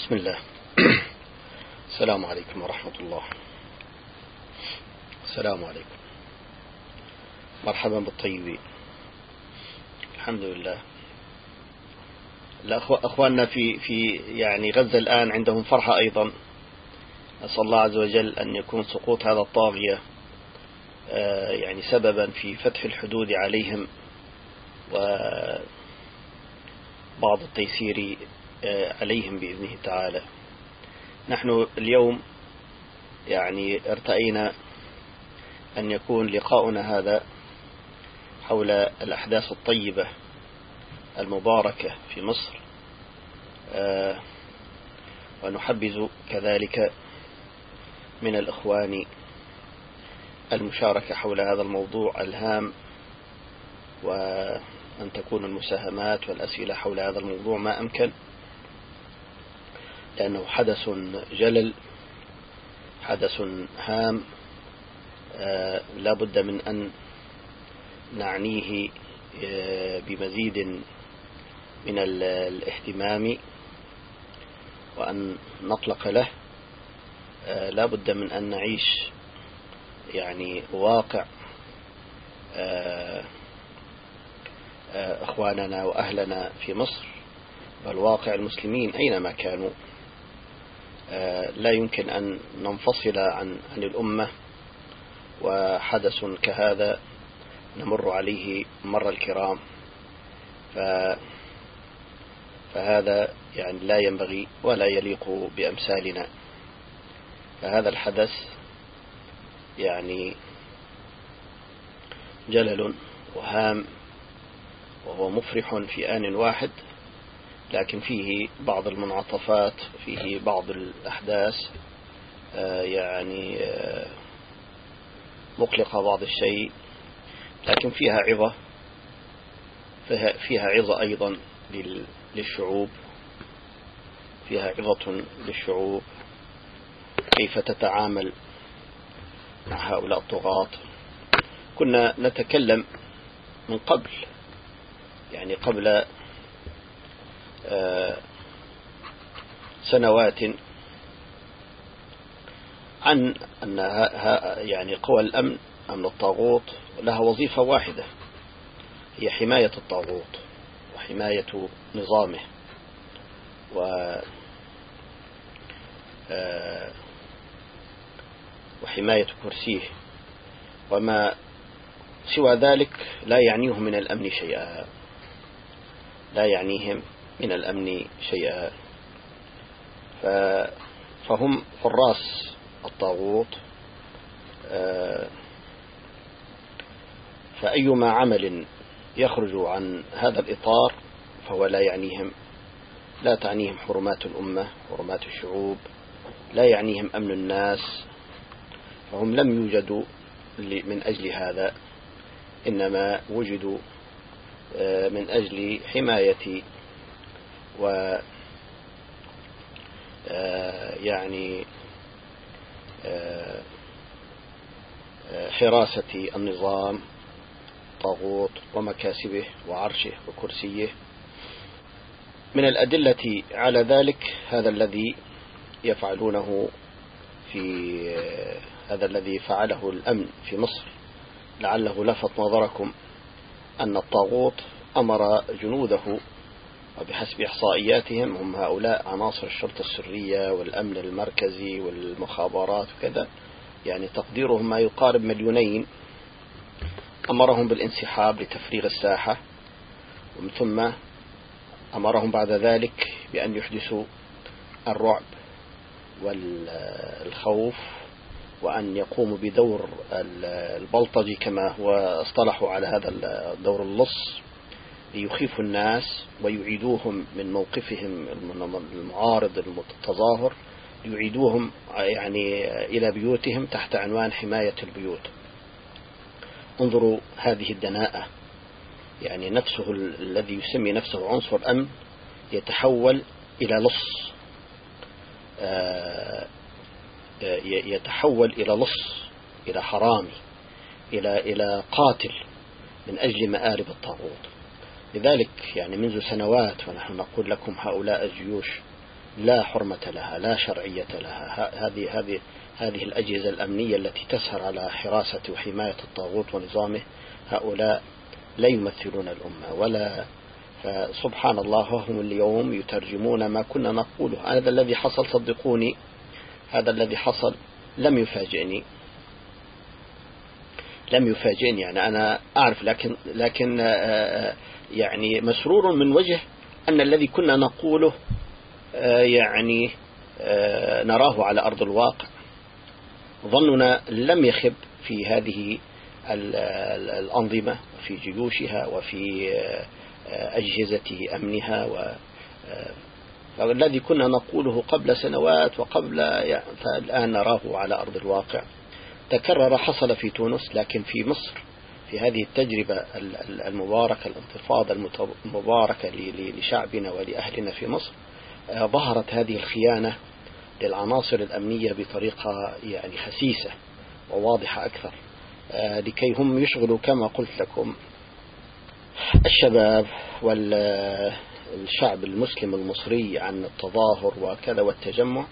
بسم الله. السلام عليكم ورحمة الله. السلام عليكم. مرحبا بالطيبين. الحمد لله. أخواننا في في يعني غزة الآن عندهم فرحة أيضا. نسأل الله عز وجل أن يكون سقوط هذا الطاغية آه، يعني سببا في فتح الحدود عليهم. وبعض التيسير عليهم بإذنه تعالى. نحن اليوم يعني ارتأينا أن يكون لقاؤنا هذا حول الأحداث الطيبة المباركة في مصر. آه، ونحبذ كذلك من الإخوان المشاركة حول هذا الموضوع الهام وأن تكون المساهمات والأسئلة حول هذا الموضوع ما أمكن. لأنه حدث جلل حدث هام آه، لا بد من أن نعنيه آه، بمزيد من الاهتمام وأن نطلق له آه، لا بد من أن نعيش يعني واقع أخواننا وأهلنا في مصر بل واقع المسلمين أينما كانوا. لا يمكن أن ننفصل عن عن الأمة وحدث كهذا نمر عليه مر الكرام. ف فهذا يعني لا ينبغي ولا يليق بأمثالنا. فهذا الحدث يعني جلل وهام وهو مفرح في آن واحد. لكن فيه بعض المنعطفات فيه بعض الأحداث آه، يعني آه، مقلقة بعض الشيء لكن فيها عظة فيها عظة أيضا للشعوب فيها عظة للشعوب. كيف تتعامل مع هؤلاء الطغاة؟ كنا نتكلم من قبل يعني قبل سنوات عن أن يعني قوى الأمن أمن الطاغوت لها وظيفة واحدة هي حماية الطاغوت وحماية نظامه. و آه، وحماية كرسيه. وما سوى ذلك لا يعنيهم من الأمن شيئا لا يعنيهم من الأمن شيئا. فهم حراس الطاغوت آه، فأيما عمل يخرج عن هذا الإطار فهو لا يعنيهم لا تعنيهم حرمات الأمة حرمات الشعوب لا يعنيهم أمن الناس فهم لم يوجدوا من أجل هذا إنما وجدوا آه، من أجل حماية و آه، يعني آه، آه، حراسة النظام طاغوت ومكاسبه وعرشه وكرسيه. من الأدلة على ذلك هذا الذي يفعلونه في هذا الذي فعله الأمن في مصر. لعله لفت نظركم أن الطاغوت أمر جنوده وبحسب إحصائياتهم هم هؤلاء عناصر الشرطة السرية والأمن المركزي والمخابرات وكذا. يعني تقديرهم ما يقارب مليونين. أمرهم بالانسحاب لتفريغ الساحة. ومن ثم أمرهم بعد ذلك بأن يحدثوا الرعب والخوف وأن يقوموا بدور البلطجي كما هو اصطلحوا على هذا الدور اللص. ليخيفوا الناس ويعيدوهم من موقفهم المعارض التظاهر يعيدوهم يعني إلى بيوتهم تحت عنوان حماية البيوت. انظروا هذه الدناءة. يعني نفسه الذي يسمي نفسه عنصر أمن يتحول إلى لص. آه، يتحول إلى لص إلى حرامي إلى إلى قاتل من أجل مآرب الطاغوت. لذلك يعني منذ سنوات ونحن نقول لكم هؤلاء الجيوش لا حرمة لها لا شرعية لها. هذه هذه هذه الأجهزة الأمنية التي تسهر على حراسة وحماية الطاغوت ونظامه هؤلاء لا يمثلون الأمة ولا فسبحان الله هم اليوم يترجمون ما كنا نقوله. هذا الذي حصل صدقوني هذا الذي حصل لم يفاجئني. لم يفاجئني يعني أنا أعرف لكن لكن آه، يعني مسرور من وجه أن الذي كنا نقوله آه، يعني آه، نراه على أرض الواقع. ظننا لم يخب في هذه الأنظمة في جيوشها وفي أجهزة أمنها و الذي كنا نقوله قبل سنوات وقبل فالآن نراه على أرض الواقع. تكرر حصل في تونس لكن في مصر في هذه التجربة المباركة الانتفاضة المباركة لشعبنا ولأهلنا في مصر آه، ظهرت هذه الخيانة للعناصر الأمنية بطريقة يعني خسيسة وواضحة أكثر. آه، لكي هم يشغلوا كما قلت لكم الشباب والشعب المسلم المصري عن التظاهر وكذا والتجمع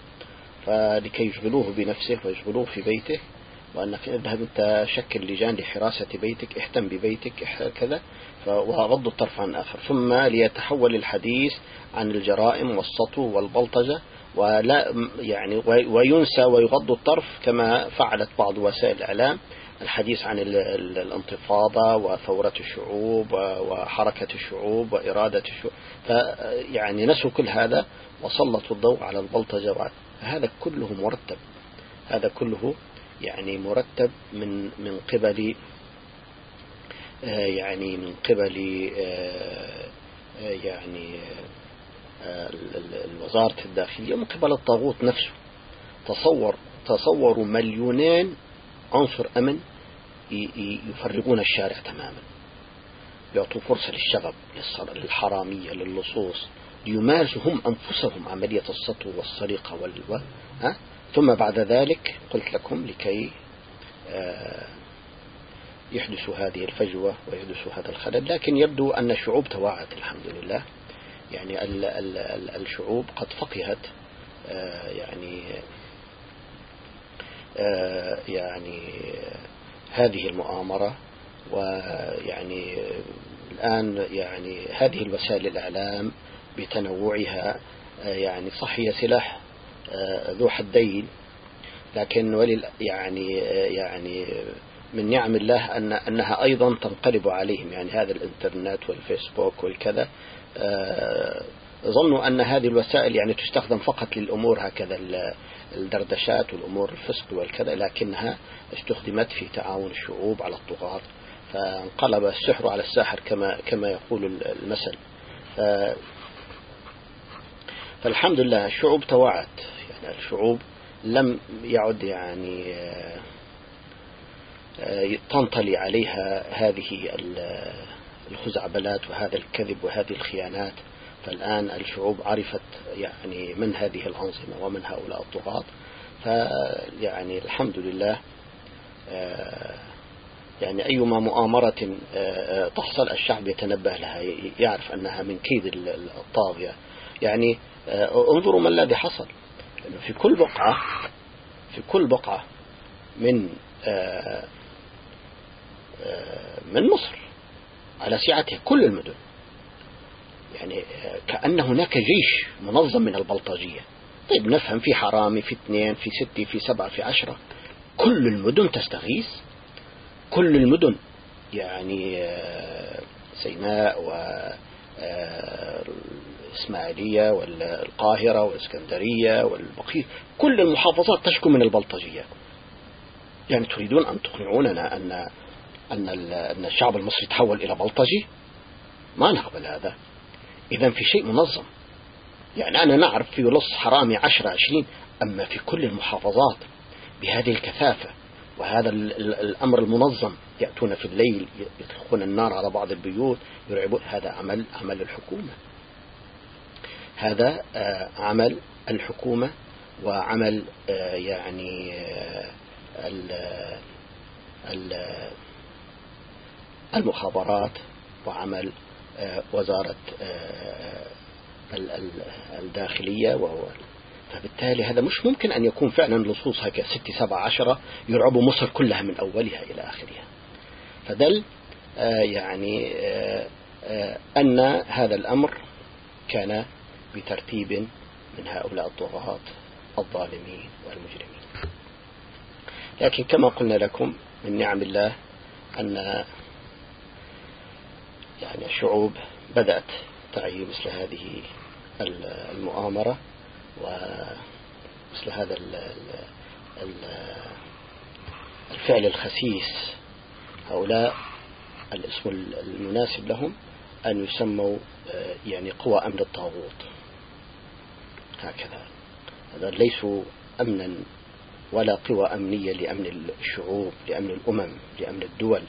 فلكي يشغلوه بنفسه ويشغلوه في بيته. وأنك إذهب أنت شكل لجان لحراسة بيتك اهتم ببيتك كذا وغض الطرف عن آخر. ثم ليتحول الحديث عن الجرائم والسطو والبلطجة ولا يعني وينسى ويغض الطرف كما فعلت بعض وسائل الإعلام. الحديث عن الانتفاضة وثورة الشعوب وحركة الشعوب وإرادة الشعوب. فيعني نسوا كل هذا وسلطوا الضوء على البلطجة هذا كله مرتب. هذا كله يعني مرتب من من قبل آه، يعني من قبل آه، آه، يعني وزارة الداخلية من قبل الطاغوت نفسه. تصور تصوروا مليونين عنصر أمن يفرغون الشارع تماما. يعطوا فرصة للشغب للحرامية للصوص. ليمارسوا هم أنفسهم عملية السطو والسرقة وال... ها؟ ثم بعد ذلك قلت لكم لكي آه، يحدثوا هذه الفجوة ويحدثوا هذا الخلل. لكن يبدو أن الشعوب توعت الحمد لله. يعني الشعوب قد فقهت آه، يعني آه، يعني هذه المؤامرة. ويعني الآن يعني هذه الوسائل الإعلام بتنوعها يعني صح هي سلاح ذو حدين. لكن ولل يعني يعني من نعم الله أن أنها أيضا تنقلب عليهم. يعني هذا الإنترنت والفيسبوك والكذا آه، ظنوا أن هذه الوسائل يعني تستخدم فقط للأمور هكذا الدردشات والأمور الفسق والكذا لكنها استخدمت في تعاون الشعوب على الطغاة. فانقلب السحر على الساحر كما كما يقول المثل. فالحمد لله الشعوب توعت الشعوب لم يعد يعني آه، آه، تنطلي عليها هذه الخزعبلات وهذا الكذب وهذه الخيانات. فالآن الشعوب عرفت يعني من هذه الأنظمة ومن هؤلاء الطغاة. فيعني الحمد لله آه، يعني أيما مؤامرة تحصل الشعب يتنبه لها يعرف أنها من كيد الطاغية. يعني انظروا ما الذي حصل. في كل بقعة في كل بقعة من آه، آه، من مصر على سعتها كل المدن. يعني آه، كأن هناك جيش منظم من البلطجية. طيب نفهم في حرامي في اثنين في ستة في سبعة في عشرة. كل المدن تستغيث. كل المدن يعني سيناء و الإسماعيلية والقاهرة والإسكندرية والبقية. كل المحافظات تشكو من البلطجية. يعني تريدون أن تقنعوننا أن أن أن الشعب المصري تحول إلى بلطجي؟ ما نقبل هذا. إذا في شيء منظم. يعني أنا نعرف في لص حرامي عشرة عشرين أما في كل المحافظات بهذه الكثافة وهذا الأمر المنظم يأتون في الليل يطلقون النار على بعض البيوت يرعبون. هذا عمل عمل الحكومة. هذا آه، عمل الحكومة وعمل آه، يعني آه، المخابرات وعمل وزارة الداخلية وهو فبالتالي هذا مش ممكن أن يكون فعلا لصوص هكذا ست سبع عشرة يرعبوا مصر كلها من أولها إلى آخرها. فدل يعني أن هذا الأمر كان بترتيب من هؤلاء الطغاة الظالمين والمجرمين. لكن كما قلنا لكم من نعم الله أن يعني الشعوب بدأت تعي مثل هذه المؤامرة ومثل هذا الفعل الخسيس. هؤلاء الاسم المناسب لهم أن يسموا يعني قوى أمن الطاغوت. هكذا. هذا ليسوا أمنا ولا قوى أمنية لأمن الشعوب لأمن الأمم لأمن الدول.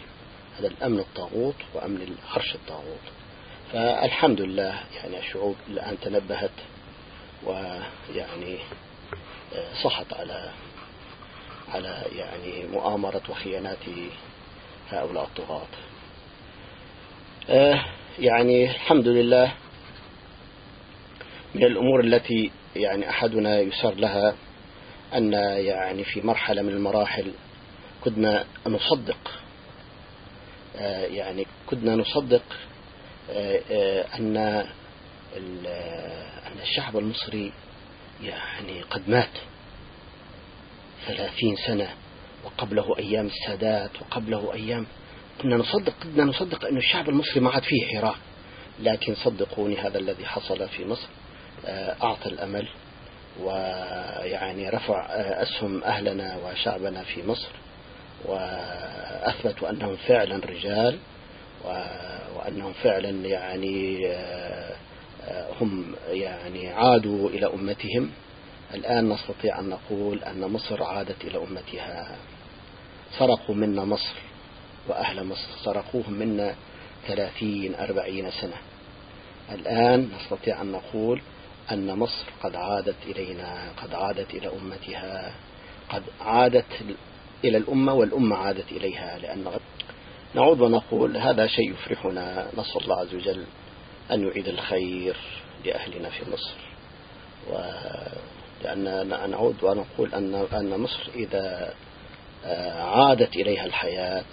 هذا الأمن الطاغوت وأمن عرش الطاغوت. فالحمد لله يعني الشعوب الآن تنبهت ويعني آه، صحت على على يعني مؤامرة وخيانات هؤلاء الطغاة. آه، يعني الحمد لله من الأمور التي يعني أحدنا يسر لها أن يعني في مرحلة من المراحل كنا نصدق آه، يعني كنا نصدق أن أن الشعب المصري يعني قد مات ثلاثين سنة وقبله أيام السادات وقبله أيام كنا نصدق كنا نصدق أن الشعب المصري ما عاد فيه حراك لكن صدقوني هذا الذي حصل في مصر. آه، أعطى الأمل ويعني رفع آه، أسهم أهلنا وشعبنا في مصر وأثبتوا أنهم فعلا رجال وأنهم فعلا يعني آه، هم يعني عادوا إلى أمتهم. الآن نستطيع أن نقول أن مصر عادت إلى أمتها. سرقوا منا مصر وأهل مصر سرقوهم منا ثلاثين أربعين سنة. الآن نستطيع أن نقول أن مصر قد عادت إلينا قد عادت إلى أمتها قد عادت إلى الأمة والأمة عادت إليها لأن نعود ونقول هذا شيء يفرحنا. نسأل الله عز وجل أن يعيد الخير لأهلنا في مصر. ولأننا نعود ونقول أن أن مصر إذا آه، عادت إليها الحياة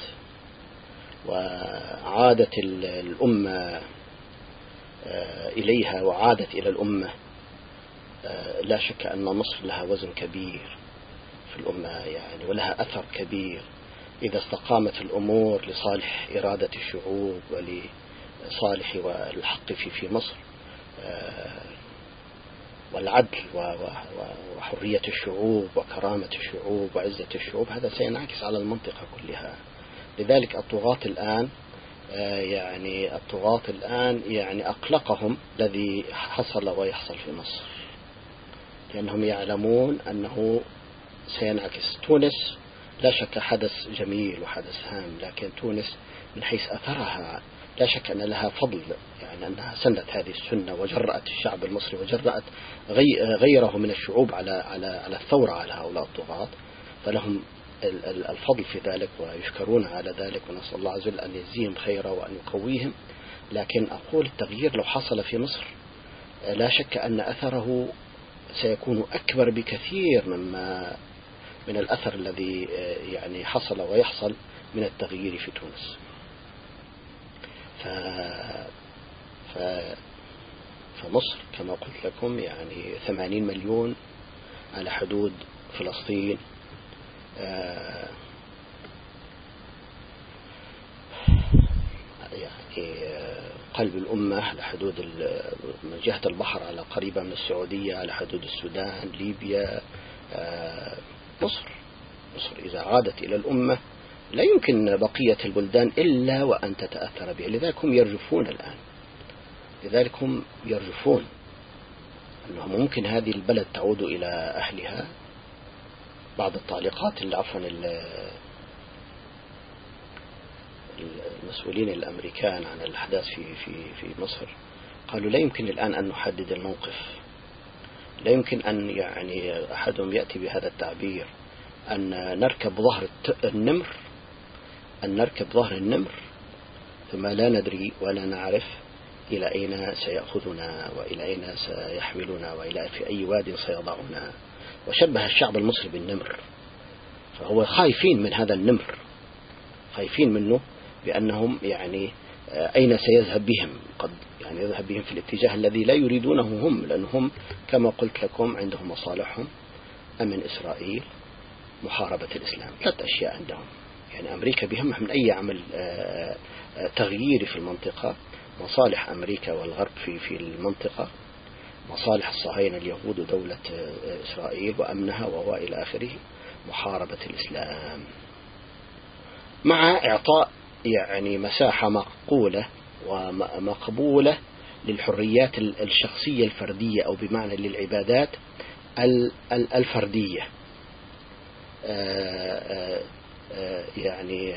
وعادت الأمة آه، إليها وعادت إلى الأمة لا شك أن مصر لها وزن كبير في الأمة يعني ولها أثر كبير. إذا استقامت الأمور لصالح إرادة الشعوب ول صالح والحق في في مصر آه، والعدل وحرية الشعوب وكرامة الشعوب وعزة الشعوب هذا سينعكس على المنطقة كلها. لذلك الطغاة الآن آه، يعني الطغاة الآن يعني أقلقهم الذي حصل ويحصل في مصر. لأنهم يعلمون أنه سينعكس. تونس لا شك حدث جميل وحدث هام لكن تونس من حيث أثرها لا شك أن لها فضل يعني أنها سنت هذه السنة وجرأت الشعب المصري وجرأت غيره من الشعوب على على على الثورة على هؤلاء الطغاة. فلهم الفضل في ذلك ويشكرون على ذلك ونسأل الله عز وجل أن يجزيهم خيرا وأن يقويهم. لكن أقول التغيير لو حصل في مصر لا شك أن أثره سيكون أكبر بكثير مما من الأثر الذي يعني حصل ويحصل من التغيير في تونس. ف... ف... فمصر كما قلت لكم يعني ثمانين مليون على حدود فلسطين آه، يعني آه، قلب الأمة على حدود من جهة البحر على قريبة من السعودية على حدود السودان ليبيا آه، مصر. مصر إذا عادت إلى الأمة لا يمكن بقية البلدان إلا وأن تتأثر بها. لذلك هم يرجفون الآن. لذلك هم يرجفون أنه ممكن هذه البلد تعود إلى أهلها. بعض التعليقات اللي عفوا المسؤولين الأمريكان عن الأحداث في في في مصر قالوا لا يمكن الآن أن نحدد الموقف. لا يمكن أن يعني أحدهم يأتي بهذا التعبير. أن نركب ظهر النمر أن نركب ظهر النمر ثم لا ندري ولا نعرف إلى أين سيأخذنا وإلى أين سيحملنا وإلى في أي واد سيضعنا. وشبه الشعب المصري بالنمر. فهو خايفين من هذا النمر. خايفين منه. بأنهم يعني آه، أين سيذهب بهم؟ قد يعني يذهب بهم في الاتجاه الذي لا يريدونه هم لأنهم كما قلت لكم عندهم مصالحهم أمن إسرائيل محاربة الإسلام ثلاث أشياء عندهم. يعني أمريكا بهمها من أي عمل آه، آه، تغييري في المنطقة مصالح أمريكا والغرب في في المنطقة مصالح الصهاينة اليهود ودولة إسرائيل وأمنها وهو إلى آخره محاربة الإسلام. مع إعطاء يعني مساحة معقولة ومقبولة للحريات الشخصية الفردية أو بمعنى للعبادات الفردية. آه، آه، آه، يعني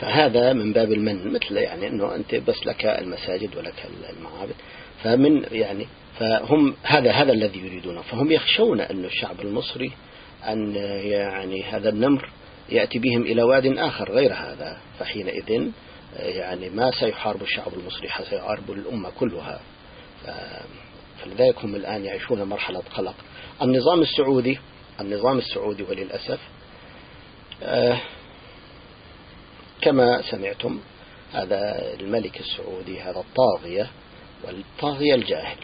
فهذا من باب المن مثل يعني إنه أنت بس لك المساجد ولك المعابد. فمن يعني فهم هذا هذا الذي يريدونه. فهم يخشون أن الشعب المصري أن يعني هذا النمر يأتي بهم إلى واد آخر غير هذا فحينئذ يعني ما سيحارب الشعب المصري سيحارب الأمة كلها. فلذلك هم الآن يعيشون مرحلة قلق. النظام السعودي النظام السعودي وللأسف آه، كما سمعتم هذا الملك السعودي هذا الطاغية والطاغية الجاهل.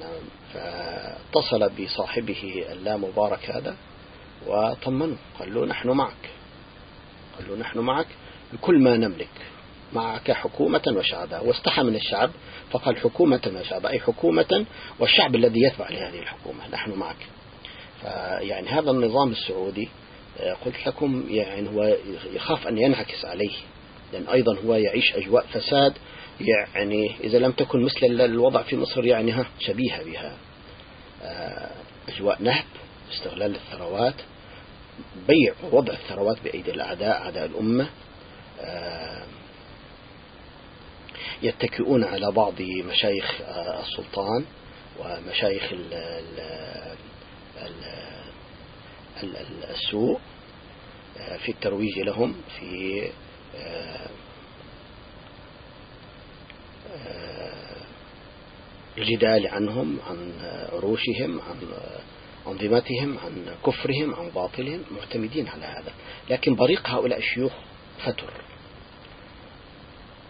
نعم فاتصل بصاحبه اللا مبارك هذا وطمنه قال له نحن معك. قال له نحن معك بكل ما نملك معك حكومة وشعبا. واستحى من الشعب فقال حكومة وشعبا أي حكومة والشعب الذي يتبع لهذه الحكومة نحن معك. فيعني هذا النظام السعودي قلت لكم يعني هو يخاف أن ينعكس عليه لأن أيضا هو يعيش أجواء فساد يعني إذا لم تكن مثل الوضع في مصر يعني ها شبيهة بها. آه، أجواء نهب استغلال الثروات بيع ووضع الثروات بأيدي الأعداء أعداء الأمة آه، يتكئون على بعض مشايخ آه، السلطان ومشايخ السوء في الترويج لهم في الجدال عنهم عن عروشهم عن أنظمتهم عن كفرهم عن باطلهم معتمدين على هذا. لكن بريق هؤلاء الشيوخ فتر.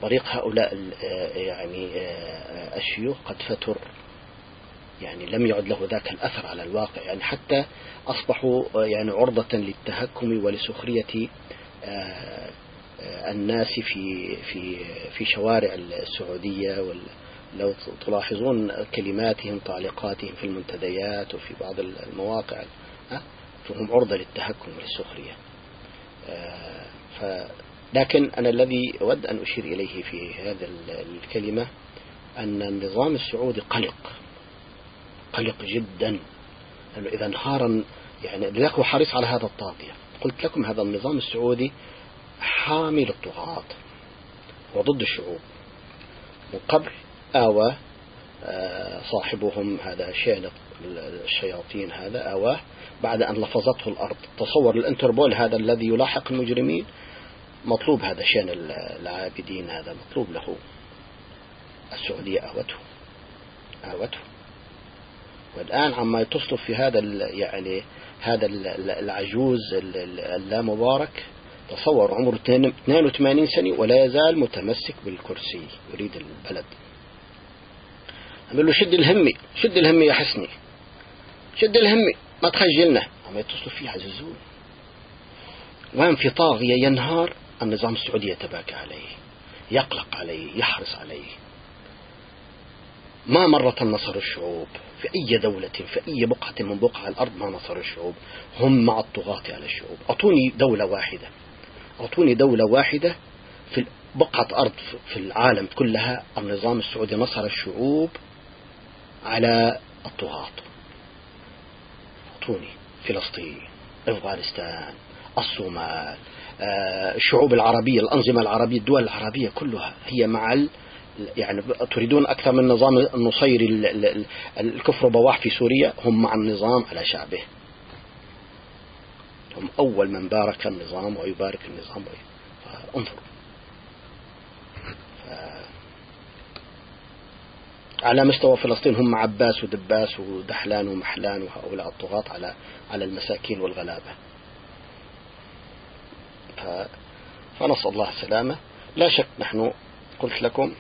بريق هؤلاء يعني الشيوخ قد فتر. يعني لم يعد له ذاك الأثر على الواقع. يعني حتى أصبحوا يعني عرضة للتهكم ولسخرية الناس في في في شوارع السعودية وال لو تلاحظون كلماتهم تعليقاتهم في المنتديات وفي بعض المواقع فهم عرضة للتهكم والسخرية. آه، لكن أنا الذي أود أن أشير إليه في هذا الكلمة أن النظام السعودي قلق قلق جدا. إذا انهار يعني لذلك هو حريص على هذا الطاغية قلت لكم هذا النظام السعودي حامي للطغاة وضد الشعوب من قبل آوى آه، صاحبهم هذا شين الشياطين هذا آواه بعد أن لفظته الأرض. تصور الانتربول هذا الذي يلاحق المجرمين مطلوب هذا شين العابدين هذا مطلوب له. السعودية آوته. آوته. والآن عما تصلف في هذا يعني هذا العجوز اللا مبارك تصور عمره 82 سنة ولا يزال متمسك بالكرسي يريد البلد. قال له شد الهمي شد الهمي يا حسني. شد الهمي ما تخجلنا. هم يتصلوا فيه عززون وين في طاغية ينهار النظام السعودي يتباكى عليه يقلق عليه يحرص عليه. ما مرة نصر الشعوب في أي دولة في أي بقعة من بقع الأرض ما نصر الشعوب. هم مع الطغاة على الشعوب. أعطوني دولة واحدة. أعطوني دولة واحدة في بقعة أرض في العالم كلها. النظام السعودي نصر الشعوب. على الطغاة. أعطوني فلسطين أفغانستان الصومال آه، الشعوب العربية الأنظمة العربية الدول العربية كلها هي مع يعني تريدون أكثر من نظام النصيري الكفر بواح في سوريا هم مع النظام على شعبه. هم أول من بارك النظام ويبارك النظام. أنظروا. على مستوى فلسطين هم عباس ودباس ودحلان ومحلان وهؤلاء الطغاة على على المساكين والغلابة. فنسأل الله السلامة. لا شك نحن قلت لكم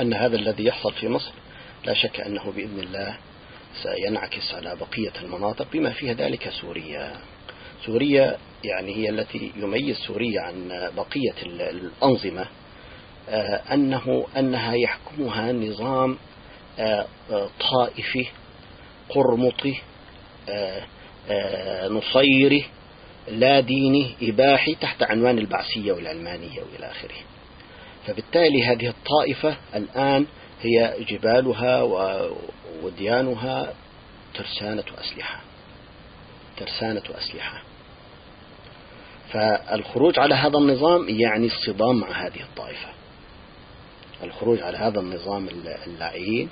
أن هذا الذي يحصل في مصر لا شك أنه بإذن الله سينعكس على بقية المناطق بما فيها ذلك سوريا. سوريا يعني هي التي يميز سوريا عن بقية الأنظمة أنه أنها يحكمها نظام آه، آه، طائفي قرمطي نصيري لا ديني إباحي تحت عنوان البعثية والعلمانية وإلى آخره. فبالتالي هذه الطائفة الآن هي جبالها وديانها ترسانة أسلحة. ترسانة أسلحة. فالخروج على هذا النظام يعني الصدام مع هذه الطائفة. الخروج على هذا النظام اللعين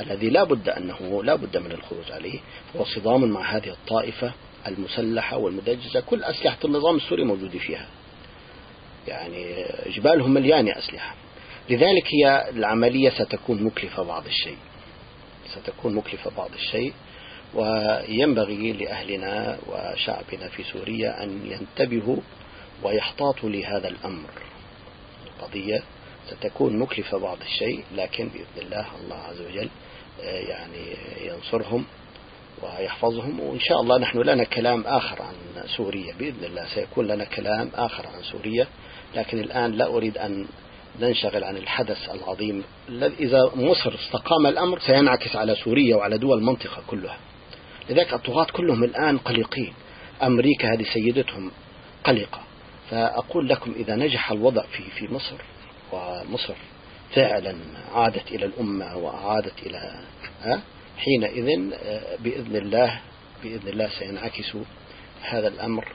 الذي لا بد أنه لا بد من الخروج عليه هو صدام مع هذه الطائفة المسلحة والمدججة كل أسلحة النظام السوري موجودة فيها. يعني جبالهم مليانة أسلحة. لذلك هي العملية ستكون مكلفة بعض الشيء. ستكون مكلفة بعض الشيء وينبغي لأهلنا وشعبنا في سوريا أن ينتبهوا ويحتاطوا لهذا الأمر. القضية ستكون مكلفة بعض الشيء لكن بإذن الله الله عز وجل آه، يعني ينصرهم ويحفظهم وإن شاء الله نحن لنا كلام آخر عن سوريا. بإذن الله سيكون لنا كلام آخر عن سوريا لكن الآن لا أريد أن ننشغل عن الحدث العظيم. إذا مصر استقام الأمر سينعكس على سوريا وعلى دول المنطقة كلها. لذلك الطغاة كلهم الآن قلقين. أمريكا هذه سيدتهم قلقة. فأقول لكم إذا نجح الوضع في في مصر ومصر فعلا عادت إلى الأمة وعادت إلى حينئذ آه، بإذن الله بإذن الله سينعكس هذا الأمر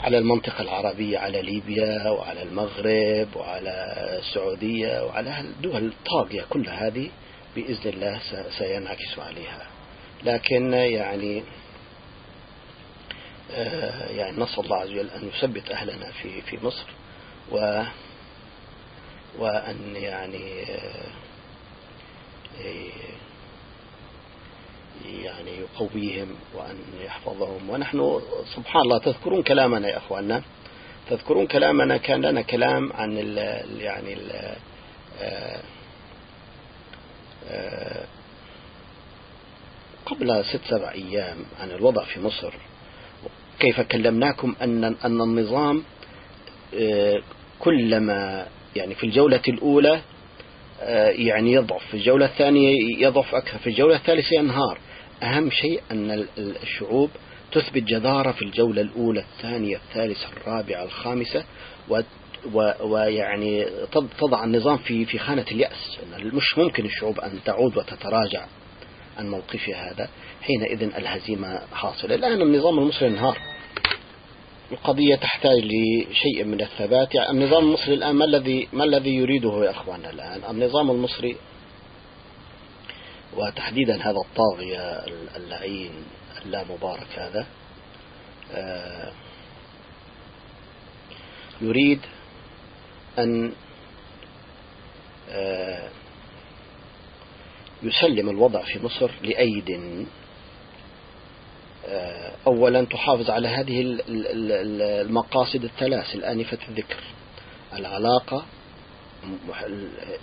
على المنطقة العربية على ليبيا وعلى المغرب وعلى السعودية وعلى الدول الطاغية كل هذه بإذن الله سينعكس عليها. لكن يعني آه، يعني نسأل الله عز وجل أن يثبت أهلنا في في مصر. و وأن يعني يعني يقويهم وأن يحفظهم. ونحن سبحان الله تذكرون كلامنا يا أخواننا. تذكرون كلامنا كان لنا كلام عن ال يعني ال قبل ست سبع أيام عن الوضع في مصر كيف كلمناكم أن أن النظام كلما يعني في الجولة الأولى آه، يعني يضعف في الجولة الثانية يضعف أكثر في الجولة الثالثة ينهار. أهم شيء أن الشعوب تثبت جدارة في الجولة الأولى الثانية الثالثة الرابعة الخامسة ويعني تضع النظام في في خانة اليأس. مش ممكن الشعوب أن تعود وتتراجع عن موقفها هذا حينئذ الهزيمة حاصلة. الآن النظام المصري انهار القضية تحتاج لشيء من الثبات. يعني النظام المصري الآن ما الذي ما الذي يريده يا أخواننا الآن؟ النظام المصري وتحديدا هذا الطاغية اللعين اللا مبارك هذا آه، يريد أن آه، يسلم الوضع في مصر لأيد أولا تحافظ على هذه المقاصد الثلاث الآنفة الذكر. العلاقة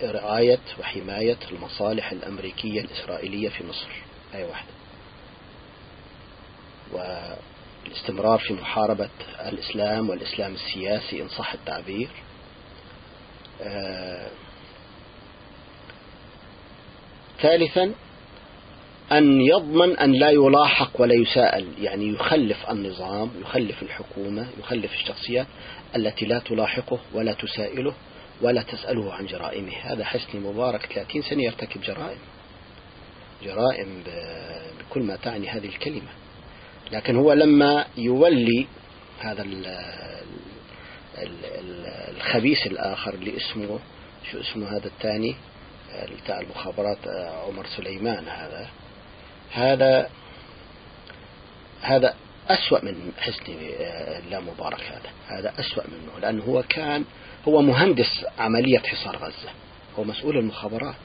رعاية وحماية المصالح الأمريكية الإسرائيلية في مصر. أي واحدة. والاستمرار في محاربة الإسلام والإسلام السياسي إن صح التعبير. آه ثالثا أن يضمن أن لا يلاحق ولا يساءل. يعني يخلف النظام يخلف الحكومة يخلف الشخصيات التي لا تلاحقه ولا تسائله ولا تسأله عن جرائمه. هذا حسني مبارك 30 سنة يرتكب جرائم. جرائم بكل ما تعني هذه الكلمة. لكن هو لما يولي هذا الخبيث الآخر اللي اسمه شو اسمه هذا الثاني؟ بتاع المخابرات عمر سليمان هذا. هذا هذا أسوأ من حسني لا مبارك هذا. هذا أسوأ منه لأنه هو كان هو مهندس عملية حصار غزة. هو مسؤول المخابرات.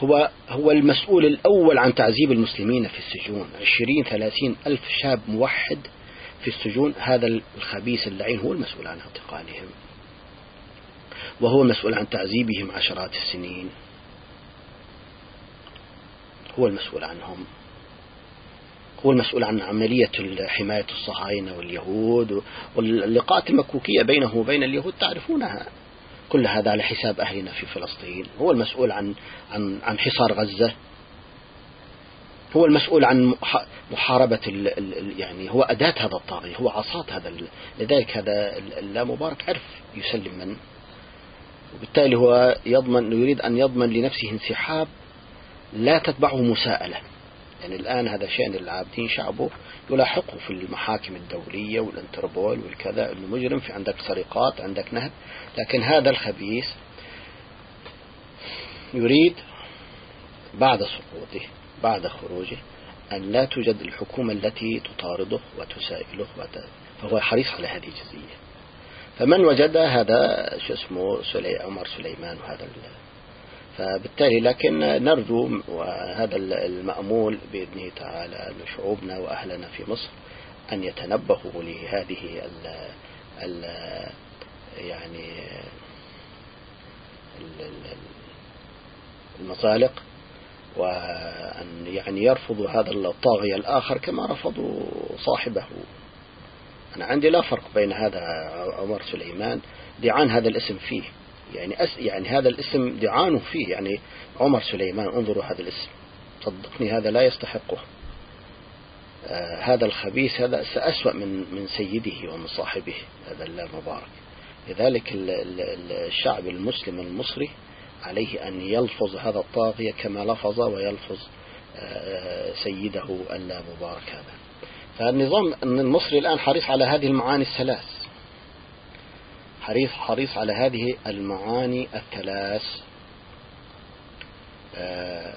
هو هو المسؤول الأول عن تعذيب المسلمين في السجون. عشرين ثلاثين ألف شاب موحد في السجون. هذا الخبيث اللعين هو المسؤول عن اعتقالهم وهو المسؤول عن تعذيبهم عشرات السنين. هو المسؤول عنهم. هو المسؤول عن عملية حماية الصهاينة واليهود واللقاءات المكوكية بينه وبين اليهود تعرفونها. كل هذا على حساب أهلنا في فلسطين. هو المسؤول عن عن عن حصار غزة. هو المسؤول عن محاربة ال ال يعني هو أداة هذا الطاغية هو عصاة هذا لذلك هذا لا مبارك عرف يسلم من. وبالتالي هو يضمن يريد أن يضمن لنفسه انسحاب لا تتبعه مساءلة. يعني الآن هذا شأن العابدين شعبه يلاحقه في المحاكم الدولية والانتربول والكذا إنه مجرم في عندك سرقات عندك نهب. لكن هذا الخبيث يريد بعد سقوطه بعد خروجه أن لا توجد الحكومة التي تطارده وتسائله فهو حريص على هذه الجزئية فمن وجد هذا شو اسمه سلي عمر سليمان وهذا فبالتالي لكن نرجو وهذا المأمول بإذنه تعالى أن شعوبنا وأهلنا في مصر أن يتنبهوا لهذه ال ال يعني المصالق وأن يعني يرفضوا هذا الطاغية الآخر كما رفضوا صاحبه. أنا عندي لا فرق بين هذا عمر سليمان دعان هذا الاسم فيه. يعني أس يعني هذا الاسم دعانه فيه يعني عمر سليمان انظروا هذا الاسم. صدقني هذا لا يستحقه. آه هذا الخبيث هذا سأسوأ من من سيده ومن صاحبه هذا المبارك. لذلك الشعب المسلم المصري عليه أن يلفظ هذا الطاغية كما لفظ ويلفظ آه سيده اللا مبارك هذا. فالنظام المصري الآن حريص على هذه المعاني الثلاث. حريص حريص على هذه المعاني الثلاث. آه،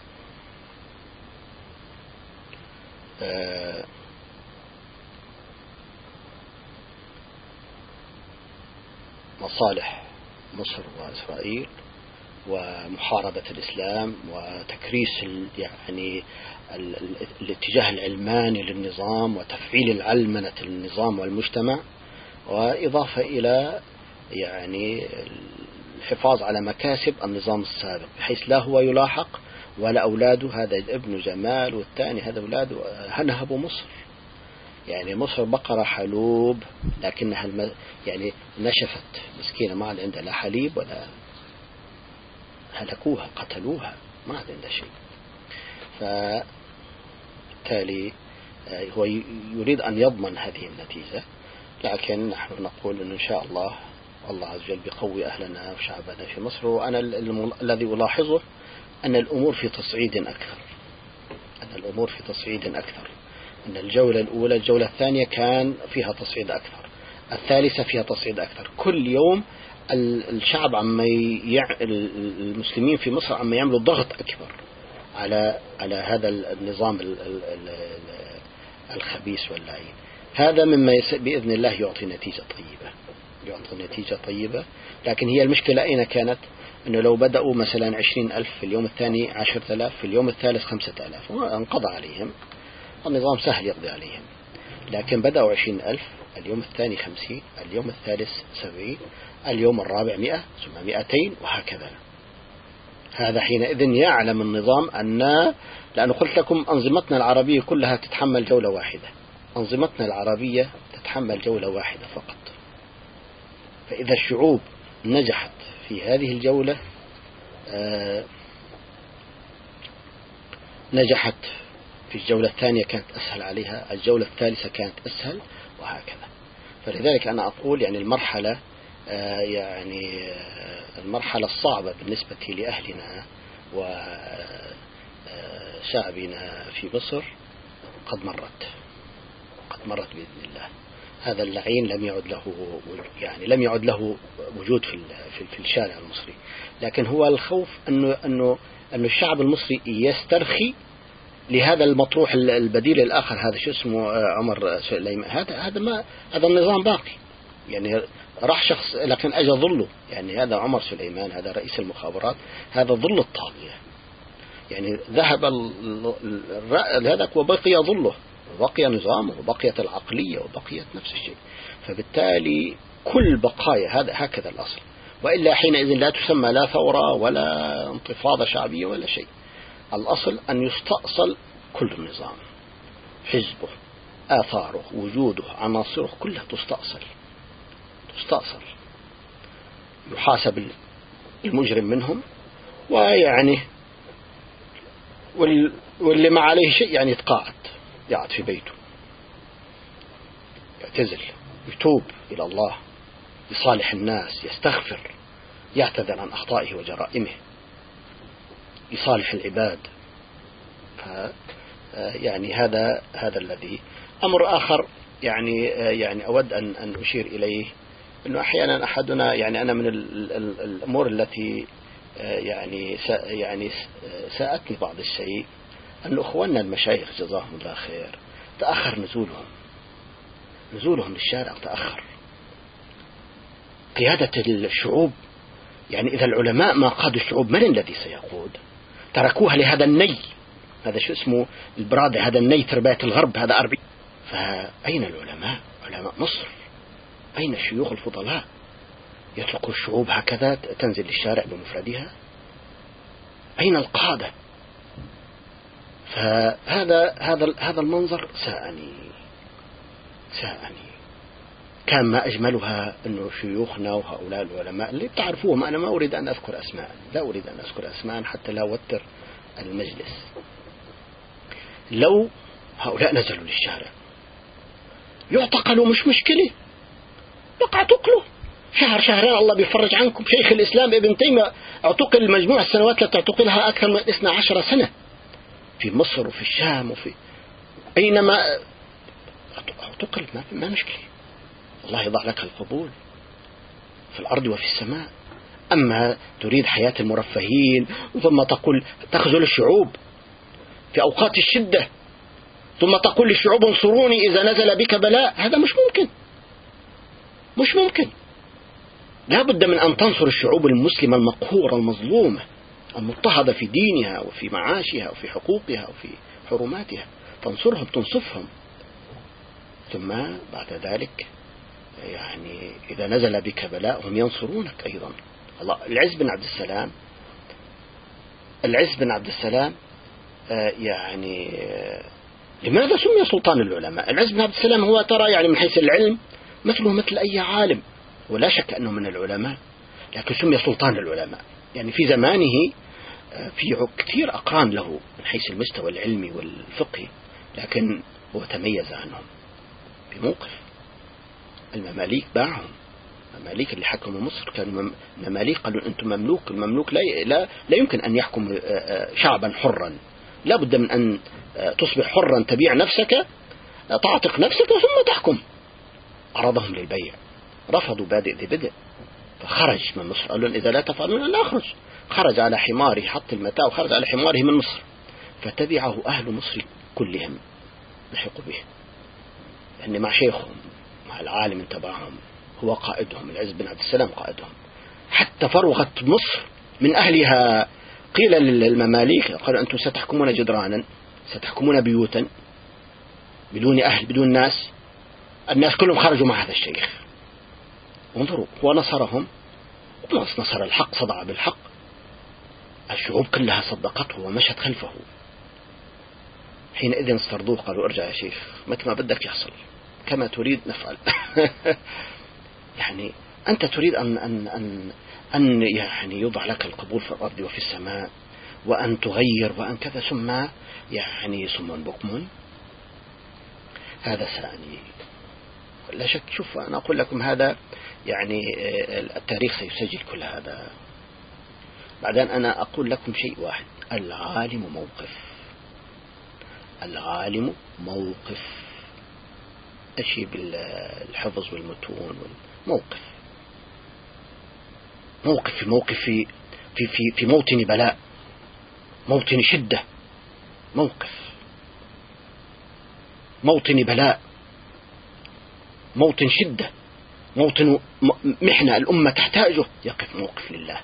آه، مصالح مصر وإسرائيل ومحاربة الإسلام وتكريس يعني الاتجاه العلماني للنظام وتفعيل العلمنة النظام والمجتمع وإضافة إلى يعني الحفاظ على مكاسب النظام السابق بحيث لا هو يلاحق ولا أولاده هذا ابن جمال والثاني هذا أولاده هنهبوا مصر؟ يعني مصر بقرة حلوب لكنها الم... يعني نشفت مسكينة ما عاد عندها لا حليب ولا هلكوها قتلوها ما عاد عندها شيء. فبالتالي آه، هو يريد أن يضمن هذه النتيجة لكن نحن نقول أن إن شاء الله الله عز وجل بقوي أهلنا وشعبنا في مصر وأنا الذي ألاحظه أن الأمور في تصعيد أكثر. أن الأمور في تصعيد أكثر. أن الجولة الأولى الجولة الثانية كان فيها تصعيد أكثر. الثالثة فيها تصعيد أكثر. كل يوم الشعب عم يع... المسلمين في مصر عم يعملوا ضغط أكبر على على هذا النظام الخبيث واللعين. هذا مما بإذن الله يعطي نتيجة طيبة. يعطي نتيجة طيبة. لكن هي المشكلة أين كانت؟ أنه لو بدأوا مثلا عشرين ألف في اليوم الثاني عشرة ألاف في اليوم الثالث خمسة ألاف. انقضى عليهم. النظام سهل يقضي عليهم. لكن بدأوا عشرين ألف اليوم الثاني خمسين اليوم الثالث سبعين اليوم الرابع مئة ثم مئتين وهكذا. هذا حينئذ يعلم النظام أن لأن قلت لكم أنظمتنا العربية كلها تتحمل جولة واحدة. أنظمتنا العربية تتحمل جولة واحدة فقط. فإذا الشعوب نجحت في هذه الجولة آه، نجحت في الجولة الثانية كانت أسهل عليها الجولة الثالثة كانت أسهل وهكذا. فلذلك أنا أقول يعني المرحلة آه، يعني آه، المرحلة الصعبة بالنسبة لأهلنا وشعبنا في مصر قد مرت قد مرت بإذن الله. هذا اللعين لم يعد له يعني لم يعد له وجود في في الشارع المصري. لكن هو الخوف انه انه انه الشعب المصري يسترخي لهذا المطروح البديل الآخر هذا شو اسمه آه، عمر سليمان. هذا هذا ما هذا النظام باقي. يعني راح شخص لكن أجى ظله. يعني هذا عمر سليمان هذا رئيس المخابرات هذا ظل الطاغية. يعني ذهب هذاك وبقي ظله. وبقي نظامه وبقيت العقلية وبقيت نفس الشيء. فبالتالي كل بقايا هذا هكذا الأصل. وإلا حينئذ لا تسمى لا ثورة ولا انتفاضة شعبية ولا شيء. الأصل أن يستأصل كل النظام حزبه آثاره وجوده عناصره كلها تستأصل. تستأصل. يحاسب المجرم منهم ويعني واللي ما عليه شيء يعني يتقاعد. يقعد في بيته. يعتزل يتوب إلى الله يصالح الناس يستغفر يعتذر عن أخطائه وجرائمه يصالح العباد. ف يعني هذا هذا الذي. أمر آخر يعني يعني أود أن أن أشير إليه أنه أحيانا أحدنا يعني أنا من الأمور التي يعني يعني ساءتني بعض الشيء أن أخواننا المشايخ جزاهم الله خير. تأخر نزولهم. نزولهم للشارع تأخر. قيادة الشعوب يعني إذا العلماء ما قادوا الشعوب من الذي سيقود؟ تركوها لهذا الني. هذا شو اسمه؟ البرادة هذا الني تربية الغرب هذا أربي. فأين العلماء؟ علماء مصر. أين الشيوخ الفضلاء؟ يطلقوا الشعوب هكذا تنزل للشارع بمفردها؟ أين القادة؟ فهذا هذا هذا المنظر ساءني. ساءني. كان ما أجملها أنه شيوخنا وهؤلاء العلماء اللي تعرفوهم أنا ما أريد أن أذكر أسماء. لا أريد أن أذكر أسماء حتى لا أوتر المجلس. لو هؤلاء نزلوا للشارع. يعتقلوا مش مشكلة. بقى اعتقلوا شهر شهرين الله بيفرج عنكم. شيخ الإسلام ابن تيمية أعتقل مجموع السنوات التي اعتقلها أكثر من 12 سنة. في مصر وفي الشام وفي أينما اعتقل ما, ما مشكلة. الله يضع لك القبول في الأرض وفي السماء. أما تريد حياة المرفهين ثم تقول تخذل الشعوب في أوقات الشدة ثم تقول للشعوب انصروني إذا نزل بك بلاء هذا مش ممكن. مش ممكن. لا بد من أن تنصر الشعوب المسلمة المقهورة المظلومة. المضطهدة في دينها وفي معاشها وفي حقوقها وفي حرماتها. تنصرهم تنصفهم. ثم بعد ذلك يعني إذا نزل بك بلاء هم ينصرونك أيضا. الله العز بن عبد السلام العز بن عبد السلام آه، يعني آه، لماذا سمي سلطان العلماء؟ العز بن عبد السلام هو ترى يعني من حيث العلم مثله مثل أي عالم ولا شك أنه من العلماء لكن سمي سلطان العلماء. يعني في زمانه في كثير أقران له من حيث المستوى العلمي والفقهي لكن هو تميز عنهم بموقف. المماليك باعهم. المماليك اللي حكموا مصر كانوا مماليك قالوا أنتم مملوك المملوك لا, لا, لا يمكن أن يحكم آه، آه، شعبا حرا. لا بد من أن تصبح حرا تبيع نفسك تعتق نفسك ثم تحكم. عرضهم للبيع. رفضوا بادئ ذي بدء فخرج من مصر. قالوا إذا لا تفعلون لا أخرج خرج على حماره حط المتاع وخرج على حماره من مصر. فتبعه أهل مصر كلهم لحقوا به. يعني مع شيخهم مع العالم تبعهم هو قائدهم العز بن عبد السلام قائدهم. حتى فرغت مصر من أهلها. قيل للمماليك قالوا أنتم ستحكمون جدرانا ستحكمون بيوتا بدون أهل بدون ناس. الناس كلهم خرجوا مع هذا الشيخ. انظروا هو نصرهم. نصر الحق صدع بالحق. الشعوب كلها صدقته ومشت خلفه. حينئذ استرضوه قالوا ارجع يا شيخ متى ما بدك يحصل. كما تريد نفعل. يعني أنت تريد أن أن أن أن يعني يوضع لك القبول في الأرض وفي السماء وأن تغير وأن كذا ثم يعني صم بكم هذا سأني. لا شك شوف أنا أقول لكم هذا يعني آه، التاريخ سيسجل كل هذا. بعدين أنا أقول لكم شيء واحد. العالم موقف. العالم موقف. أشي بالحفظ والمتون موقف. موقف في موقف في في في, في موطن بلاء. موطن شدة. موقف. موطن بلاء. موطن شدة. موطن محنة. الأمة تحتاجه. يقف موقف لله.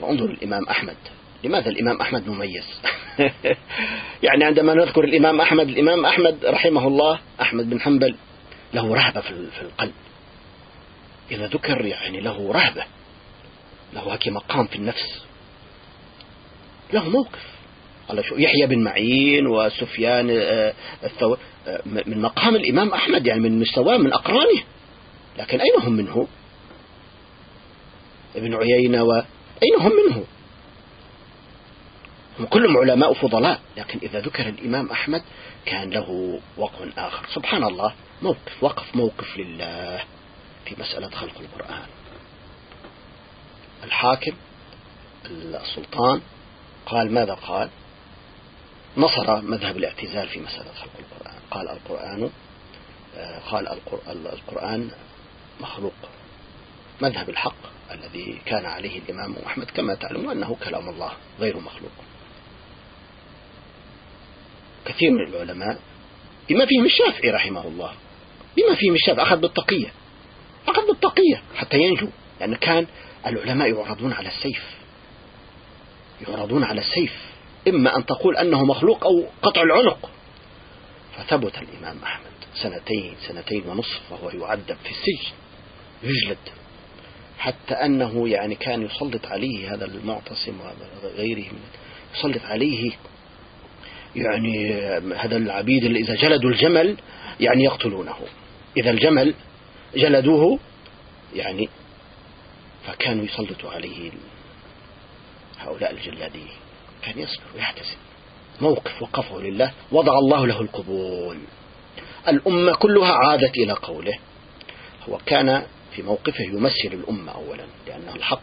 وانظر الإمام أحمد. لماذا الإمام أحمد مميز؟ يعني عندما نذكر الإمام أحمد الإمام أحمد رحمه الله أحمد بن حنبل له رهبة في القلب. إذا ذكر يعني له رهبة له هكي مقام في النفس. له موقف. قال شو يحيى بن معين وسفيان آه، الثور آه، من مقام الإمام أحمد يعني من مستواه من أقرانه. لكن أين هم منه؟ ابن عيينة وأين هم منه. هم كلهم علماء فضلاء لكن إذا ذكر الإمام أحمد كان له وقع آخر. سبحان الله موقف وقف موقف لله في مسألة خلق القرآن. الحاكم السلطان قال ماذا قال؟ نصر مذهب الاعتزال في مسألة خلق القرآن. قال القرآن قال القرآن مخلوق. مذهب الحق. الذي كان عليه الإمام أحمد كما تعلمون أنه كلام الله غير مخلوق. كثير من العلماء بما فيهم الشافعي رحمه الله بما فيهم الشافعي أخذ بالتقية أخذ بالتقية حتى ينجو لأن كان العلماء يعرضون على السيف يعرضون على السيف إما أن تقول أنه مخلوق أو قطع العنق. فثبت الإمام أحمد سنتين سنتين ونصف وهو يعذب في السجن يجلد. حتى أنه يعني كان يسلط عليه هذا المعتصم وغيره من يسلط عليه يعني هذا العبيد اللي إذا جلدوا الجمل يعني يقتلونه. إذا الجمل جلدوه يعني فكانوا يسلطوا عليه هؤلاء الجلادين كان يصبر ويحتسب موقف وقفه لله. وضع الله له القبول. الأمة كلها عادت إلى قوله. هو كان في موقفه يمثل الأمة أولا لأنه الحق.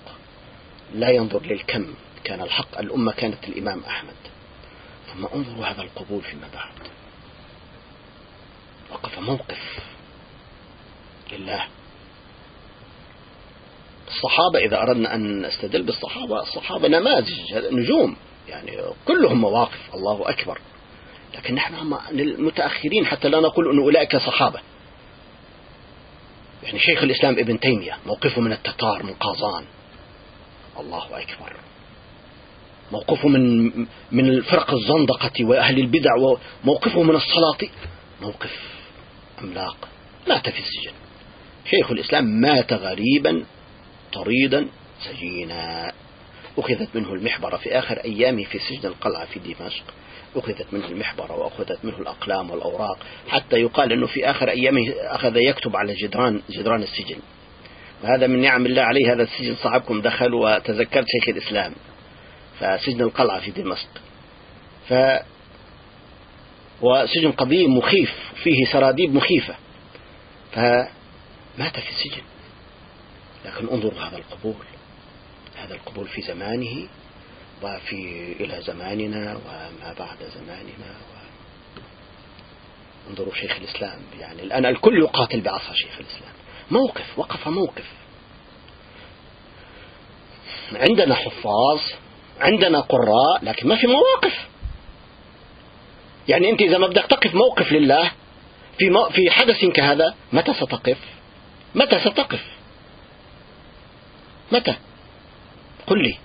لا ينظر للكم كان الحق. الأمة كانت الإمام أحمد. ثم انظروا هذا القبول فيما بعد. وقف موقف لله. الصحابة إذا أردنا أن نستدل بالصحابة الصحابة نماذج نجوم. يعني كلهم مواقف الله أكبر. لكن نحن للمتأخرين حتى لا نقول أن أولئك صحابة. يعني شيخ الإسلام ابن تيمية موقفه من التتار من قازان. الله أكبر. موقفه من من الفرق الزندقة وأهل البدع وموقفه من السلاطين موقف عملاق مات في السجن. شيخ الإسلام مات غريبا طريدا سجينا. أخذت منه المحبرة في آخر أيامه في سجن القلعة في دمشق. أخذت منه المحبرة وأخذت منه الأقلام والأوراق حتى يقال أنه في آخر أيامه أخذ يكتب على جدران جدران السجن. وهذا من نعم الله عليه هذا السجن صاحبكم دخل وتذكرت شيخ الإسلام فسجن القلعة في دمشق. ف وسجن قديم مخيف فيه سراديب مخيفة. فمات في السجن. لكن انظروا هذا القبول هذا القبول في زمانه وفي إلى زماننا وما بعد زماننا و... انظروا شيخ الإسلام يعني الآن الكل يقاتل بعصا شيخ الإسلام موقف وقف موقف عندنا حفاظ عندنا قراء لكن ما في مواقف يعني أنت إذا ما بدك تقف موقف لله في في حدث كهذا متى ستقف؟ متى ستقف؟ متى؟ قل لي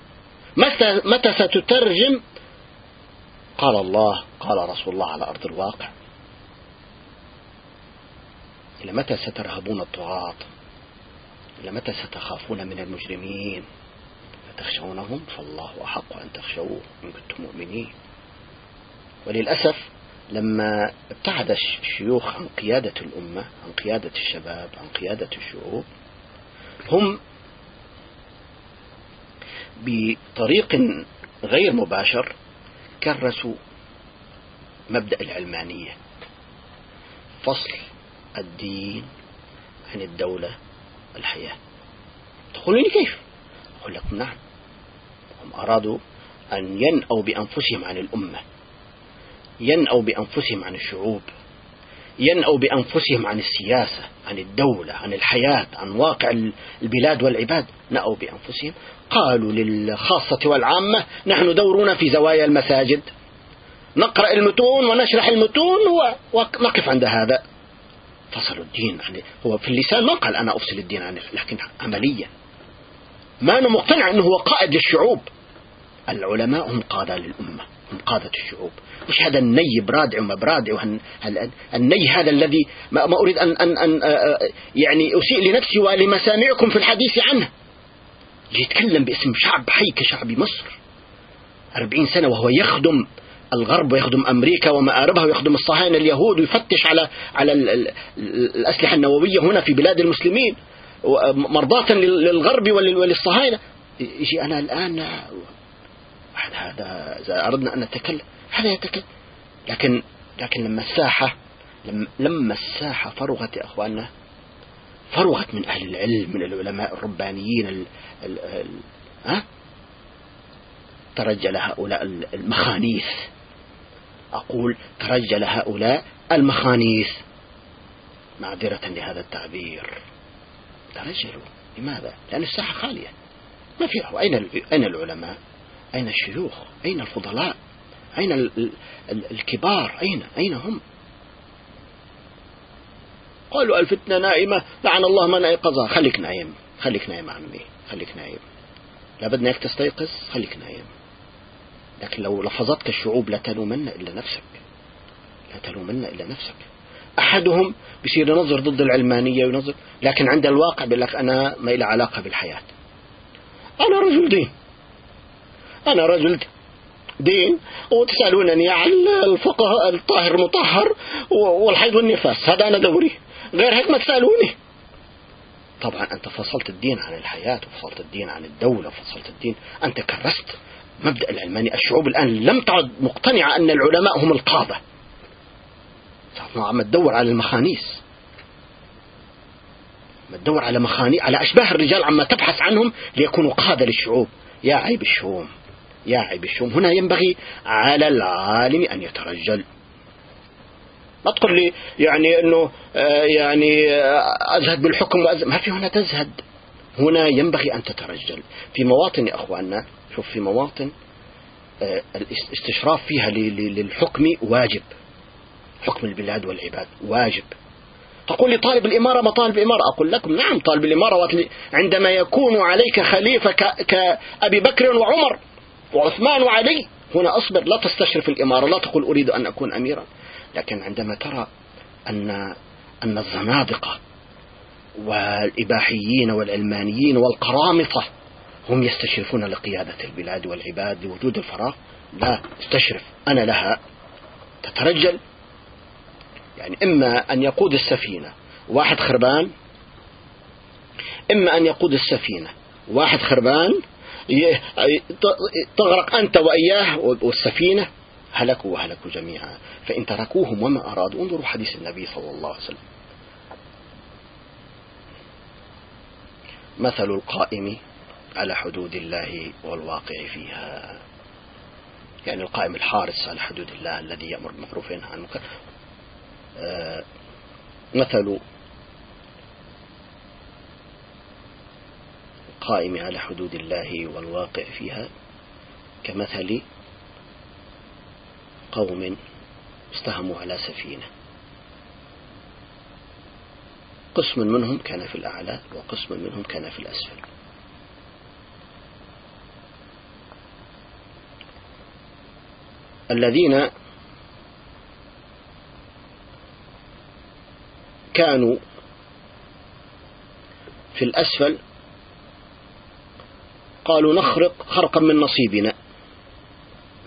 متى متى ستترجم؟ قال الله قال رسول الله على أرض الواقع. إلى متى سترهبون الطغاة إلى متى ستخافون من المجرمين؟ فتخشونهم فالله أحق أن تخشوه إن كنتم مؤمنين. وللأسف لما ابتعد الشيوخ عن قيادة الأمة عن قيادة الشباب عن قيادة الشعوب هم بطريق غير مباشر كرسوا مبدأ العلمانية. فصل الدين عن الدولة الحياة. تقولون كيف؟ أقول لكم نعم. هم أرادوا أن ينأوا بأنفسهم عن الأمة. ينأوا بأنفسهم عن الشعوب. ينأوا بأنفسهم عن السياسة عن الدولة عن الحياة عن واقع البلاد والعباد. نأوا بأنفسهم قالوا للخاصة والعامة نحن دورنا في زوايا المساجد. نقرأ المتون ونشرح المتون ونقف عند هذا. فصل الدين يعني هو في اللسان ما قال أنا أفصل الدين عنه لكن عمليا. ما أنا مقتنع أنه هو قائد للشعوب. العلماء هم قادة للأمة هم قادة الشعوب. مش هذا الني برادع وما برادع الني هذا الذي ما, ما أريد أن, أن, أن يعني أسيء لنفسي ولمسامعكم في الحديث عنه. يتكلم باسم شعب حي كشعب مصر. أربعين سنة وهو يخدم الغرب ويخدم أمريكا ومآربها ويخدم الصهاينة اليهود ويفتش على على الأسلحة النووية هنا في بلاد المسلمين مرضاة للغرب وللصهاينة. يجي أنا الآن هذا إذا أردنا أن نتكلم هذا يتكلم. لكن لكن لما الساحة لما الساحة فرغت يا أخواننا فرغت من أهل العلم من العلماء الربانيين ال ال ال ها ترجل هؤلاء المخانيث أقول ترجل هؤلاء المخانيث معذرة لهذا التعبير ترجلوا لماذا؟ لأن الساحة خالية ما فيها أين أين العلماء؟ أين الشيوخ؟ أين الفضلاء؟ أين الكبار؟ أين أين هم؟ قالوا الفتنة نائمة لعن الله من أيقظها خليك نايم خليك نايم عمي خليك نايم. لابد أنك تستيقظ خليك نايم. لكن لو لفظتك الشعوب لا تلومن إلا نفسك. لا تلومن إلا نفسك. أحدهم بيصير ينظر ضد العلمانية وينظر لكن عند الواقع بيقول لك أنا ما إلى علاقة بالحياة. أنا رجل دين. أنا رجل دين وتسألونني عن الفقه الطاهر المطهر والحيض والنفاس. هذا أنا دوري. غير هيك ما تسألوني. طبعا أنت فصلت الدين عن الحياة وفصلت الدين عن الدولة وفصلت الدين. أنت كرست. مبدأ العلماني الشعوب الآن لم تعد مقتنعة أن العلماء هم القادة. عم تدور على المخانيس. ما تدور على مخاني على أشباه الرجال عما تبحث عنهم ليكونوا قادة للشعوب. يا عيب الشوم. يا عيب الشوم. هنا ينبغي على العالم أن يترجل. ما تقول لي يعني إنه آه، يعني آه، أزهد بالحكم وأزهد ما في هنا تزهد. هنا ينبغي أن تترجل. في مواطن يا إخواننا شوف في مواطن آه، الاستشراف فيها للحكم واجب. حكم البلاد والعباد واجب. تقول لي طالب الإمارة ما طالب الإمارة؟ أقول لكم نعم طالب الإمارة عندما يكون عليك خليفة كأبي بكر وعمر وعثمان وعلي هنا أصبر لا تستشرف الإمارة لا تقول أريد أن أكون أميرا. لكن عندما ترى أن أن الزنادقة والإباحيين والعلمانيين والقرامطة هم يستشرفون لقيادة البلاد والعباد لوجود الفراغ لا استشرف. أنا لها تترجل. يعني إما أن يقود السفينة واحد خربان إما أن يقود السفينة واحد خربان تغرق أنت وإياه والسفينة هلكوا وهلكوا جميعا. فإن تركوهم وما أرادوا انظروا حديث النبي صلى الله عليه وسلم. مثل القائم على حدود الله والواقع فيها. يعني القائم الحارس على حدود الله الذي يأمر بالمعروف عن المنكر. آه، مثل القائم على حدود الله والواقع فيها كمثل قوم استهموا على سفينة. قسم منهم كان في الأعلى وقسم منهم كان في الأسفل. الذين كانوا في الأسفل قالوا نخرق خرقا من نصيبنا.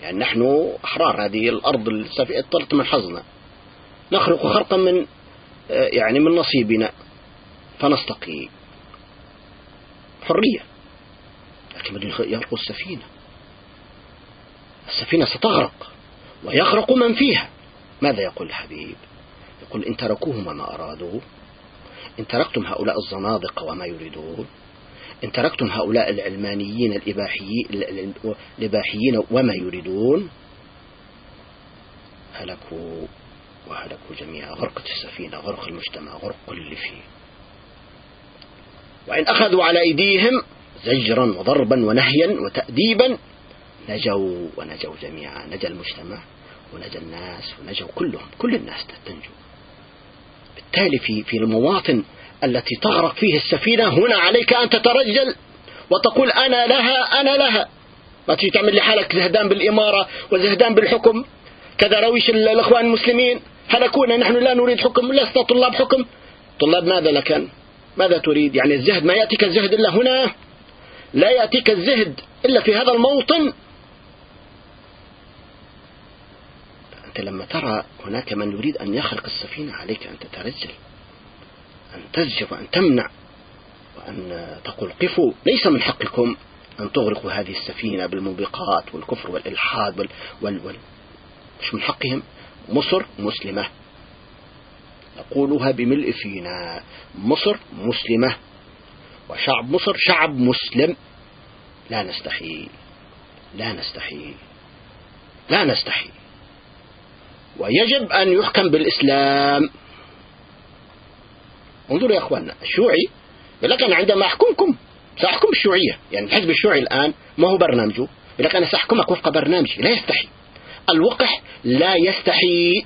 يعني نحن أحرار هذه الأرض الطلت من حظنا. نخرق خرقا من يعني من نصيبنا. فنستقي. حرية. لكن بدون يغرقوا السفينة. السفينة ستغرق. ويغرق من فيها. ماذا يقول الحبيب؟ يقول إن تركوهم وما أرادوا إن تركتم هؤلاء الزنادقة وما يريدون. إن تركتم هؤلاء العلمانيين الإباحيين وما يريدون؟ هلكوا وهلكوا جميعا. غرقت السفينة غرق المجتمع غرق كل فيه. وإن أخذوا على أيديهم زجرا وضربا ونهيا وتأديبا نجوا ونجوا جميعا. نجا المجتمع ونجا الناس ونجوا كلهم. كل الناس تنجو بالتالي في في المواطن التي تغرق فيه السفينة هنا عليك أن تترجل وتقول أنا لها أنا لها. ما تجي تعمل لحالك زهدان بالإمارة وزهدان بالحكم؟ كذا رويش الإخوان المسلمين. هلكونا نحن لا نريد حكم لسنا طلاب حكم. طلاب ماذا لكن ماذا تريد؟ يعني الزهد ما يأتيك الزهد إلا هنا؟ لا يأتيك الزهد إلا في هذا الموطن. أنت لما ترى هناك من يريد أن يخلق السفينة عليك أن تترجل. أن تزجر وأن تمنع وأن تقول قفوا. ليس من حقكم أن تغرقوا هذه السفينة بالموبقات والكفر والإلحاد وال, وال, وال مش من حقهم. مصر مسلمة. نقولها بملء فينا مصر مسلمة. وشعب مصر شعب مسلم. لا نستحي لا نستحي لا نستحي ويجب أن يحكم بالإسلام. انظروا يا أخواننا الشيوعي يقول لك أنا عندما أحكمكم سأحكم الشيوعية يعني الحزب الشيوعي الآن ما هو برنامجه؟ يقول لك أنا سأحكمك وفق برنامجي لا يستحي. الوقح لا يستحي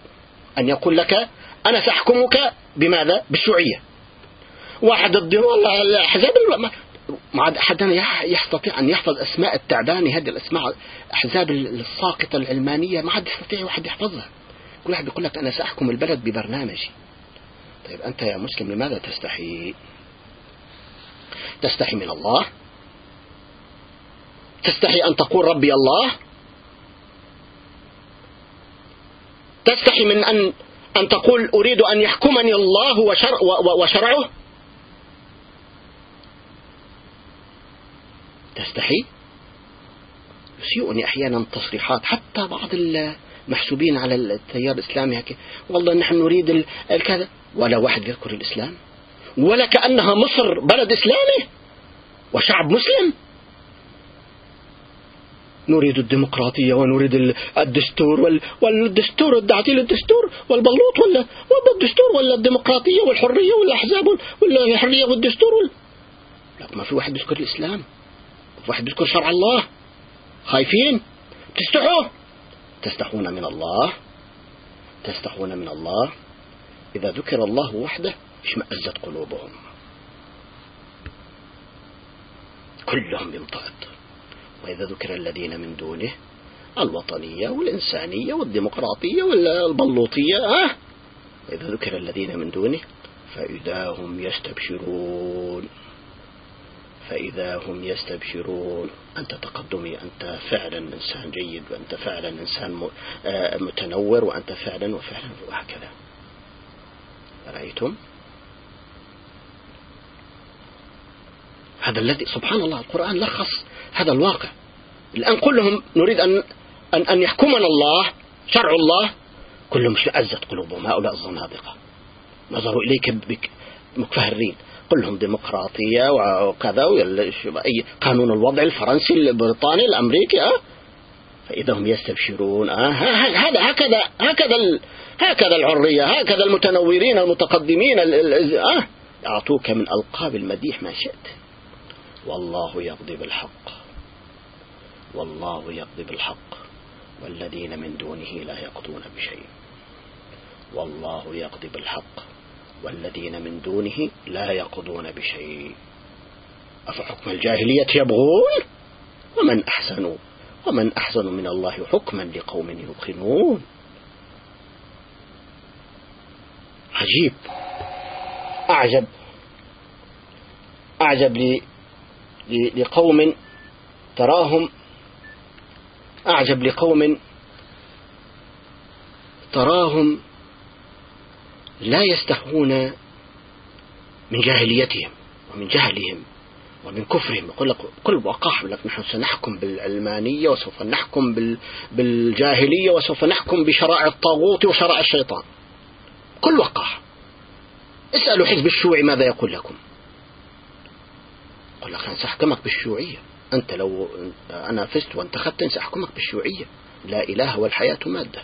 أن يقول لك أنا سأحكمك بماذا؟ بالشيوعية. واحد ضد والله الأحزاب ما عاد أحد يستطيع أن يحفظ أسماء التعباني هذه الأسماء أحزاب الساقطة العلمانية ما عاد يستطيع واحد يحفظها. كل واحد يقول لك أنا سأحكم البلد ببرنامجي. طيب أنت يا مسلم لماذا تستحي؟ تستحي من الله؟ تستحي أن تقول ربي الله؟ تستحي من أن أن تقول أريد أن يحكمني الله وشرع وشرعه؟ تستحي؟ يسيئني أحيانا تصريحات حتى بعض المحسوبين على التيار الإسلامي هكي والله نحن نريد الكذا ولا واحد يذكر الإسلام. ولا كأنها مصر بلد إسلامي. وشعب مسلم. نريد الديمقراطية ونريد الدستور والدستور الدعتي للدستور والبلوط ولا الدستور ولا الديمقراطية والحرية والأحزاب ولا الحرية والدستور ولا لا ما في واحد يذكر الإسلام. ما في واحد يذكر شرع الله. خايفين. تستحوا تستحون من الله تستحون من الله. إذا ذكر الله وحده اشمأزت قلوبهم. كلهم ينطقد وإذا ذكر الذين من دونه الوطنية والإنسانية والديمقراطية والبلوطية آه وإذا ذكر الذين من دونه فإذا هم يستبشرون. فإذا هم يستبشرون أنت تقدمي أنت فعلا إنسان جيد وأنت فعلا إنسان آه، متنور وأنت فعلا وفعلا وهكذا. رأيتم؟ هذا الذي سبحان الله القرآن لخص هذا الواقع. الآن كلهم نريد أن أن, أن يحكمنا الله شرع الله. كلهم اشمأزت قلوبهم هؤلاء الزنادقة. نظروا إليك بك مكفهرين كلهم ديمقراطية وكذا أي قانون الوضع الفرنسي البريطاني الأمريكي أه؟ فإذا هم يستبشرون أه؟ هذا هكذا هكذا هكذا العرية هكذا المتنورين المتقدمين أه؟ يعطوك من ألقاب المديح ما شئت والله يقضي بالحق والله يقضي بالحق والذين من دونه لا يقضون بشيء والله يقضي بالحق والذين من دونه لا يقضون بشيء. أفحكم الجاهلية يبغون؟ ومن أحسن؟ ومن أحسن من الله حكما لقوم يوقنون. عجيب. أعجب. أعجب لقوم تراهم. أعجب لقوم تراهم لا يستحون من جاهليتهم ومن جهلهم ومن كفرهم. يقول لك كل وقاح لك نحن سنحكم بالعلمانية وسوف نحكم بالجاهلية وسوف نحكم بشرائع الطاغوت وشرائع الشيطان. كل وقاح اسألوا حزب الشيوعي ماذا يقول لكم؟ يقول لك أنا سأحكمك بالشيوعية. أنت لو أنا فزت وانتخبت سأحكمك بالشيوعية. لا إله والحياة مادة.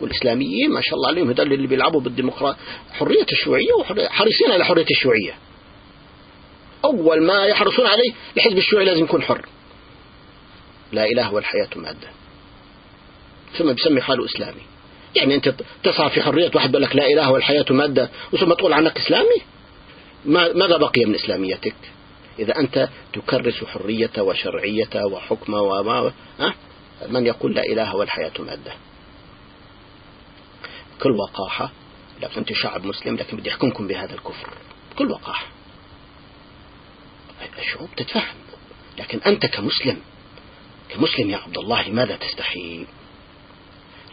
والإسلاميين ما شاء الله عليهم هذول اللي بيلعبوا بالديمقراطية حرية الشيوعية وحريصين على حرية الشيوعية. أول ما يحرصون عليه الحزب الشيوعي لازم يكون حر. لا إله والحياة مادة. ثم بيسمي حاله إسلامي. يعني أنت تسعى في حرية واحد بيقول لك لا إله والحياة مادة وثم تقول عنك إسلامي؟ ماذا بقي من إسلاميتك؟ إذا أنت تكرس حرية وشرعية وحكم وما أه؟ من يقول لا إله والحياة مادة. بكل وقاحة لكن أنت شعب مسلم لكن بدي أحكمكم بهذا الكفر. بكل وقاحة. الشعوب تتفهم لكن أنت كمسلم كمسلم يا عبد الله لماذا تستحي؟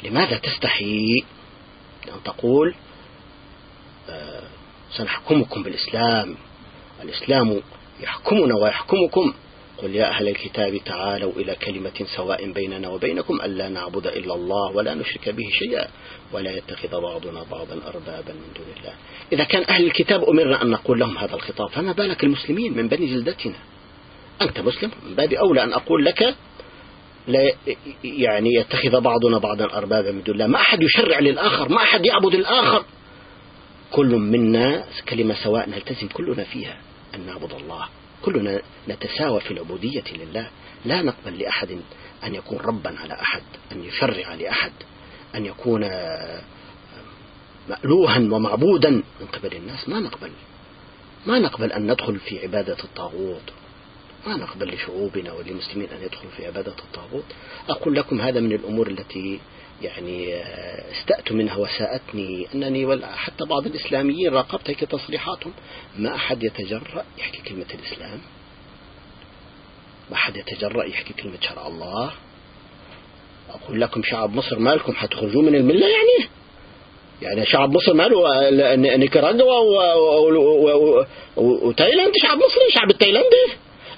لماذا تستحي أن تقول آه سنحكمكم بالإسلام؟ الإسلام يحكمنا ويحكمكم. قل يا أهل الكتاب تعالوا إلى كلمة سواء بيننا وبينكم ألا نعبد إلا الله ولا نشرك به شيئا ولا يتخذ بعضنا بعضا أربابا من دون الله. إذا كان أهل الكتاب أمرنا أن نقول لهم هذا الخطاب فما بالك المسلمين من بني جلدتنا؟ أنت مسلم من باب أولى أن أقول لك لا يعني يتخذ بعضنا بعضا أربابا من دون الله. ما أحد يشرع للآخر ما أحد يعبد الآخر. كل منا كلمة سواء نلتزم كلنا فيها أن نعبد الله. كلنا نتساوى في العبودية لله. لا نقبل لأحد أن يكون ربا على أحد أن يشرع لأحد أن يكون مألوها ومعبودا من قبل الناس. ما نقبل. ما نقبل أن ندخل في عبادة الطاغوت. ما نقبل لشعوبنا وللمسلمين أن يدخلوا في عبادة الطاغوت. أقول لكم هذا من الأمور التي يعني استأت منها وساءتني أنني حتى بعض الإسلاميين راقبت هيك تصريحاتهم ما أحد يتجرأ يحكي كلمة الإسلام. ما أحد يتجرأ يحكي كلمة شرع الله. أقول لكم شعب مصر مالكم حتخرجوا من الملة يعني؟ يعني شعب مصر ماله نيكاراغوا وتايلاند شعب مصري شعب التايلاندي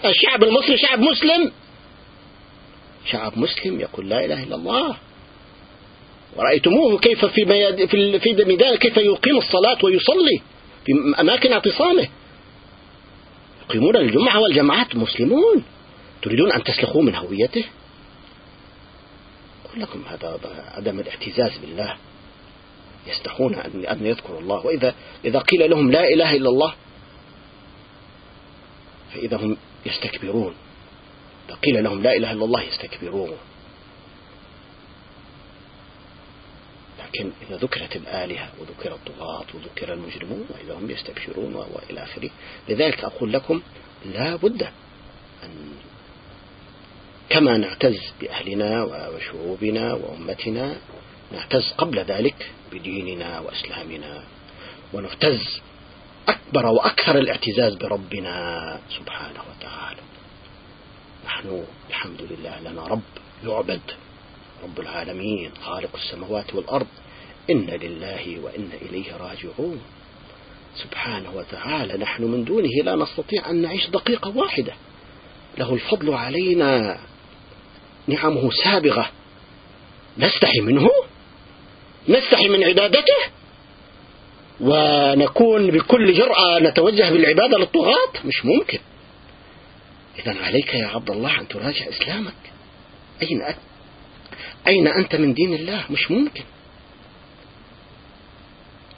الشعب المصري شعب مسلم. شعب مسلم يقول لا إله إلا الله. ورأيتموه كيف في مياد في في ميدان كيف يقيم الصلاة ويصلي في أماكن اعتصامه. يقيمون الجمعة والجماعات مسلمون. تريدون أن تسلخوا من هويته؟ أقول لكم هذا عدم الاعتزاز بالله. يستحون أن يذكروا الله. وإذا إذا قيل لهم لا إله إلا الله فإذا هم يستكبرون. إذا قيل لهم لا إله إلا الله يستكبرون. لكن إذا ذكرت الآلهة وذكر الطغاة وذكر المجرمون وإذا هم يستبشرون وإلى آخره لذلك أقول لكم لا بد أن كما نعتز بأهلنا وشعوبنا وأمتنا نعتز قبل ذلك بديننا وإسلامنا ونعتز أكبر وأكثر الاعتزاز بربنا سبحانه وتعالى. نحن الحمد لله لنا رب يعبد. رب العالمين خالق السماوات والأرض إن لله وإن إليه راجعون. سبحانه وتعالى نحن من دونه لا نستطيع أن نعيش دقيقة واحدة. له الفضل علينا. نعمه سابغة. نستحي منه. نستحي من عبادته. ونكون بكل جرأة نتوجه بالعبادة للطغاة. مش ممكن. إذا عليك يا عبد الله أن تراجع إسلامك. أين أنت؟ أين أنت من دين الله؟ مش ممكن.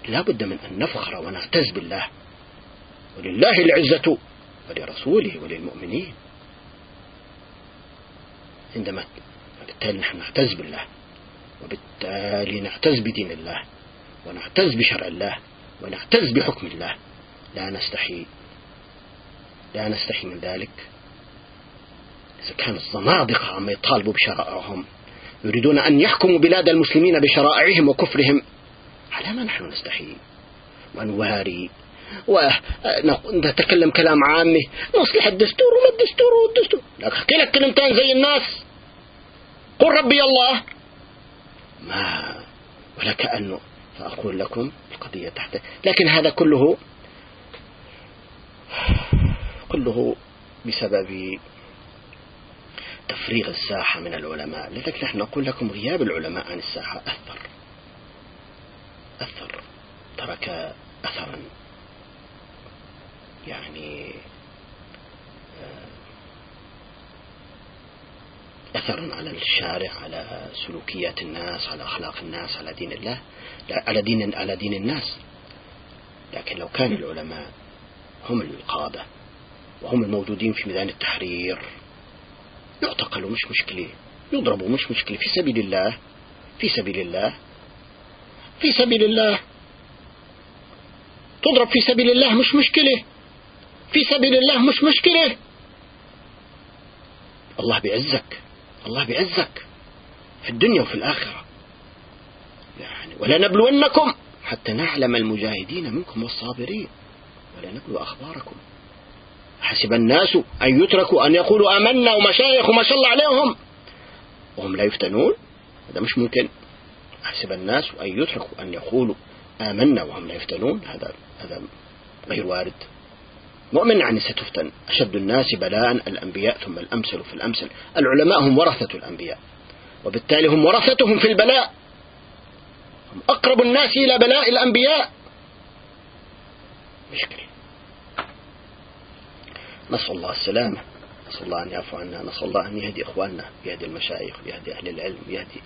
لا بد من أن نفخر ونعتز بالله. ولله العزة ولرسوله وللمؤمنين. عندما بالتالي نحن نعتز بالله وبالتالي نعتز بدين الله ونعتز بشرع الله ونعتز بحكم الله لا نستحي لا نستحي من ذلك. إذا كان الزنادقة عم يطالبوا بشرائعهم يريدون أن يحكموا بلاد المسلمين بشرائعهم وكفرهم. على ما نحن نستحي ونواري. ونتكلم كلام عامي. نصلح الدستور وما الدستور والدستور. احكي لك كلمتين زي الناس. قل ربي الله. ما ولا كأنه فأقول لكم القضية تحت. لكن هذا كله كله بسبب تفريغ الساحة من العلماء. لذلك نحن نقول لكم غياب العلماء عن الساحة أثر. أثر. ترك أثرا. يعني آه، أثرا على الشارع على سلوكيات الناس على أخلاق الناس على دين الله على دين على دين الناس. لكن لو كان العلماء هم القادة وهم الموجودين في ميدان التحرير يعتقلوا مش مشكلة. يضربوا مش مشكلة. في سبيل الله في سبيل الله في سبيل الله. تضرب في سبيل الله مش مشكلة. في سبيل الله مش مشكلة. الله بيعزك. الله بيعزك. في الدنيا وفي الآخرة. يعني ولنبلونكم حتى نعلم المجاهدين منكم والصابرين. ولنبلو أخباركم. حسب الناس أن يتركوا أن يقولوا آمنا ومشايخ وما شاء الله عليهم. وهم لا يفتنون. هذا مش ممكن. حسب الناس أن يتركوا أن يقولوا آمنا وهم لا يفتنون. هذا هذا غير وارد. مؤمن يعني ستفتن. أشد الناس بلاء الأنبياء ثم الأمثل في الأمثل. العلماء هم ورثة الأنبياء. وبالتالي هم ورثتهم في البلاء. هم أقرب الناس إلى بلاء الأنبياء. مشكلة. نسأل الله السلامة. نسأل الله أن يعفو عنا. نسأل الله أن يهدي إخواننا يهدي المشايخ يهدي أهل العلم يهدي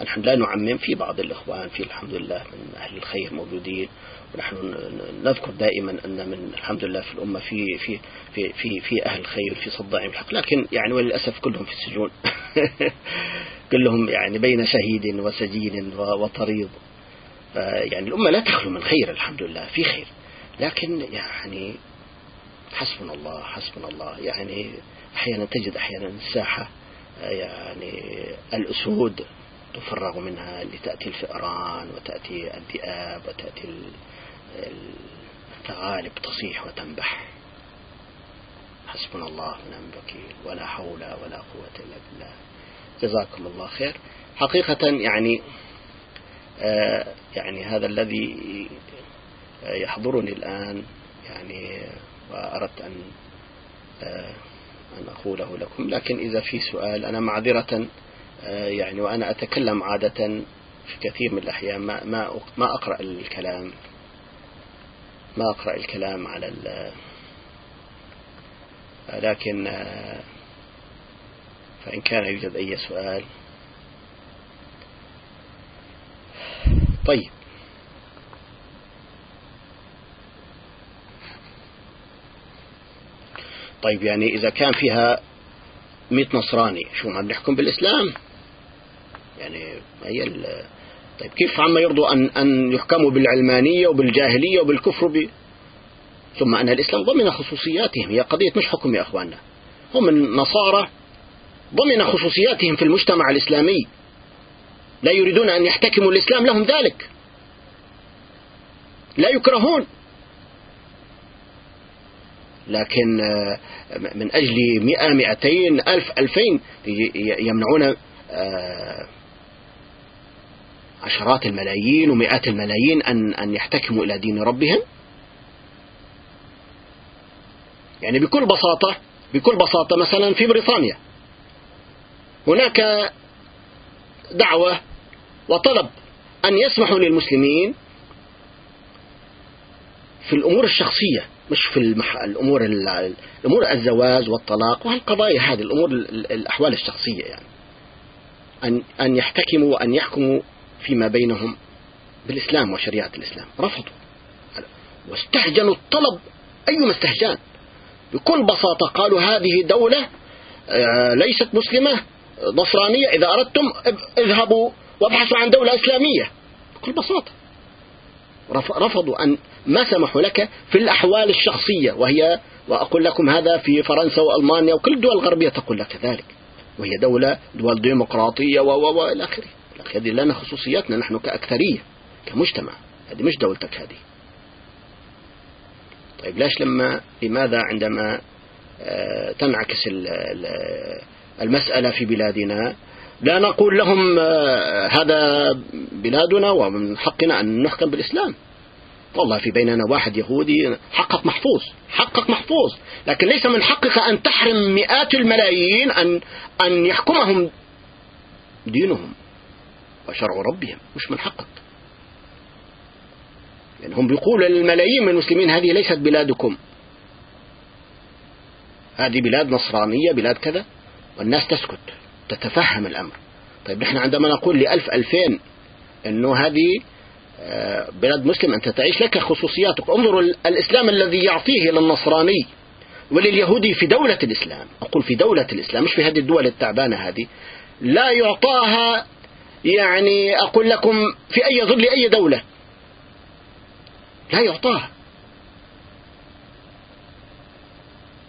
نحن لا نعمم في بعض الإخوان في الحمد لله من أهل الخير موجودين. ونحن نذكر دائما أن من الحمد لله في الأمة في في في في, في أهل الخير في صداعهم الحق. لكن يعني وللأسف كلهم في السجون. كلهم يعني بين شهيد وسجين وطريض يعني الأمة لا تخلو من خير الحمد لله في خير. لكن يعني حسبنا الله حسبنا الله. يعني أحيانا تجد أحيانا الساحة يعني الأسود تفرغ منها لتأتي الفئران وتأتي الذئاب وتأتي الثعالب تصيح وتنبح. حسبنا الله ونعم الوكيل. ولا حول ولا قوة إلا بالله. جزاكم الله خير. حقيقة يعني آه يعني هذا الذي يحضرني الآن يعني وأردت أن آه أن أقوله لكم. لكن إذا في سؤال أنا معذرة آه يعني وأنا أتكلم عادة في كثير من الأحيان ما ما ما أقرأ الكلام ما أقرأ الكلام على ال لكن آه، فإن كان يوجد أي سؤال. طيب. طيب يعني إذا كان فيها مئة نصراني شو ما بنحكم بالإسلام؟ يعني هي طيب كيف عما يرضوا أن أن يحكموا بالعلمانية وبالجاهلية وبالكفر ب... ثم أن الإسلام ضمن خصوصياتهم هي قضية مش حكم يا أخواننا. هم النصارى ضمن خصوصياتهم في المجتمع الإسلامي. لا يريدون أن يحتكموا الإسلام لهم ذلك. لا يكرهون. لكن آه، من أجل مئة مئتين ألف ألفين يمنعون آه، عشرات الملايين ومئات الملايين أن أن يحتكموا إلى دين ربهم. يعني بكل بساطة بكل بساطة مثلا في بريطانيا هناك دعوة وطلب أن يسمحوا للمسلمين في الأمور الشخصية. مش في المح... الأمور الأمور الزواج والطلاق وهالقضايا هذه الأمور الأحوال الشخصية يعني. أن أن يحتكموا وأن يحكموا فيما بينهم بالإسلام وشريعة الإسلام. رفضوا. واستهجنوا الطلب. أيما استهجان؟ بكل بساطة قالوا هذه دولة آه، ليست مسلمة نصرانية إذا أردتم اذهبوا وابحثوا عن دولة إسلامية. بكل بساطة. رفضوا أن ما سمحوا لك في الأحوال الشخصية وهي وأقول لكم هذا في فرنسا وألمانيا وكل الدول الغربية تقول لك ذلك. وهي دولة دول ديمقراطية و و إلى آخره. هذه لنا خصوصياتنا نحن كأكثرية كمجتمع. هذه مش دولتك هذه. طيب ليش لما لماذا عندما آه، تنعكس المسألة في بلادنا؟ لا نقول لهم آه، هذا بلادنا ومن حقنا أن نحكم بالإسلام. والله في بيننا واحد يهودي حقك محفوظ حقك محفوظ. لكن ليس من حقك أن تحرم مئات الملايين أن أن يحكمهم دينهم وشرع ربهم مش من حقك. يعني هم بيقولوا للملايين من المسلمين هذه ليست بلادكم. هذه بلاد نصرانية بلاد كذا. والناس تسكت تتفهم الأمر. طيب نحن عندما نقول لألف ألفين أنه هذه بلاد مسلم أنت تعيش لك خصوصياتك. انظروا الإسلام الذي يعطيه للنصراني ولليهودي في دولة الإسلام. أقول في دولة الإسلام مش في هذه الدول التعبانة هذه. لا يعطاها يعني أقول لكم في أي ظل أي دولة. لا يعطاها.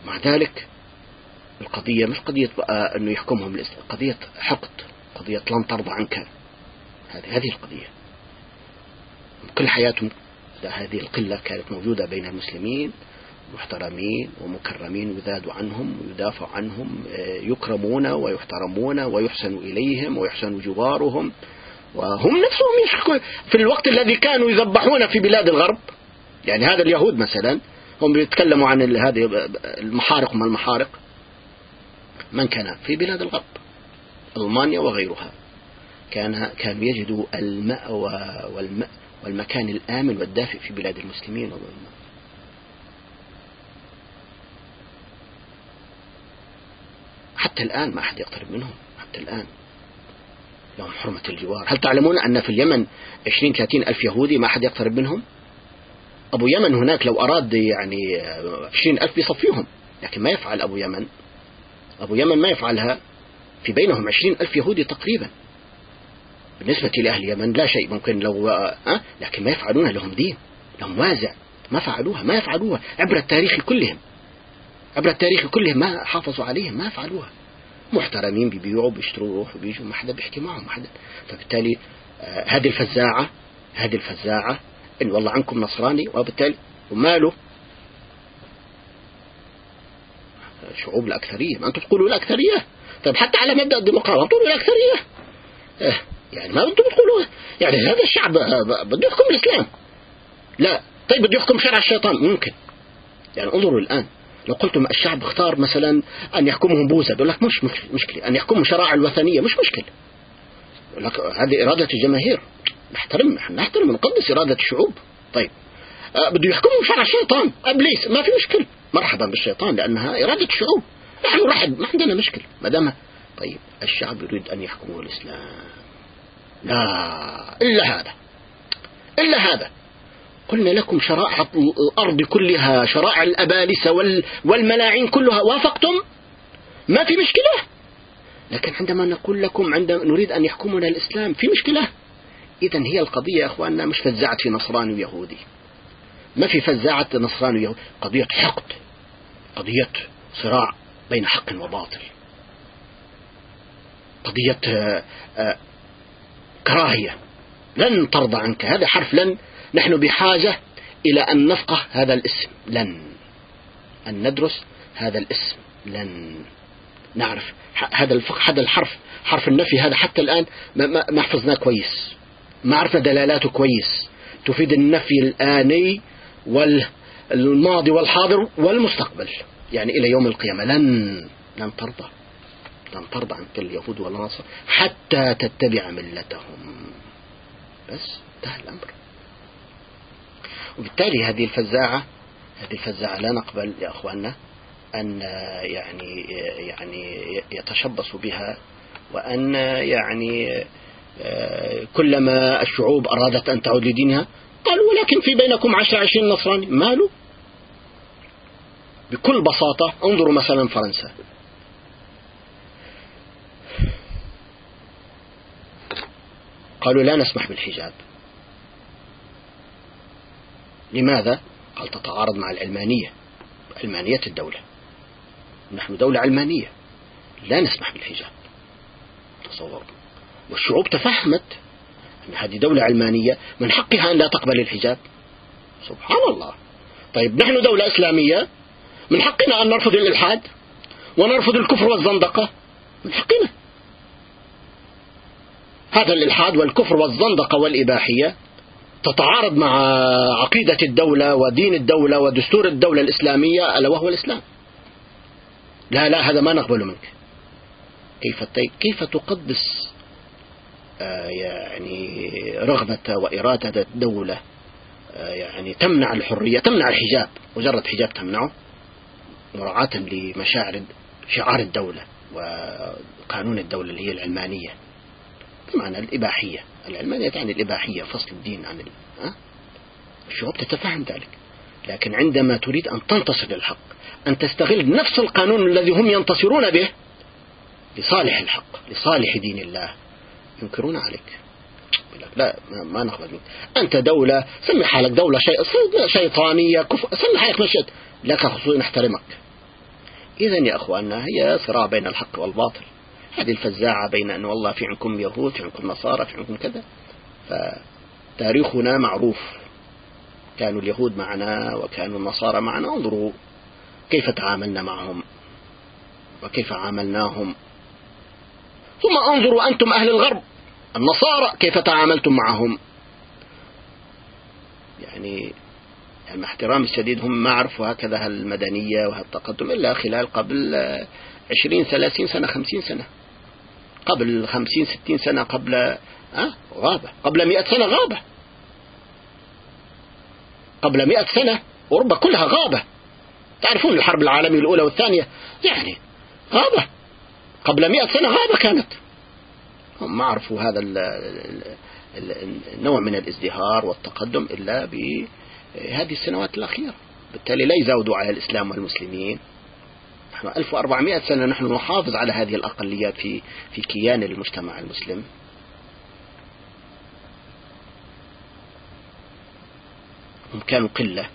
مع ذلك القضية مش قضية بقى أنه يحكمهم قضية حقد قضية لن ترضى عنك. هذه هذه القضية. كل حياتهم. هذه القلة كانت موجودة بين المسلمين محترمين ومكرمين يذاد عنهم ويدافع عنهم آه، يكرمون ويحترمون ويحسن إليهم ويحسن جوارهم. وهم نفسهم يشكون في الوقت الذي كانوا يذبحون في بلاد الغرب يعني هذا اليهود مثلا هم بيتكلموا عن هذه المحارق وما المحارق. من كان في بلاد الغرب؟ ألمانيا وغيرها. كان كانوا يجدوا المأوى والمأ والمكان الآمن والدافئ في بلاد المسلمين. حتى الآن ما أحد يقترب منهم. حتى الآن. لهم حرمة الجوار. هل تعلمون أن في اليمن 20 30 ألف يهودي ما أحد يقترب منهم؟ أبو يمن هناك لو أراد يعني 20 ألف يصفيهم لكن ما يفعل أبو يمن. أبو يمن ما يفعلها في بينهم 20 ألف يهودي تقريبا. بالنسبة لأهل اليمن لا شيء ممكن لو أه؟ لكن ما يفعلونها لهم دين لهم وازع ما فعلوها ما يفعلوها عبر التاريخ كلهم. عبر التاريخ كلهم ما حافظوا عليهم ما فعلوها. محترمين بيبيعوا بيشتروا يروحوا بيجوا ما حدا بيحكي معهم ما حدا. فبالتالي آه هذه الفزاعة هذه الفزاعة إن والله عنكم نصراني وبالتالي وماله. شعوب الأكثرية ما أنتم تقولوا الأكثرية. طيب حتى على مبدأ الديمقراطية تقولوا الأكثرية. إيه. يعني ما أنتم بتقولوا يعني هذا الشعب بده يحكم الإسلام. لا. طيب بده يحكم شرع الشيطان. ممكن. يعني انظروا الآن. لو قلتم الشعب اختار مثلا أن يحكمهم بوذا بيقول لك مش مشكلة. أن يحكموا شرائع الوثنية مش مشكلة. لك هذه إرادة الجماهير. نحترم نحترم ونقدس إرادة الشعوب. طيب. أه بده يحكموا شرع الشيطان. إبليس ما في مشكلة. مرحبا بالشيطان لأنها إرادة الشعوب نحن رحب ما عندنا مشكلة. ما دام طيب. الشعب يريد أن يحكموا الإسلام. لا إلا هذا. إلا هذا. قلنا لكم شرائع الأرض كلها شرائع الأبالسة والملاعين كلها. وافقتم؟ ما في مشكلة. لكن عندما نقول لكم عندما نريد أن يحكمنا الإسلام في مشكلة. إذا هي القضية يا أخواننا مش فزاعة في نصراني ويهودي ما في فزاعة نصراني ويهودي قضية حقد. قضية صراع بين حق وباطل. قضية آه، كراهية. لن ترضى عنك. هذا حرف لن. نحن بحاجة إلى أن نفقه هذا الاسم. لن. أن ندرس هذا الاسم. لن. نعرف هذا الفقه هذا الحرف حرف النفي هذا حتى الآن ما, حفظناه كويس. ما عرفنا دلالاته كويس. تفيد النفي الآني والماضي والحاضر والمستقبل. يعني إلى يوم القيامة. لن. لن ترضى. لن ترضى عنك اليهود والنصارى حتى تتبع ملتهم. بس انتهى الأمر. وبالتالي هذه الفزاعة هذه الفزاعة لا نقبل يا أخواننا أن يعني يعني يتشبص بها وأن يعني كلما الشعوب أرادت أن تعود لدينها قالوا ولكن في بينكم عشر عشرين نصراني. ماله بكل بساطة انظروا مثلا فرنسا. قالوا لا نسمح بالحجاب. لماذا؟ قال تتعارض مع العلمانية علمانية الدولة. نحن دولة علمانية لا نسمح بالحجاب. تصور والشعوب تفهمت أن هذه دولة علمانية من حقها أن لا تقبل الحجاب. سبحان الله. طيب نحن دولة إسلامية من حقنا أن نرفض الإلحاد ونرفض الكفر والزندقة. من حقنا. هذا الإلحاد والكفر والزندقة والإباحية تتعارض مع عقيدة الدولة ودين الدولة ودستور الدولة الإسلامية ألا وهو الإسلام. لا لا هذا ما نقبل منك. كيف كيف تقدس آه، يعني رغبة وإرادة الدولة؟ آه، يعني تمنع الحرية تمنع الحجاب. مجرد حجاب تمنعه؟ مراعاة لمشاعر شعار الدولة وقانون الدولة اللي هي العلمانية. بمعنى الإباحية. العلمانية تعني الإباحية؟ فصل الدين عن؟ الشعوب تتفهم ذلك. لكن عندما تريد أن تنتصر للحق أن تستغل نفس القانون الذي هم ينتصرون به لصالح الحق لصالح دين الله. ينكرون عليك. لا ما نقبل منك. أنت دولة سمي حالك دولة شيء شيطانية كفر سمي حالك مشهد لك خصوصا نحترمك إذا يا أخواننا هي صراع بين الحق والباطل. هذه الفزاعة بين أن والله في عندكم يهود في عندكم نصارى في عندكم كذا. فتاريخنا معروف. كانوا اليهود معنا وكانوا النصارى معنا. انظروا كيف تعاملنا معهم وكيف عاملناهم. ثم انظروا أنتم أهل الغرب النصارى كيف تعاملتم معهم. يعني يعني مع احترامي الشديد هم ما عرفوا هكذا هالمدنية وهالتقدم إلا خلال قبل عشرين ثلاثين سنة خمسين سنة. قبل خمسين ستين سنة قبل أه؟ غابة. قبل مئة سنة غابة. قبل مئة سنة أوروبا كلها غابة. تعرفون الحرب العالمية الأولى والثانية؟ يعني غابة. قبل مئة سنة غابة كانت. هم ما عرفوا هذا النوع من الازدهار والتقدم إلا بهذه السنوات الأخيرة. بالتالي لا يزودوا على الإسلام والمسلمين. نحن 1400 سنة نحن نحافظ على هذه الأقليات في في كيان المجتمع المسلم. هم كانوا قلة.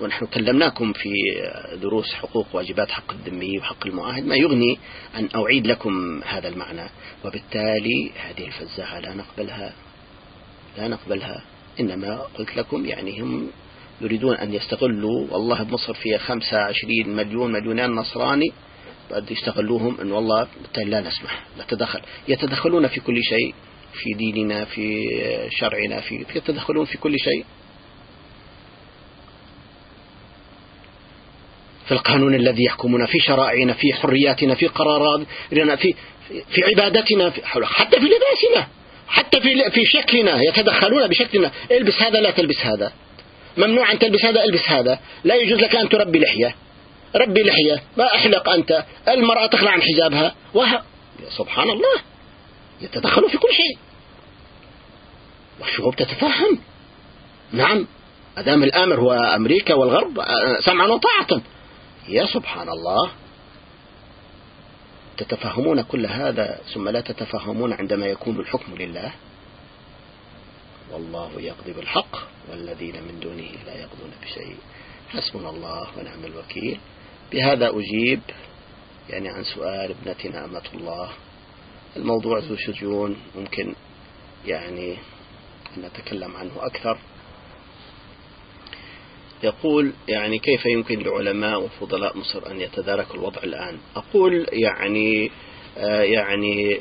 ونحن كلمناكم في دروس حقوق واجبات حق الذمي وحق المعاهد ما يغني أن أعيد لكم هذا المعنى. وبالتالي هذه الفزاعة لا نقبلها لا نقبلها. إنما قلت لكم يعني هم يريدون أن يستغلوا والله بمصر فيها خمسة عشرين مليون مليونين نصراني بعد يستغلوهم أن والله بالتالي لا نسمح نتدخل يتدخلون في كل شيء في ديننا في شرعنا في يتدخلون في كل شيء. في القانون الذي يحكمنا في شرائعنا في حرياتنا في قراراتنا في في عبادتنا في حتى في لباسنا حتى في في شكلنا يتدخلون بشكلنا. البس هذا لا تلبس هذا. ممنوع أن تلبس هذا ألبس هذا. لا يجوز لك أن تربي لحية. ربي لحية. ما أحلق أنت. المرأة تخلع عن حجابها. وه... سبحان الله. يتدخلون في كل شيء. والشعوب تتفهم. نعم. أدام الآمر هو أمريكا والغرب سمعا وطاعة يا سبحان الله. تتفهمون كل هذا ثم لا تتفهمون عندما يكون الحكم لله. والله يقضي بالحق والذين من دونه لا يقضون بشيء. حسبنا الله ونعم الوكيل. بهذا أجيب يعني عن سؤال ابنتنا أمة الله. الموضوع ذو شجون ممكن يعني أن نتكلم عنه أكثر. يقول يعني كيف يمكن لعلماء وفضلاء مصر أن يتداركوا الوضع الآن؟ أقول يعني آه يعني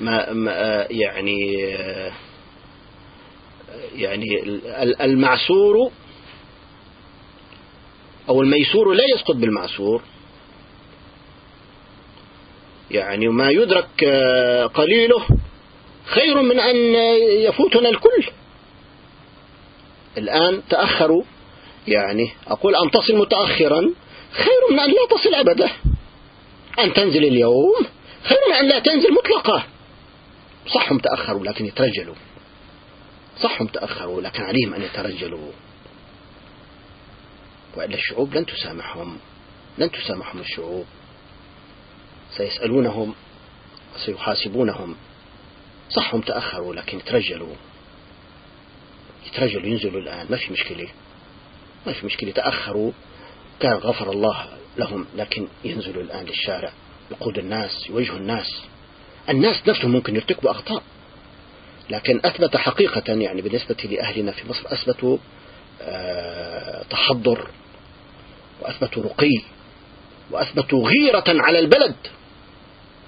ما, ما يعني يعني المعسور أو الميسور لا يسقط بالمعسور. يعني ما يدرك قليله خير من أن يفوتنا الكل. الآن تأخروا. يعني أقول أن تصل متأخرا خير من أن لا تصل أبدا. أن تنزل اليوم خير من أن لا تنزل مطلقة صح هم تأخروا لكن يترجلوا. صح هم تأخروا لكن عليهم أن يترجلوا. وإلا الشعوب لن تسامحهم. لن تسامحهم الشعوب. سيسألونهم وسيحاسبونهم صح هم تأخروا لكن يترجلوا. يترجلوا ينزلوا الآن. ما في مشكلة. ما في مشكلة. تأخروا. كان غفر الله لهم لكن ينزلوا الآن للشارع. يقود الناس يواجهوا الناس. الناس نفسهم ممكن يرتكبوا أخطاء. لكن أثبت حقيقة يعني بالنسبة لأهلنا في مصر أثبتوا آه، تحضر وأثبتوا رقي وأثبتوا غيرة على البلد.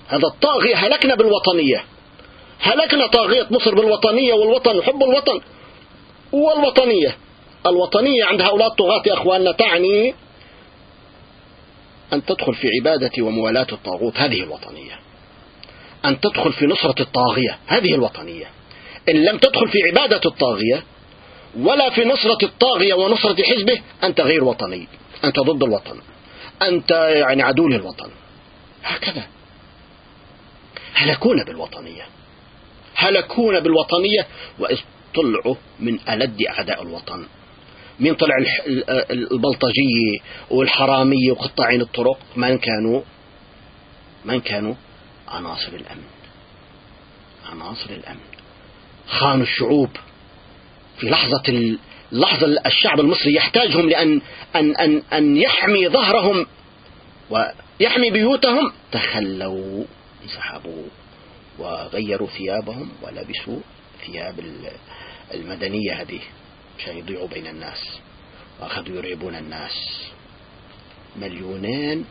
هذا الطاغية هلكنا بالوطنية. هلكنا طاغية مصر بالوطنية والوطن وحب الوطن والوطنية. الوطنية عند هؤلاء الطغاة يا أخواننا تعني أن تدخل في عبادة وموالاة الطاغوت. هذه الوطنية. أن تدخل في نصرة الطاغية هذه الوطنية. إن لم تدخل في عبادة الطاغية ولا في نصرة الطاغية ونصرة حزبه أنت غير وطني أنت ضد الوطن أنت يعني عدو للوطن. هكذا. هلكونا بالوطنية. هلكونا بالوطنية وإذ طلعوا من ألد أعداء الوطن. مين طلع البلطجية والحرامية وقطاعين الطرق من كانوا؟ من كانوا؟ عناصر الأمن. عناصر الأمن. خانوا الشعوب. في لحظة اللحظة الشعب المصري يحتاجهم لأن أن أن أن يحمي ظهرهم ويحمي بيوتهم. تخلوا انسحبوا وغيروا ثيابهم ولبسوا ثياب المدنية هذه. عشان يضيعوا بين الناس. وأخذوا يرعبون الناس. مليونين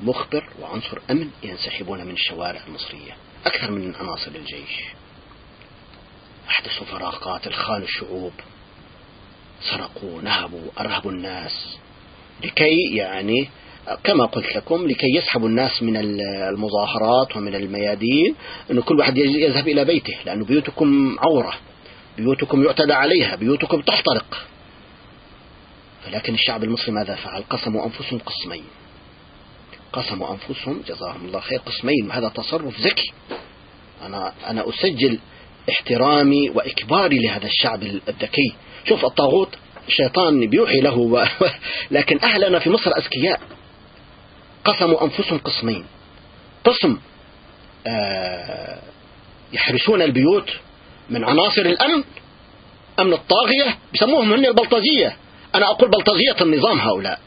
مخبر وعنصر أمن ينسحبون من الشوارع المصرية أكثر من عناصر الجيش. أحدثوا فراقات الخان الشعوب. سرقوا نهبوا أرهبوا الناس. لكي يعني كما قلت لكم لكي يسحبوا الناس من المظاهرات ومن الميادين أن كل واحد يذهب إلى بيته لأن بيوتكم عورة بيوتكم يعتدى عليها بيوتكم تحترق. ولكن الشعب المصري ماذا فعل؟ قسموا أنفسهم قسمين. قسموا أنفسهم جزاهم الله خير قسمين هذا تصرف ذكي. أنا أنا أسجل احترامي وإكباري لهذا الشعب الذكي. شوف الطاغوت الشيطان بيوحي له و... لكن أهلنا في مصر أذكياء. قسموا أنفسهم قسمين. قسم آه يحرسون البيوت من عناصر الأمن أمن الطاغية بيسموهم هن البلطجية. أنا أقول بلطجية النظام هؤلاء.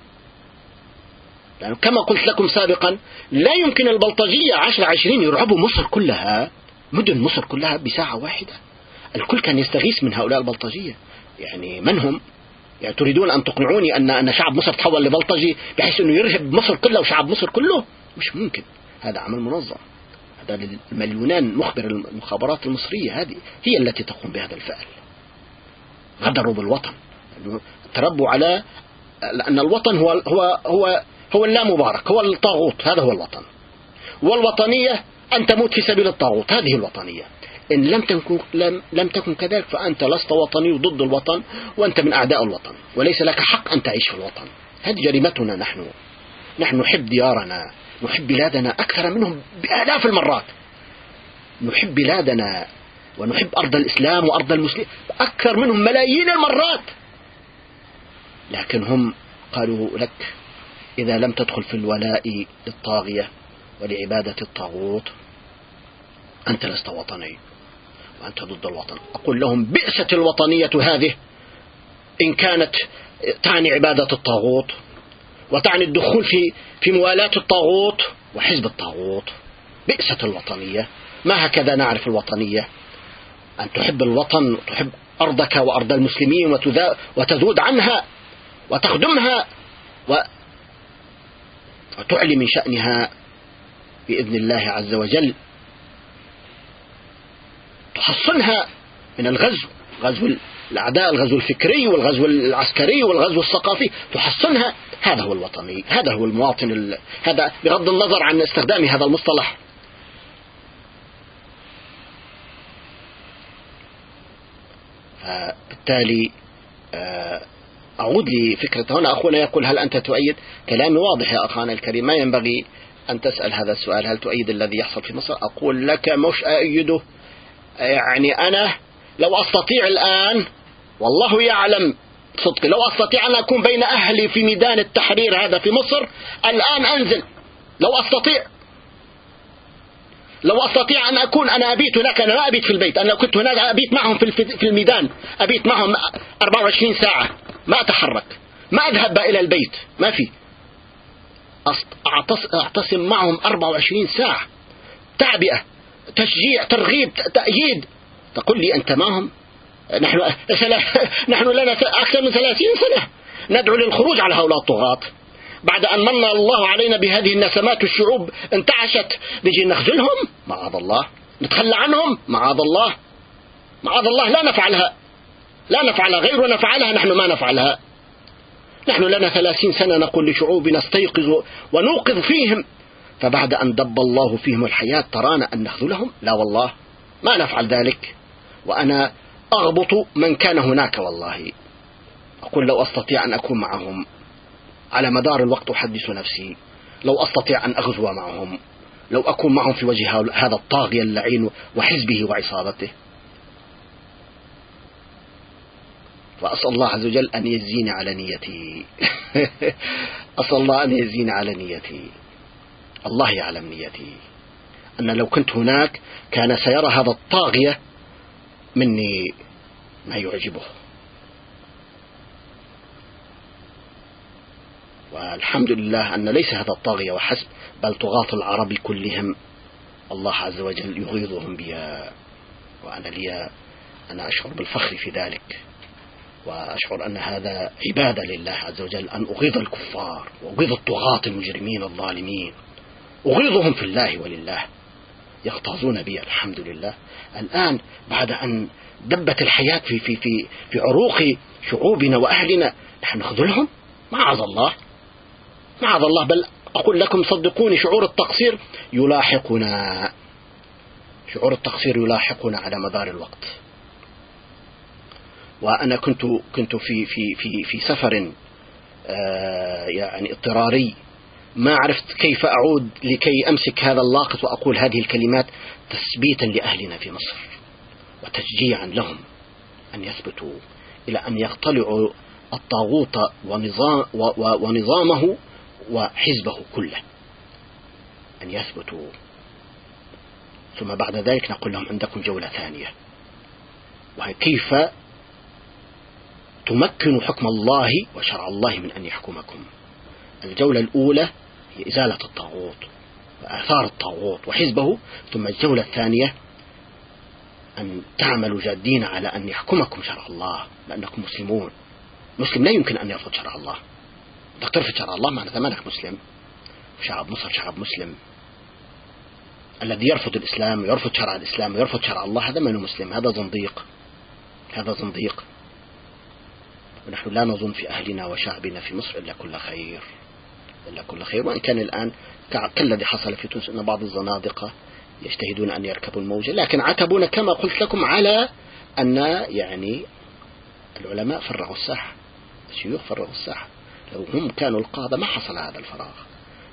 لأن كما قلت لكم سابقا لا يمكن البلطجية عشر عشرين يرعبوا مصر كلها مدن مصر كلها بساعة واحدة. الكل كان يستغيث من هؤلاء البلطجية. يعني من هم؟ يعني تريدون أن تقنعوني أن أن شعب مصر تحول لبلطجي بحيث أنه يرهب مصر كلها وشعب مصر كله؟ مش ممكن. هذا عمل منظم. هذا المليونان مخبر المخابرات المصرية هذه هي التي تقوم بهذا الفعل. غدروا بالوطن. تربوا على لأن الوطن هو هو هو هو اللامبارك هو الطاغوت هذا هو الوطن. والوطنية أن تموت في سبيل الطاغوت هذه الوطنية. إن لم تكن لم, لم تكن كذلك فأنت لست وطني ضد الوطن وأنت من أعداء الوطن وليس لك حق أن تعيش في الوطن. هذه جريمتنا نحن. نحن نحب ديارنا نحب بلادنا أكثر منهم بآلاف المرات. نحب بلادنا ونحب أرض الإسلام وأرض المسلمين أكثر منهم ملايين المرات. لكن هم قالوا لك إذا لم تدخل في الولاء للطاغية ولعبادة الطاغوت أنت لست وطني وأنت ضد الوطن. أقول لهم بئست الوطنية هذه إن كانت تعني عبادة الطاغوت وتعني الدخول في في موالاة الطاغوت وحزب الطاغوت. بئست الوطنية. ما هكذا نعرف الوطنية؟ أن تحب الوطن وتحب أرضك وأرض المسلمين وتذود عنها وتخدمها وتعلي من شأنها بإذن الله عز وجل. تحصنها من الغزو غزو الأعداء الغزو الفكري والغزو العسكري والغزو الثقافي. تحصنها هذا هو الوطني هذا هو المواطن هذا بغض النظر عن استخدام هذا المصطلح. فبالتالي آه، أعود لفكرة هنا. أخونا يقول هل أنت تؤيد؟ كلامي واضح يا أخانا الكريم ما ينبغي أن تسأل هذا السؤال. هل تؤيد الذي يحصل في مصر؟ أقول لك مش أؤيده. يعني أنا لو أستطيع الآن والله يعلم صدقي لو أستطيع أن أكون بين أهلي في ميدان التحرير هذا في مصر الآن أنزل. لو أستطيع لو أستطيع أن أكون أنا أبيت هناك أنا لا أبيت في البيت. أنا كنت هناك أبيت معهم في الميدان. أبيت معهم 24 ساعة. ما أتحرك ما أذهب إلى البيت ما في. أعتصم معهم 24 ساعة. تعبئة تشجيع ترغيب تأييد. تقول لي أنت معهم؟ نحن نحن لنا أكثر من ثلاثين سنة. ندعو للخروج على هؤلاء الطغاة. بعد أن من الله علينا بهذه النسمات الشعوب انتعشت نجي نخذلهم؟ معاذ الله. نتخلى عنهم؟ معاذ الله. معاذ الله لا نفعلها. لا نفعلها غيرنا فعلها نحن ما نفعلها. نحن لنا ثلاثين سنة نقول لشعوبنا استيقظوا ونوقظ فيهم. فبعد أن دب الله فيهم الحياة ترانا أن نخذلهم لا والله ما نفعل ذلك. وأنا أغبط من كان هناك والله. أقول لو أستطيع أن أكون معهم. على مدار الوقت أحدث نفسي. لو أستطيع أن أغزو معهم. لو أكون معهم في وجه هذا الطاغية اللعين وحزبه وعصابته. فأسأل الله عز وجل أن يجزيني على نيتي. أسأل الله أن يجزيني على نيتي. الله يعلم نيتي. أن لو كنت هناك كان سيرى هذا الطاغية مني ما يعجبه. والحمد لله أن ليس هذا الطاغية وحسب بل طغاة العرب كلهم. الله عز وجل يغيظهم بها وأنا لي أنا أشعر بالفخر في ذلك. وأشعر أن هذا عبادة لله عز وجل أن أغيظ الكفار وأغيظ الطغاة المجرمين الظالمين. أغيظهم في الله ولله. يغتاظون بي الحمد لله. الآن بعد أن دبت الحياة في في في في عروق شعوبنا وأهلنا نحن نخذلهم؟ معاذ الله. معاذ الله. بل أقول لكم صدقوني شعور التقصير يلاحقنا. شعور التقصير يلاحقنا على مدار الوقت. وأنا كنت كنت في في في في سفر آه، يعني اضطراري. ما عرفت كيف أعود لكي أمسك هذا اللاقط وأقول هذه الكلمات تثبيتا لأهلنا في مصر وتشجيعا لهم أن يثبتوا إلى أن يقتلعوا الطاغوت ونظام ونظامه وحزبه كله أن يثبتوا. ثم بعد ذلك نقول لهم عندكم جولة ثانية. وهي كيف تمكن حكم الله وشرع الله من أن يحكمكم. الجولة الأولى هي إزالة الطاغوت وآثار الطاغوت وحزبه ثم الجولة الثانية أن تعملوا جادين على أن يحكمكم شرع الله لأنكم مسلمون. مسلم لا يمكن أن يرفض شرع الله. بدك ترفض شرع الله معناتها مالك مسلم. شعب مصر شعب مسلم. الذي يرفض الإسلام ويرفض شرع الإسلام ويرفض شرع الله هذا منه مسلم هذا زنديق. هذا زنديق. ونحن لا نظن في أهلنا وشعبنا في مصر إلا كل خير. إلا كل خير. وإن كان الآن كالذي حصل في تونس أن بعض الزنادقة يجتهدون أن يركبوا الموجة لكن عتبون كما قلت لكم على أن يعني العلماء فرغوا الساحة. الشيوخ فرغوا الساحة. لو هم كانوا القادة ما حصل هذا الفراغ.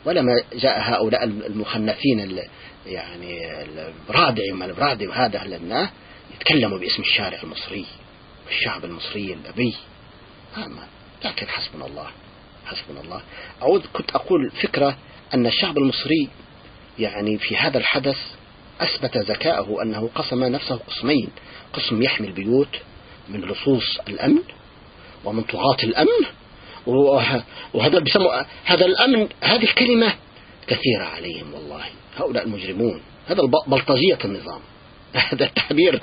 ولما جاء هؤلاء المخنثين يعني البرادعي وما البرادعي وهذا يتكلموا باسم الشارع المصري والشعب المصري الأبي. لكن حسبنا الله. حسبنا الله. أعود كنت أقول فكرة أن الشعب المصري يعني في هذا الحدث أثبت ذكاءه أنه قسم نفسه قسمين. قسم يحمي البيوت من لصوص الأمن ومن طغاة الأمن. وهذا بسموا هذا الأمن هذه الكلمة كثيرة عليهم والله. هؤلاء المجرمون. هذا بلطجية النظام. هذا التعبير.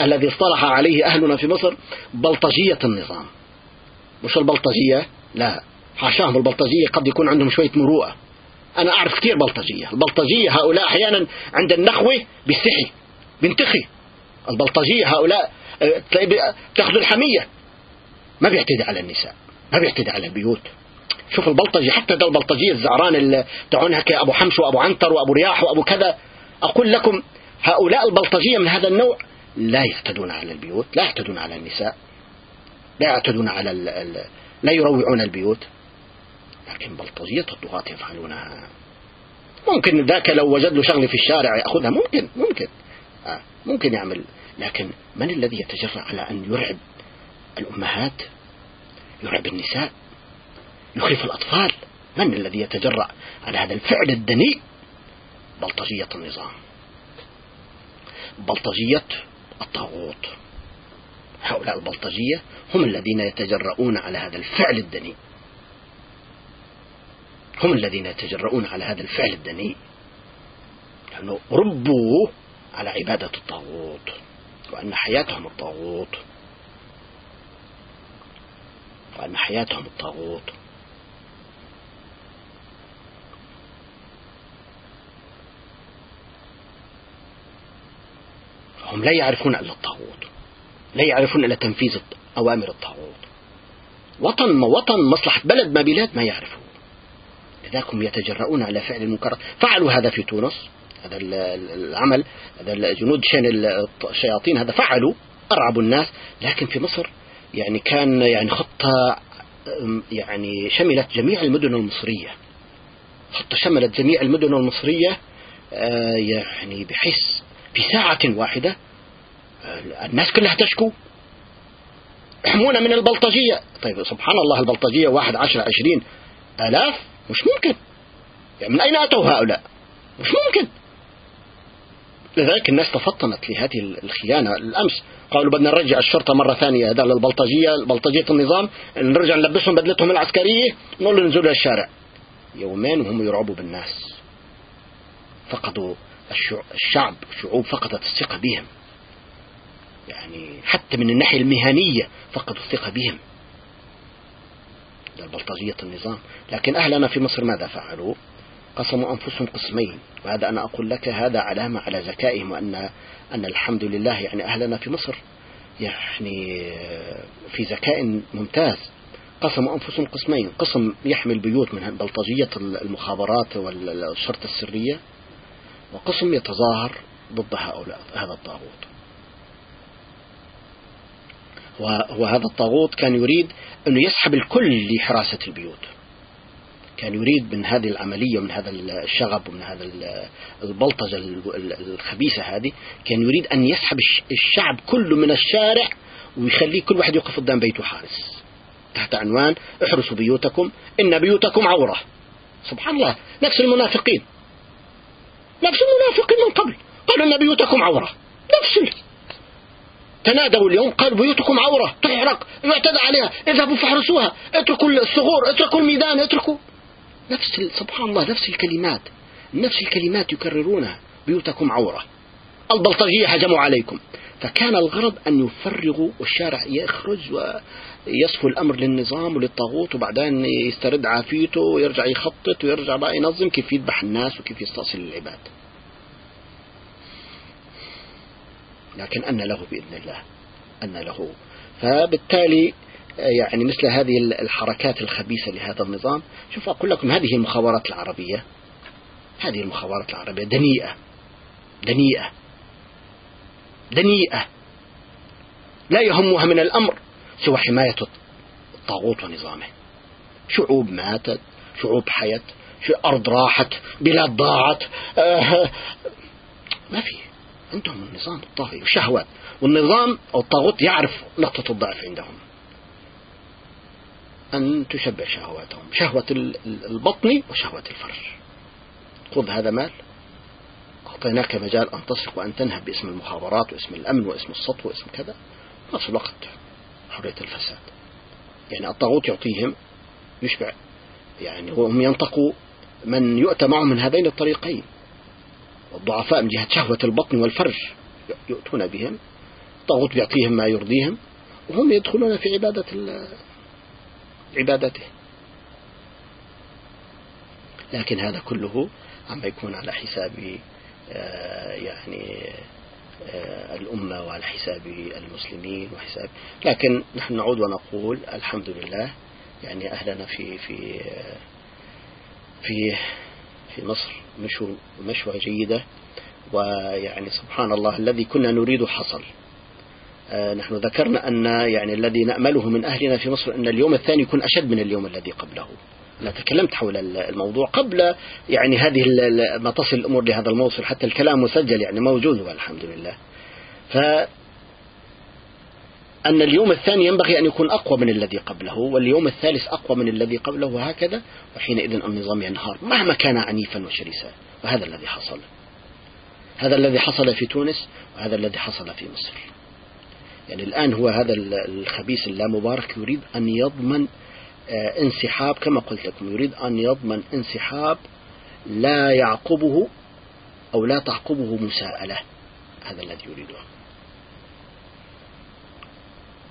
الذي اصطلح عليه أهلنا في مصر بلطجية النظام. مش البلطجية؟ لا. حاشاهم البلطجية قد يكون عندهم شوية مروءة. أنا أعرف كثير بلطجية. البلطجية هؤلاء أحيانا عند النخوة بيستحي بينتخي البلطجية هؤلاء آه، تأخذ الحمية. ما بيعتدي على النساء. ما بيعتدي على البيوت. شوف البلطجي حتى ده البلطجية الزعران اللي تعنها كأبو حمش وأبو عنتر وأبو رياح وأبو كذا أقول لكم هؤلاء البلطجية من هذا النوع لا يعتدون على البيوت لا يعتدون على النساء لا يعتدون على ال ال لا يروعون البيوت. لكن بلطجية الطغاة يفعلونها. ممكن ذاك لو وجد له شغله في الشارع يأخذها ممكن ممكن. آه ممكن يعمل. لكن من الذي يتجرأ على أن يرعب الأمهات؟ يرعب النساء. يخيف الأطفال. من الذي يتجرأ على هذا الفعل الدنيء؟ بلطجية النظام. بلطجية الطاغوت. هؤلاء البلطجية هم الذين يتجرؤون على هذا الفعل الدنيء. هم الذين يتجرؤون على هذا الفعل الدنيء. لأنه ربوا على عبادة الطاغوت وأن حياتهم الطاغوت. وأن حياتهم الطاغوت. هم لا يعرفون إلا الطاغوت لا يعرفون إلا تنفيذ أوامر الطاغوت. وطن وطن مصلحة بلد ما بلاد ما يعرفون. لذلك هم يتجرؤون على فعل المنكرات فعلوا هذا في تونس هذا العمل هذا الجنود شان الشياطين هذا فعلوا أرعبوا الناس. لكن في مصر يعني كان يعني خطة يعني شملت جميع المدن المصرية. خطة شملت جميع المدن المصرية آه، يعني بحيث في ساعة واحدة الناس كلها تشكو احمونا من البلطجية. طيب سبحان الله البلطجية واحد عشر عشرين آلاف؟ مش ممكن. يعني من أين أتوا هؤلاء؟ مش ممكن. لذلك الناس تفطنت لهذه الخيانة الأمس. قالوا بدنا نرجع الشرطة مرة ثانية هذا للبلطجية بلطجية النظام نرجع نلبسهم بدلتهم العسكرية نقول له ننزلوا للشارع يومين وهم يرعبوا بالناس. فقدوا الشعب الشعوب فقدت الثقة بهم. يعني حتى من الناحية المهنية فقدوا الثقة بهم. بلطجية النظام. لكن أهلنا في مصر ماذا فعلوا؟ قسموا أنفسهم قسمين. وهذا أنا أقول لك هذا علامة على ذكائهم وأن أن الحمد لله يعني أهلنا في مصر يعني في ذكاء ممتاز. قسموا أنفسهم قسمين. قسم يحمي البيوت من بلطجية المخابرات والشرطة السرية. وقسم يتظاهر ضد هؤلاء هذا الطاغوت. وهذا الطاغوت كان يريد أنه يسحب الكل لحراسة البيوت. كان يريد من هذه العملية ومن هذا الشغب ومن هذا البلطجة الخبيثة هذه كان يريد أن يسحب الشعب كله من الشارع ويخليه كل واحد يوقف قدام بيته حارس. تحت عنوان احرسوا بيوتكم إن بيوتكم عورة. سبحان الله نفس المنافقين. نفس المنافقين من قبل. قالوا إن بيوتكم عورة. نفس تنادوا اليوم قالوا بيوتكم عورة تحرق يعتدى عليها اذهبوا فاحرسوها اتركوا الثغور اتركوا الميدان اتركوا. نفس سبحان الله نفس الكلمات نفس الكلمات يكررونها بيوتكم عورة. البلطجية هجموا عليكم. فكان الغرض أن يفرغوا والشارع يخرج ويصفوا الأمر للنظام وللطاغوت وبعدين يسترد عافيته ويرجع يخطط ويرجع بقى ينظم كيف يذبح الناس وكيف يستأصل العباد. لكن أن له بإذن الله أن له. فبالتالي يعني مثل هذه الحركات الخبيثة لهذا النظام شوف أقول لكم هذه المخابرات العربية هذه المخابرات العربية دنيئة دنيئة. دنيئة لا يهمها من الأمر سوى حماية الطاغوت ونظامه. شعوب ماتت شعوب حيت أرض راحت بلاد ضاعت. آه ما في. عندهم النظام الطاغي والشهوات والنظام أو الطاغوت يعرف نقطة الضعف عندهم. أن تشبع شهواتهم شهوة البطن وشهوة الفرج. خذ هذا مال. أعطيناك مجال أن تسرق وأن تنهب باسم المخابرات واسم الأمن واسم السطو واسم كذا. نفس الوقت حرية الفساد. يعني الطاغوت يعطيهم يشبع. يعني وهم ينطقوا من يؤتى معهم من هذين الطريقين. والضعفاء من جهة شهوة البطن والفرج يؤتون بهم. الطاغوت يعطيهم ما يرضيهم وهم يدخلون في عبادة عبادته. لكن هذا كله عم يكون على حساب يعني آه، الأمة وعلى حساب المسلمين وحساب. لكن نحن نعود ونقول الحمد لله يعني أهلنا في في في في مصر مشوا مشوى جيدة. ويعني سبحان الله الذي كنا نريد حصل. آه، نحن ذكرنا أن يعني الذي نأمله من أهلنا في مصر أن اليوم الثاني يكون أشد من اليوم الذي قبله. أنا تكلمت حول الموضوع قبل يعني هذه ما تصل الأمور لهذا الموصل حتى الكلام مسجل يعني موجود والحمد لله. ف أن اليوم الثاني ينبغي أن يكون أقوى من الذي قبله واليوم الثالث أقوى من الذي قبله وهكذا وحينئذ النظام ينهار مهما كان عنيفا وشرسا وهذا الذي حصل. هذا الذي حصل في تونس وهذا الذي حصل في مصر. يعني الآن هو هذا الخبيث اللامبارك يريد أن يضمن انسحاب كما قلت لكم يريد أن يضمن انسحاب لا يعقبه أو لا تعقبه مساءلة هذا الذي يريده.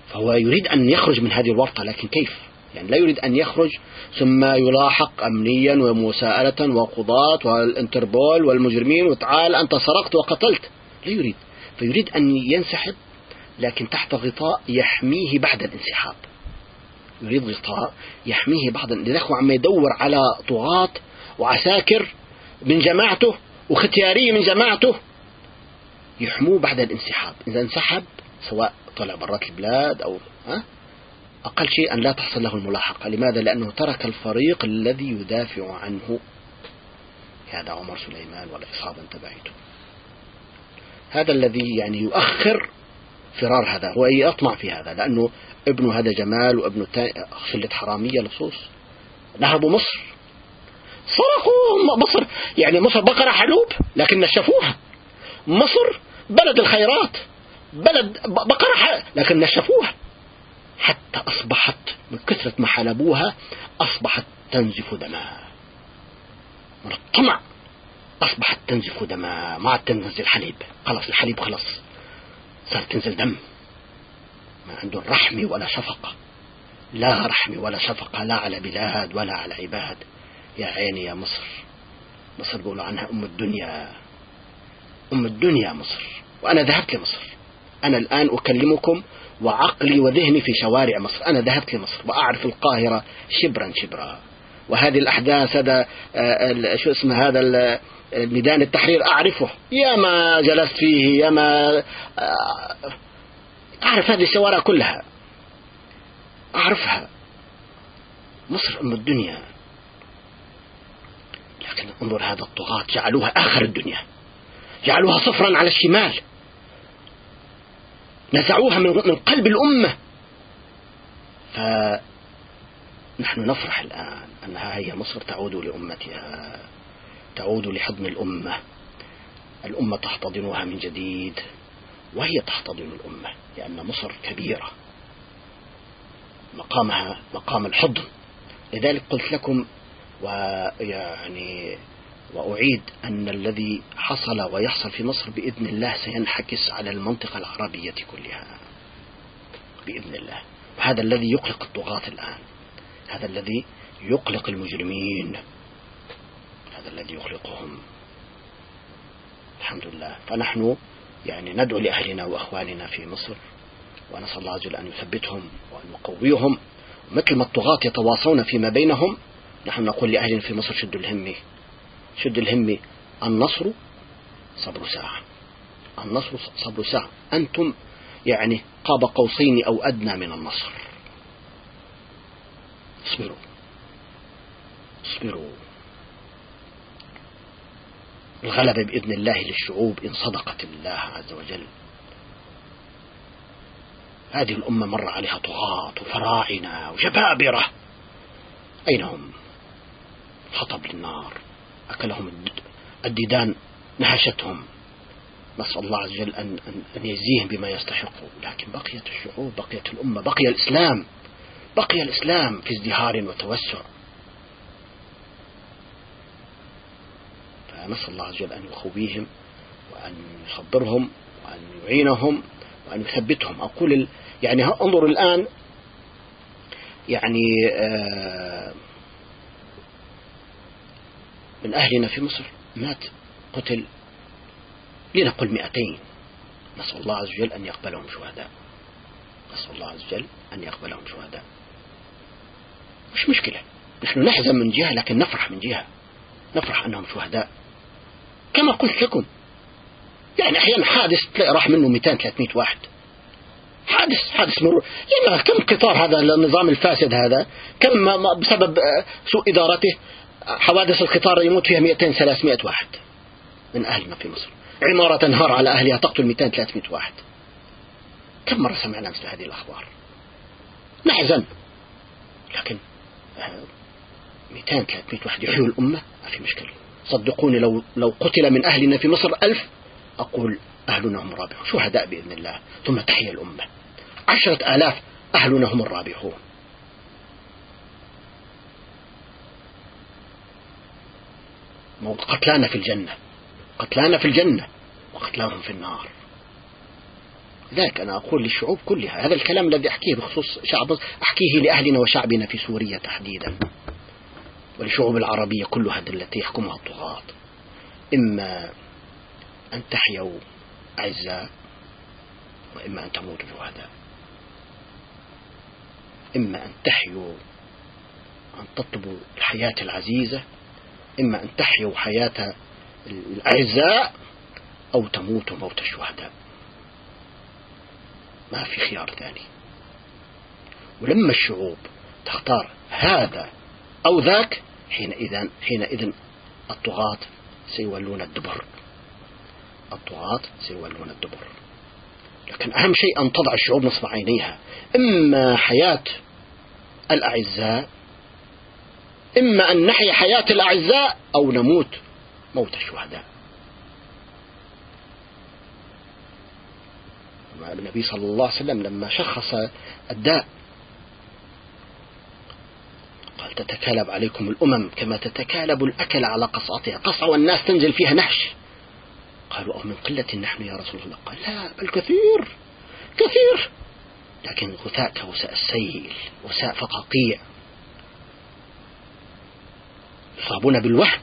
فهو يريد أن يخرج من هذه الورطة لكن كيف؟ يعني لا يريد أن يخرج ثم يلاحق أمنيا ومساءلة وقضاة والانتربول والمجرمين وتعال أنت سرقت وقتلت. لا يريد. فيريد أن ينسحب لكن تحت غطاء يحميه بعد الانسحاب. يريد غطاء يحميه لذلك هو عم يدور على طغاة وعساكر من جماعته وختيارية من جماعته. يحموه بعد الانسحاب. إذا انسحب سواء طلع برات البلاد أو ها؟ أقل شيء أن لا تحصل له الملاحقة. لماذا؟ لأنه ترك الفريق الذي يدافع عنه. هذا عمر سليمان والعصابة تبعته. هذا الذي يعني يؤخر فرار هذا هو يطمع في هذا لأنه ابنه هذا جمال وابنه الثاني خلة حرامية لصوص. نهبوا مصر. سرقوا مصر. يعني مصر بقرة حلوب لكن نشفوها. مصر بلد الخيرات. بلد بقرة لكن نشفوها. حتى أصبحت من كثرة ما حلبوها أصبحت تنزف دماء. من الطمع أصبحت تنزف دماء. ما عاد تنزل حليب. خلاص الحليب خلاص. صار تنزل دم. ما عنده رحمة ولا شفقة. لا رحمة ولا شفقة لا على بلاد ولا على عباد. يا عيني يا مصر. مصر بيقولوا عنها أم الدنيا. أم الدنيا مصر. وأنا ذهبت لمصر. أنا الآن أكلمكم وعقلي وذهني في شوارع مصر. أنا ذهبت لمصر وأعرف القاهرة شبرا شبرا. وهذه الأحداث هذا آه، شو اسمه هذا ميدان التحرير أعرفه. يا ما جلست فيه يا ما آه، أعرف هذه الشوارع كلها. أعرفها. مصر أم الدنيا. لكن انظر هذا الطغاة جعلوها آخر الدنيا. جعلوها صفرا على الشمال. نزعوها من قلب الأمة. فنحن نفرح الآن أنها هي مصر تعود لأمتها. تعود لحضن الأمة. الأمة تحتضنها من جديد. وهي تحتضن الأمة لأن مصر كبيرة. مقامها مقام الحضن. لذلك قلت لكم ويعني وأعيد أن الذي حصل ويحصل في مصر بإذن الله سينحكس على المنطقة العربية كلها. بإذن الله. وهذا الذي يقلق الطغاة الآن. هذا الذي يقلق المجرمين. هذا الذي يقلقهم. الحمد لله. فنحن يعني ندعو لأهلنا وأخواننا في مصر ونسأل الله عز وجل أن يثبتهم وأن يقويهم. مثل ما الطغاة يتواصون فيما بينهم نحن نقول لأهلنا في مصر شدوا الهمة شد الهمة النصر صبر ساعة النصر صبر ساعة. أنتم يعني قاب قوسين أو أدنى من النصر. اصبروا اصبروا. الغلبة بإذن الله للشعوب إن صدقت الله عز وجل. هذه الأمة مر عليها طغاة وفراعنة وجبابرة. أين هم؟ حطب للنار. أكلهم الديدان نهشتهم. نسأل الله عز وجل أن, أن يجزيهم بما يستحقوا لكن بقيت الشعوب بقيت الأمة بقي الإسلام. بقي الإسلام في ازدهار وتوسع. فنسأل الله عز وجل أن يقويهم وأن يصبرهم وأن يعينهم وأن يثبتهم. أقول يعني انظر الآن يعني آه من أهلنا في مصر مات قتل لنقل مئتين. نسأل الله عز وجل أن يقبلهم شهداء. نسأل الله عز وجل أن يقبلهم شهداء. مش مشكلة. نحن نحزن من جهة لكن نفرح من جهة. نفرح أنهم شهداء. كما قلت لكم. يعني أحيانا حادث تلاقي راح منه 200 300 واحد. حادث حادث مرور. يعني كم قطار هذا النظام الفاسد هذا؟ كم بسبب سوء إدارته؟ حوادث القطار يموت فيها 200 300 واحد. من أهلنا في مصر. عمارة تنهار على أهلها تقتل 200 300 واحد. كم مرة سمعنا مثل هذه الأخبار؟ نحزن. لكن 200 آه، 300 واحد يحيوا الأمة؟ ما في مشكلة. صدقوني لو لو قتل من أهلنا في مصر ألف أقول أهلنا هم الرابحون شهداء بإذن الله ثم تحيا الأمة. عشرة آلاف أهلنا هم الرابحون. قتلانا في الجنة قتلانا في الجنة وقتلاهم في النار. ذاك أنا أقول للشعوب كلها هذا الكلام الذي أحكيه بخصوص شعب أحكيه لأهلنا وشعبنا في سوريا تحديدا. وللشعوب العربية كلها التي يحكمها الطغاة. إما أن تحيوا أعزاء وإما أن تموتوا شهداء. إما أن تحيوا أن تطلبوا الحياة العزيزة إما أن تحيوا حياة الأعزاء أو تموتوا موت الشهداء. ما في خيار ثاني. ولما الشعوب تختار هذا أو ذاك حينئذ حينئذ الطغاة سيولون الدبر. الطغاة سيولون الدبر. لكن أهم شيء أن تضع الشعوب نصب عينيها. إما حياة الأعزاء إما أن نحيا حياة الأعزاء أو نموت موت الشهداء. النبي صلى الله عليه وسلم لما شخص الداء قال تتكالب عليكم الأمم كما تتكالب الأكل على قصعتها قصعة والناس تنزل فيها نحش. قالوا أو من قلة نحن يا رسول الله؟ قال لا بل كثير. كثير لكن غثاء كغثاء السيل وساء فقاقيع. يصابون بالوهن.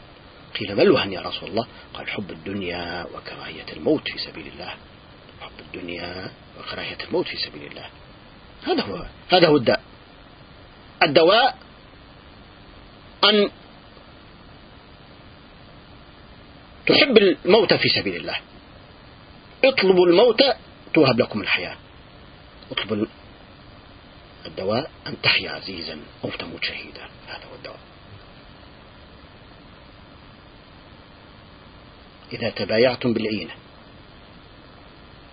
قيل ما الوهن يا رسول الله؟ قال حب الدنيا وكراهية الموت في سبيل الله. حب الدنيا وكراهية الموت في سبيل الله. هذا هو هذا هو الداء. الدواء أن تحب الموت في سبيل الله. اطلبوا الموت توهب لكم الحياة. اطلبوا الدواء أن تحيا عزيزا أو تموت شهيدا. هذا هو الدواء. إذا تبايعتم بالعينة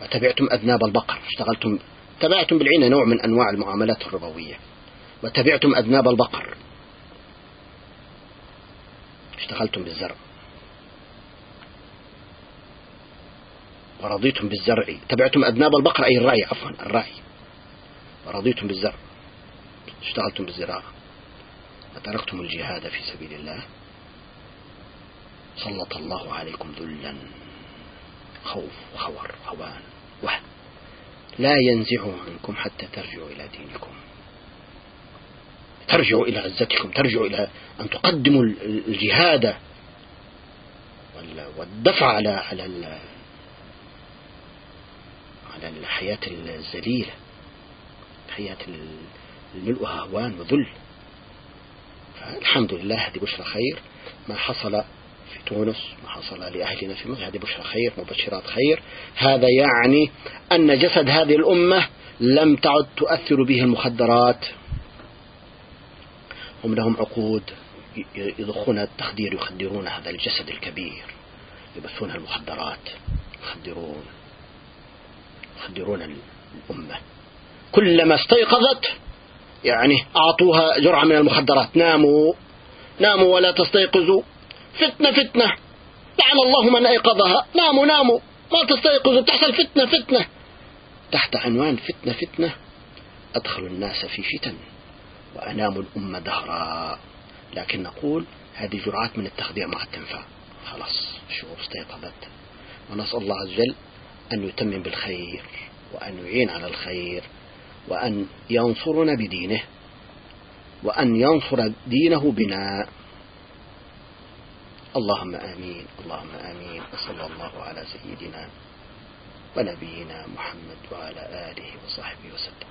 وتبعتم أذناب البقر اشتغلتم تبعتم بالعينة نوع من أنواع المعاملات الربوية. وتبعتم أذناب البقر. اشتغلتم بالزرع. ورضيتم بالزرع. تبعتم أذناب البقر أي الرعي عفوا الرعي ورضيتم بالزرع. اشتغلتم بالزراعة. وتركتم الجهاد في سبيل الله. سلط الله عليكم ذلا. خوف وخور هوان وهن لا ينزعه عنكم حتى ترجعوا إلى دينكم. ترجعوا إلى عزتكم ترجعوا إلى أن تقدموا الجهاد والدفع على على على الحياة الذليلة الحياة الملؤها هوان وذل. فالحمد لله هذه بشرى خير. ما حصل في تونس ما حصل لأهلنا في مصر هذه بشرى خير مبشرات خير. هذا يعني أن جسد هذه الأمة لم تعد تؤثر به المخدرات. هم لهم عقود يضخون التخدير يخدرون هذا الجسد الكبير يبثون المخدرات يخدرون يخدرون الأمة. كلما استيقظت يعني أعطوها جرعة من المخدرات. ناموا ناموا ولا تستيقظوا. فتنة فتنة. لعن الله من أيقظها. ناموا ناموا. ما تستيقظوا. تحصل فتنة فتنة. تحت عنوان فتنة فتنة أدخل الناس في فتن. وأنام الأمة دهرا. لكن نقول هذه جرعات من التخديع ما تنفع. خلاص الشعوب استيقظت. ونسأل الله عز وجل أن يتمم بالخير وأن يعين على الخير وأن ينصرنا بدينه وأن ينصر دينه بنا. اللهم آمين اللهم آمين. وصلى الله على سيدنا ونبينا محمد وعلى آله وصحبه وسلم.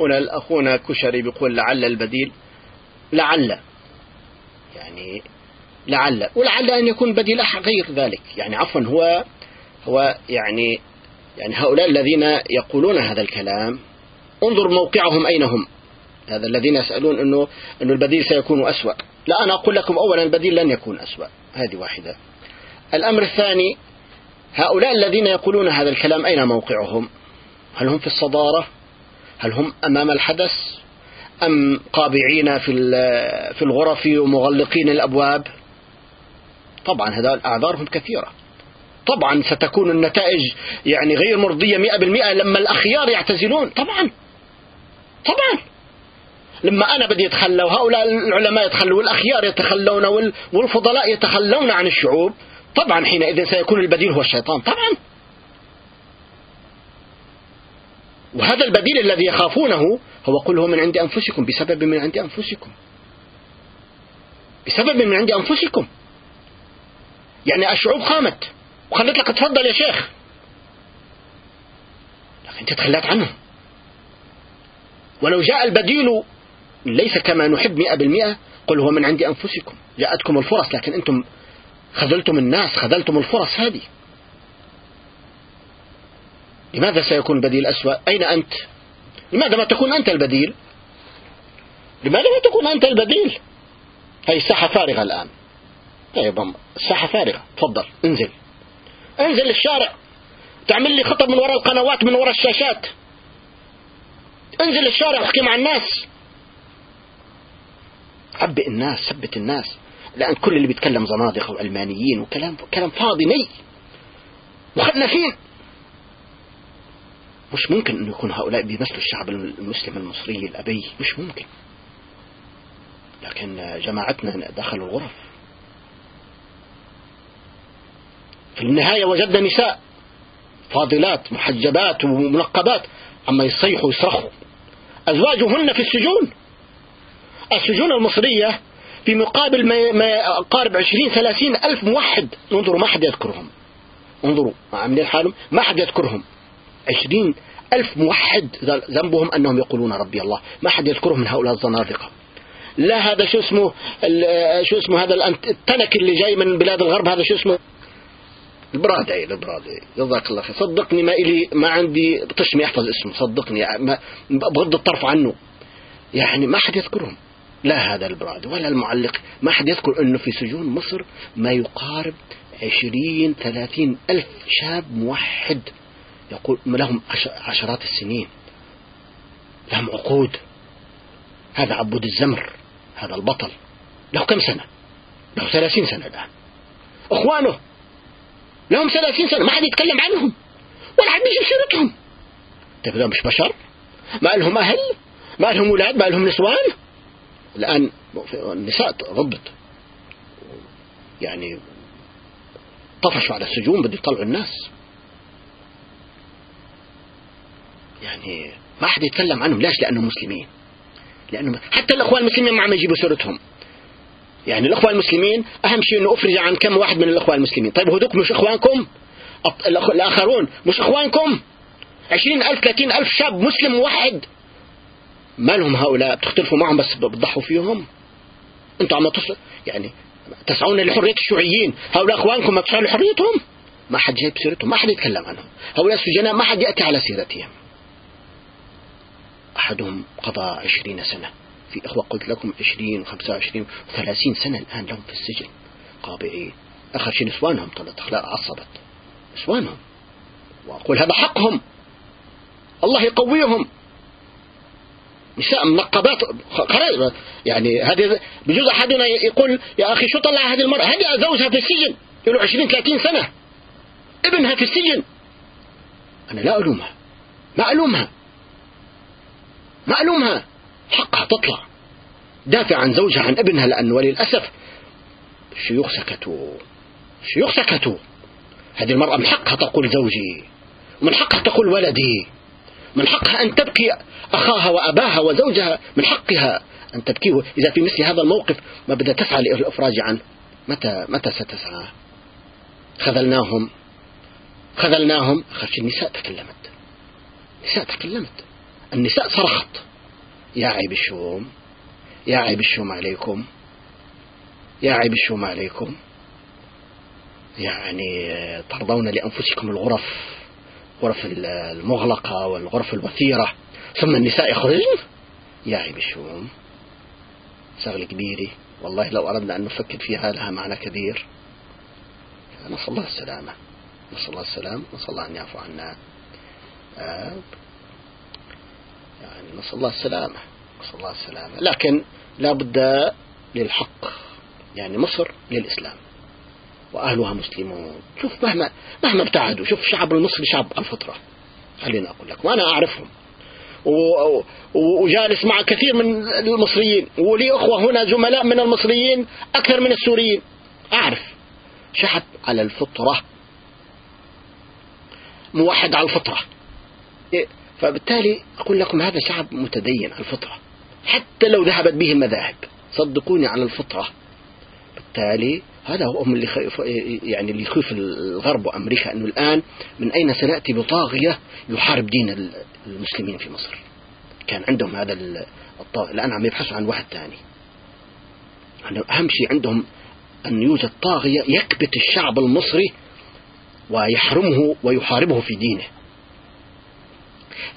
هنا أخونا كشري بيقول لعل البديل لعل. يعني لعل. ولعل أن يكون بديل غير ذلك. يعني عفوا هو هو يعني يعني هؤلاء الذين يقولون هذا الكلام انظر موقعهم أين هم. هذا الذين يسألون أنه, أنه البديل سيكون أسوأ. لا أنا أقول لكم أولا البديل لن يكون أسوأ. هذه واحدة. الأمر الثاني هؤلاء الذين يقولون هذا الكلام أين موقعهم؟ هل هم في الصدارة؟ هل هم أمام الحدث أم قابعين في في الغرف ومغلقين الأبواب؟ طبعا هذا أعذارهم كثيرة. طبعا ستكون النتائج يعني غير مرضية مئة بالمئة لما الأخيار يعتزلون. طبعا. طبعا. لما أنا بدي أتخلى وهؤلاء العلماء يتخلوا والأخيار يتخلون والفضلاء يتخلون عن الشعوب طبعا حينئذ سيكون البديل هو الشيطان. طبعا. وهذا البديل الذي يخافونه هو قل هو من عند أنفسكم بسبب من عند أنفسكم. بسبب من عند أنفسكم. يعني الشعوب قامت. وخلت لك تفضل يا شيخ. لكن أنت تخلت عنه. ولو جاء البديل ليس كما نحب مئة بالمئة قل هو من عند أنفسكم. جاءتكم الفرص لكن أنتم خذلتم الناس خذلتم الفرص هذه. لماذا سيكون البديل أسوأ؟ أين أنت؟ لماذا ما تكون أنت البديل؟ لماذا ما تكون أنت البديل؟ هي الساحة فارغة الآن. طيب الساحة فارغة. تفضل انزل. انزل الشارع تعمل لي خطب من وراء القنوات من وراء الشاشات. انزل الشارع واحكي مع الناس. عبئ الناس ثبت الناس. الآن كل اللي بيتكلم زنادقة وعلمانيين وكلام كلام فاضي ني مخنفين مش ممكن أن يكون هؤلاء بيمثلوا الشعب المسلم المصري الأبي مش ممكن. لكن جماعتنا دخلوا الغرف. في النهاية وجدنا نساء فاضلات محجبات ومنقبات. عما يصيحوا ويصرخوا أزواجهن في السجون. السجون المصرية في مقابل ما يقارب عشرين ثلاثين ألف موحد. انظروا ما حد يذكرهم. انظروا عاملين حالهم؟ ما حد يذكرهم. عشرين ألف موحد ذنبهم أنهم يقولون ربي الله. ما حد يذكرهم من هؤلاء الزنادقة. لا هذا شو اسمه شو اسمه هذا التنك اللي جاي من بلاد الغرب هذا شو اسمه؟ البرادعي البرادعي جزاك الله خير. صدقني ما إلي ما عندي طشمي أحفظ اسمه. صدقني ما بغض الطرف عنه. يعني ما حد يذكرهم. لا هذا البراد ولا المعلق. ما حد يذكر أنه في سجون مصر ما يقارب عشرين ثلاثين ألف شاب موحد يقول لهم عشرات السنين لهم عقود. هذا عبود الزمر هذا البطل. له كم سنة؟ له ثلاثين سنة الآن. أخوانه لهم ثلاثين سنة ما حد يتكلم عنهم ولا حد يجيب سيرتهم. طيب مش بشر؟ ما لهم أهل؟ ما لهم أولاد؟ ما لهم نسوان؟ الآن النساء ضبط يعني طفشوا على السجون بده يطلعوا الناس. يعني ما حد يتكلم عنهم. ليش؟ لأنهم مسلمين. لأنه حتى الأخوان المسلمين ما عم يجيبوا سيرتهم يعني الأخوان المسلمين أهم شيء أنه أفرج عن كم واحد من الأخوان المسلمين. طيب هدوك مش إخوانكم؟ الآخرون مش إخوانكم؟ عشرين ألف ثلاثين ألف شاب مسلم واحد. ما لهم هؤلاء؟ بتختلفوا معهم بس بتضحوا فيهم؟ أنتم عم تصل يعني تسعون لحرية الشيوعيين. هؤلاء إخوانكم ما تسعون لحريتهم؟ ما حد جايب سيرتهم ما حد يتكلم عنهم. هؤلاء السجناء ما حد يأتي على سيرتهم. أحدهم قضى عشرين سنة. في إخوة قلت لكم عشرين وخمسة وعشرين وثلاثين سنة الآن لهم في السجن. قابعين. آخر شيء نسوانهم طلعت أخلاق عصبت. نسوانهم. وأقول هذا حقهم. الله يقويهم. نساء منقبات يعني هذه بجوز أحدنا يقول يا أخي شو طلع هذه المرأة؟ هذه زوجها في السجن. له 20 30 سنة. ابنها في السجن. أنا لا ألومها. ما ألومها. ما الومها حقها تطلع. دافع عن زوجها عن ابنها لأنه وللأسف الشيوخ سكتوا. الشيوخ سكتوا. هذه المرأة من حقها تقول زوجي. ومن حقها تقول ولدي. من حقها أن تبكي أخاها وأباها وزوجها. من حقها أن تبكيه. إذا في مثل هذا الموقف ما بدها تسعى للإفراج عنه متى متى ستسعى. خذلناهم. خذلناهم. أخرج النساء تكلمت. النساء تكلمت. النساء صرخت. يا عيب الشوم يا عيب الشوم عليكم يا عيب الشوم عليكم. يعني ترضون لأنفسكم الغرف غرف المغلقة والغرف الوثيرة. ثم النساء يخرجن. يا عيب الشؤون شغلة كبيرة. والله لو أردنا أن نفكر فيها لها معنى كبير. نسأل الله السلامة. نسأل الله السلام. نسأل الله أن يعفو عنا. آه. يعني نسأل الله السلامة. نسأل الله السلامة. لكن لا بد للحق يعني مصر للإسلام. وأهلها مسلمون. شوف مهما مهما ابتعدوا. شوف الشعب المصري شعب الفطرة. خلينا أقول لك وأنا أعرفهم. وجالس مع كثير من المصريين. ولي أخوة هنا زملاء من المصريين أكثر من السوريين. أعرف. شعب على الفطرة. موحد على الفطرة. فبالتالي أقول لكم هذا شعب متدين الفطرة حتى لو ذهبت به المذاهب صدقوني على الفطرة بالتالي هذا هو هم اللي خيف يعني اللي يخيف الغرب وأمريكا إنه الآن من أين سنأتي بطاغية يحارب دين المسلمين في مصر. كان عندهم هذا الطاغية الآن عم يبحثوا عن واحد ثاني. أهم شيء عندهم أن يوجد طاغية يكبت الشعب المصري ويحرمه ويحاربه في دينه.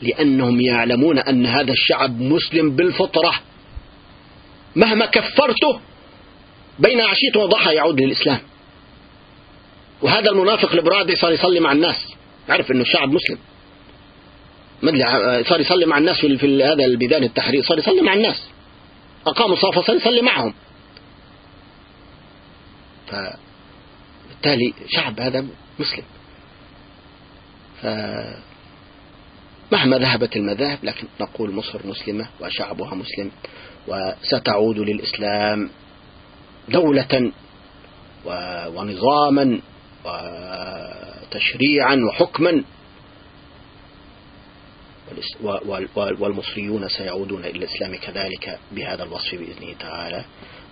لأنهم يعلمون أن هذا الشعب مسلم بالفطرة. مهما كفرته بين عشية وضحى يعود للإسلام. وهذا المنافق البرادي صار يصلي مع الناس عرف إنه الشعب مسلم. صار يصلي مع الناس في, هذا البيدان التحرير صار يصلي مع الناس. أقاموا صافه صار يصلي معهم. فبالتالي شعب هذا مسلم. مهما ذهبت المذاهب لكن نقول مصر مسلمة وشعبها مسلم وستعود للإسلام دولة ونظاما وتشريعا وحكما. والمصريون سيعودون إلى الإسلام كذلك بهذا الوصف بإذنه تعالى.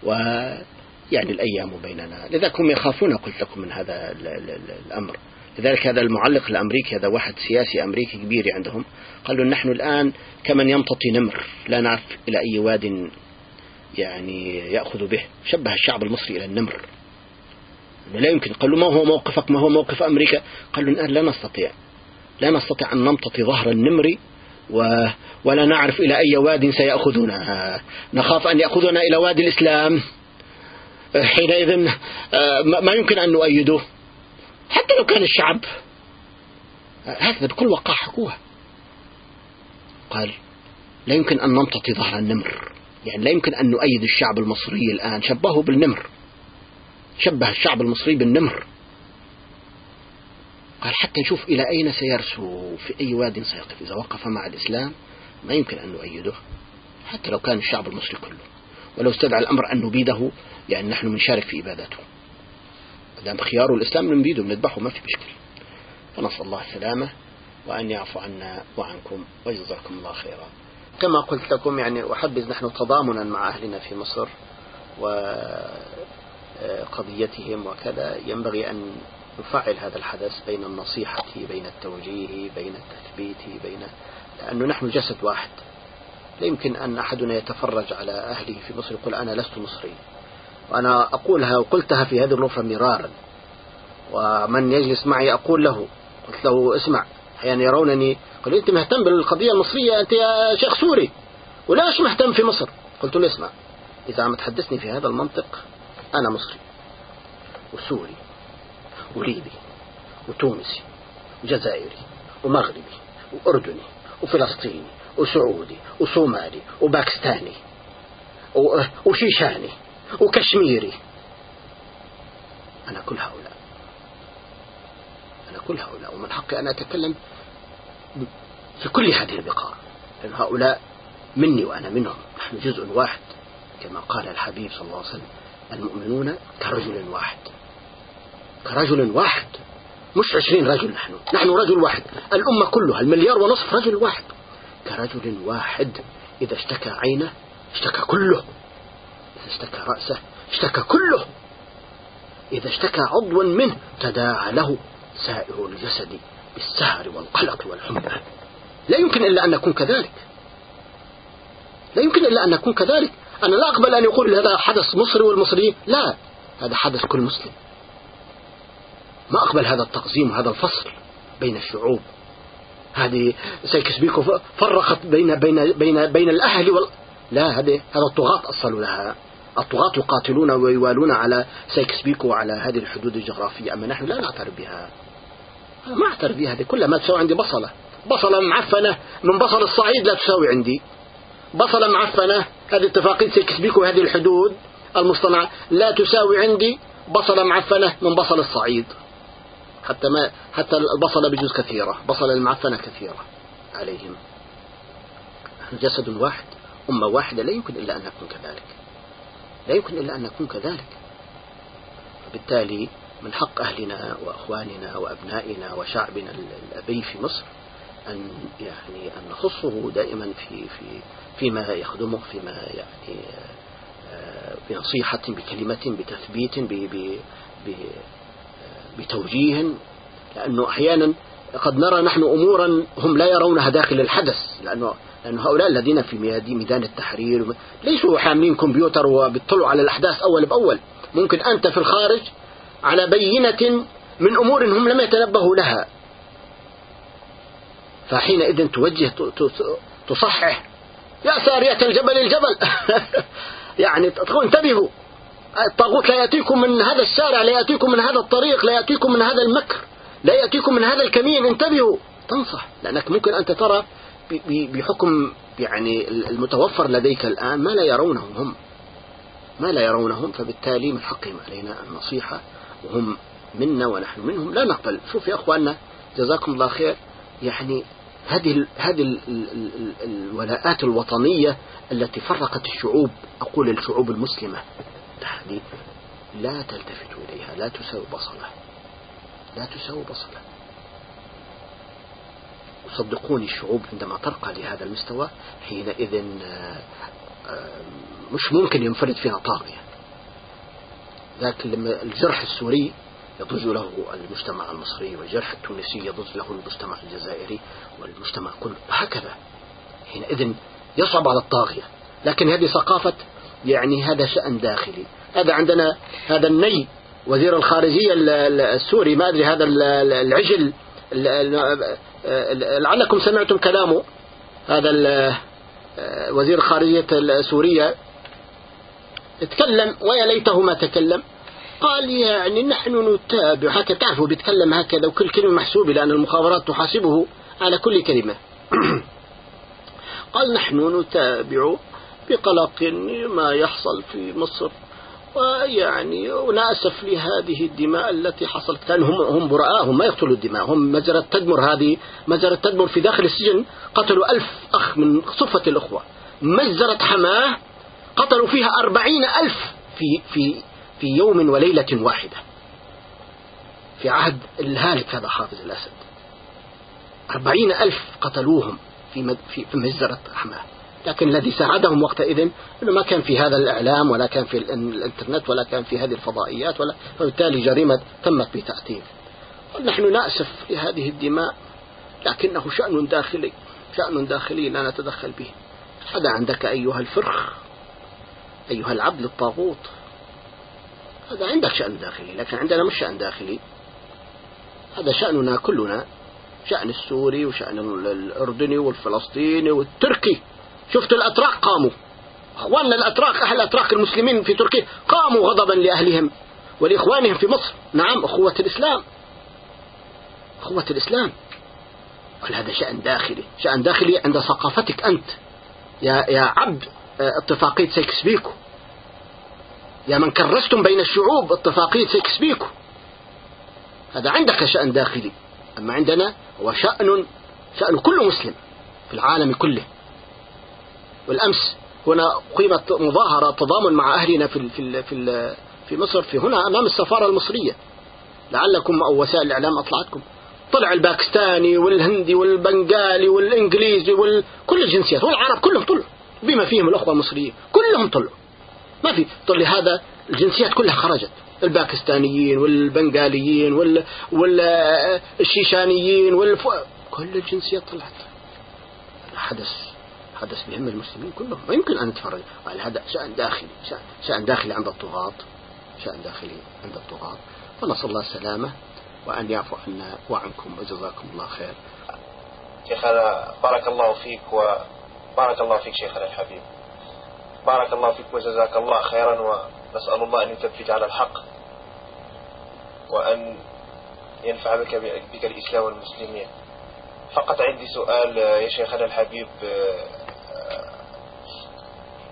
ويعني الأيام بيننا. لذلك هم يخافون قلت لكم من هذا الأمر. لذلك هذا المعلق الأمريكي هذا واحد سياسي أمريكي كبير عندهم قالوا نحن الآن كمن يمتطي نمر لا نعرف إلى أي واد يعني يأخذ به. شبه الشعب المصري إلى النمر. لا يمكن. قالوا ما هو موقفك؟ ما هو موقف أمريكا؟ قالوا الآن لا نستطيع. لا نستطيع أن نمتطي ظهر النمر و ولا نعرف إلى أي واد سيأخذنا. نخاف أن يأخذنا إلى وادي الإسلام. حينئذ آه، ما يمكن أن نؤيده. حتى لو كان الشعب هكذا بكل وقاح حكوها. قال لا يمكن أن نمتطي ظهر النمر. يعني لا يمكن أن نؤيد الشعب المصري الآن. شبهه بالنمر. شبه الشعب المصري بالنمر. قال حتى نشوف إلى أين سيرسو في أي واد سيقف. إذا وقف مع الإسلام ما يمكن أن نؤيده حتى لو كان الشعب المصري كله. ولو استدعى الأمر أن نبيده يعني نحن بنشارك في إبادته. دام خيار الإسلام نبيده بنذبحه ما في مشكلة. فنسأل الله السلامة وأن يعفو عنا وعنكم ويجزاكم الله خيرا. كما قلت لكم يعني أحبذ نحن تضامنا مع أهلنا في مصر وقضيتهم وكذا. ينبغي أن نفعل هذا الحدث بين النصيحة بين التوجيه بين التثبيت بين لأنه نحن جسد واحد. لا يمكن أن أحدنا يتفرج على أهله في مصر يقول أنا لست مصري. وأنا أقولها وقلتها في هذه الغرفة مرارا. ومن يجلس معي أقول له قلت له اسمع أحيانا يرونني قالوا أنت مهتم بالقضية المصرية أنت يا شيخ سوري. ولاش مهتم في مصر؟ قلت له اسمع إذا عم تحدثني في هذا المنطق أنا مصري وسوري وليبي وتونسي وجزائري ومغربي وأردني وفلسطيني وسعودي وصومالي وباكستاني وشيشاني. وكشميري. أنا كل هؤلاء. أنا كل هؤلاء. ومن حقي أن أتكلم في كل هذه البقاع. لأن هؤلاء مني وأنا منهم. نحن جزء واحد. كما قال الحبيب صلى الله عليه وسلم المؤمنون كرجل واحد. كرجل واحد. مش عشرين رجل نحن. نحن رجل واحد. الأمة كلها المليار ونصف رجل واحد. كرجل واحد إذا اشتكى عينه اشتكى كله. اشتكى رأسه اشتكى كله. إذا اشتكى عضوا منه تداعى له سائر الجسد بالسهر والقلق والحمى. لا يمكن إلا أن نكون كذلك. لا يمكن إلا أن نكون كذلك. أنا لا أقبل أن يقول هذا حدث مصري والمصريين. لا هذا حدث كل مسلم. ما أقبل هذا التقزيم وهذا الفصل بين الشعوب. هذه سايكس بيكو فرقت بين بين بين بين الأهل وال لا هذه هذا الطغاة أصلوا لها. الطغاة يقاتلون ويوالون على سايكس بيكو وعلى هذه الحدود الجغرافية أما نحن لا نعترف بها. ما أعترف بها هذه كلها ما تساوي عندي بصلة. بصلة معفنة من بصل الصعيد لا تساوي عندي. بصلة معفنة هذه اتفاقية سايكس بيكو هذه الحدود المصطنعة لا تساوي عندي. بصلة معفنة من بصل الصعيد. حتى ما حتى البصلة بجوز كثيرة بصلة المعفنة كثيرة عليهم. جسد واحد أمة واحدة لا يمكن إلا أن نكون كذلك. لا يمكن إلا أن نكون كذلك. فبالتالي من حق أهلنا وأخواننا وأبنائنا وشعبنا الأبي في مصر أن يعني أن نخصه دائما في في فيما يخدمه فيما يعني آه، بنصيحة بكلمة بتثبيت بتوجيه لأنه أحيانا قد نرى نحن أمورا هم لا يرونها داخل الحدث لأنه لأن هؤلاء الذين في ميدان التحرير ليسوا حاملين كمبيوتر وبيطلعوا على الأحداث أول بأول. ممكن أنت في الخارج على بينة من أمور هم لم يتنبهوا لها. فحينئذ توجه تصحح. يا سارية الجبل الجبل. يعني انتبهوا. الطاغوت لا يأتيكم من هذا الشارع لا يأتيكم من هذا الطريق لا يأتيكم من هذا المكر لا يأتيكم من هذا الكمين. انتبهوا. تنصح. لأنك ممكن أنت ترى بحكم يعني المتوفر لديك الآن ما لا يرونه هم. ما لا يرونهم فبالتالي من حقهم علينا النصيحة وهم منا ونحن منهم. لا نقبل. شوف يا أخواننا جزاكم الله خير. يعني هذه هذه الولاءات الوطنية التي فرقت الشعوب أقول الشعوب المسلمة هذه لا تلتفتوا إليها لا تساوي بصلة. لا تساوي بصلة. صدقوني الشعوب عندما ترقى لهذا المستوى حينئذ آه، آه، مش ممكن ينفرد فيها طاغية. لكن لما الجرح السوري يضج له المجتمع المصري والجرح التونسي يضج له المجتمع الجزائري والمجتمع كله. هكذا حينئذ يصعب على الطاغية. لكن هذه ثقافة يعني هذا شأن داخلي. هذا عندنا هذا الني وزير الخارجية السوري ما أدري هذا العجل لعلكم سمعتم كلامه هذا وزير الخارجية السورية. تكلم ويا ليته ما تكلم. قال يعني نحن نتابع هكذا تعرفوا بيتكلم هكذا وكل كلمة محسوبة لأن المخابرات تحاسبه على كل كلمة. قال نحن نتابع بقلق ما يحصل في مصر. ويعني ونأسف لهذه الدماء التي حصلت. كان هم هم براء هم ما يقتلوا الدماء. هم مجرى تدمر هذه مجرى تدمر في داخل السجن. قتلوا ألف أخ من صفة الأخوة. مجزرة حماة قتلوا فيها أربعين ألف في, في, في يوم وليلة واحدة. في عهد الهالك هذا حافظ الأسد. أربعين ألف قتلوهم في, في, في مجزرة حماة. لكن الذي ساعدهم وقتئذ أنه ما كان في هذا الإعلام ولا كان في الإنترنت ولا كان في هذه الفضائيات ولا فبالتالي جريمة تمت بتأتيب. ونحن نأسف لهذه الدماء لكنه شأن داخلي شأن داخلي لا نتدخل به. هذا عندك أيها الفرخ أيها العبد الطاغوت. هذا عندك شأن داخلي لكن عندنا مش شأن داخلي. هذا شأننا كلنا شأن السوري وشأن الأردني والفلسطيني والتركي. شفت الأتراك قاموا. أخواننا الأتراك أهل الأتراك المسلمين في تركيا قاموا غضبا لأهلهم ولإخوانهم في مصر. نعم أخوة الإسلام. أخوة الإسلام. قال هذا شأن داخلي. شأن داخلي عند ثقافتك أنت. يا, يا عبد آه، اتفاقية سايكس بيكو. يا من كرستم بين الشعوب اتفاقية سايكس بيكو. هذا عندك شأن داخلي. أما عندنا هو شأن شأن كل مسلم في العالم كله. وبالأمس هنا أقيمت مظاهرة تضامن مع أهلنا في في في في مصر. في هنا أمام السفارة المصرية. لعلكم أو وسائل الإعلام أطلعتكم. طلع الباكستاني والهندي والبنغالي والإنجليزي وكل الجنسيات والعرب كلهم طلعوا بما فيهم الأخوة المصريين. كلهم طلعوا. ما في. طلع هذا الجنسيات كلها خرجت. الباكستانيين والبنغاليين وال والشيشانيين والف... كل الجنسيات طلعت. حدث. حدث بهم المسلمين كلهم. ما يمكن أن نتفرج هذا شأن داخلي شأن, داخلي عند الطغاة. شأن داخلي عند الطغاة. ونسأل الله السلامة وأن يعفو عنا وعنكم وجزاكم الله خير. شيخنا بارك الله فيك وبارك الله فيك شيخنا الحبيب. بارك الله فيك وجزاك الله خيرا ونسأل الله أن يثبت على الحق وأن ينفع بك بك الإسلام والمسلمين. فقط عندي سؤال يا شيخنا الحبيب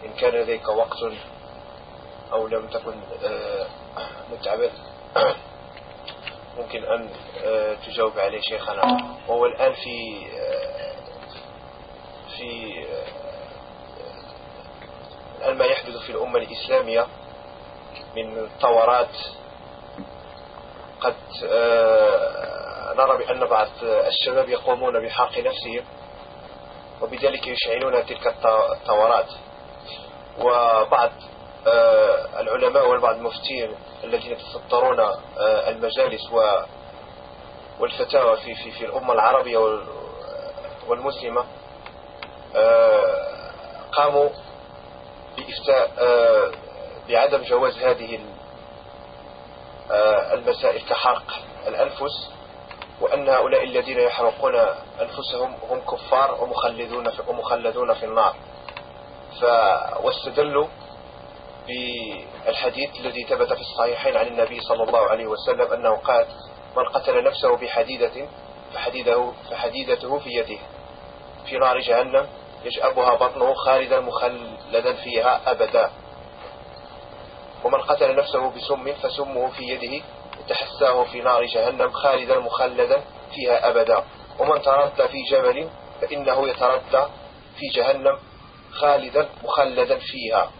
إن كان لديك وقت أو لم تكن آه، متعبا ممكن أن آه، تجاوب عليه شيخنا. وهو الآن في آه، في الآن ما يحدث في الأمة الإسلامية من ثورات قد نرى بأن بعض الشباب يقومون بحرق نفسهم وبذلك يشعلون تلك الثورات. وبعض آه، العلماء والبعض المفتين الذين يتصدرون آه، المجالس والفتاوى في في في الأمة العربية والمسلمة آه، قاموا بإفتاء بعدم جواز هذه المسائل كحرق الأنفس وأن هؤلاء الذين يحرقون أنفسهم هم كفار ومخلدون في, ومخلدون في النار. ف واستدلوا بالحديث الذي ثبت في الصحيحين عن النبي صلى الله عليه وسلم أنه قال من قتل نفسه بحديدة فحديده فحديدته في يده في نار جهنم يشأبها بطنه خالدا مخلدا فيها أبدا. ومن قتل نفسه بسم فسمه في يده يتحساه في نار جهنم خالدا مخلدا فيها أبدا. ومن تردى في جبل فإنه يتردى في جهنم خالدا مخلدا فيها.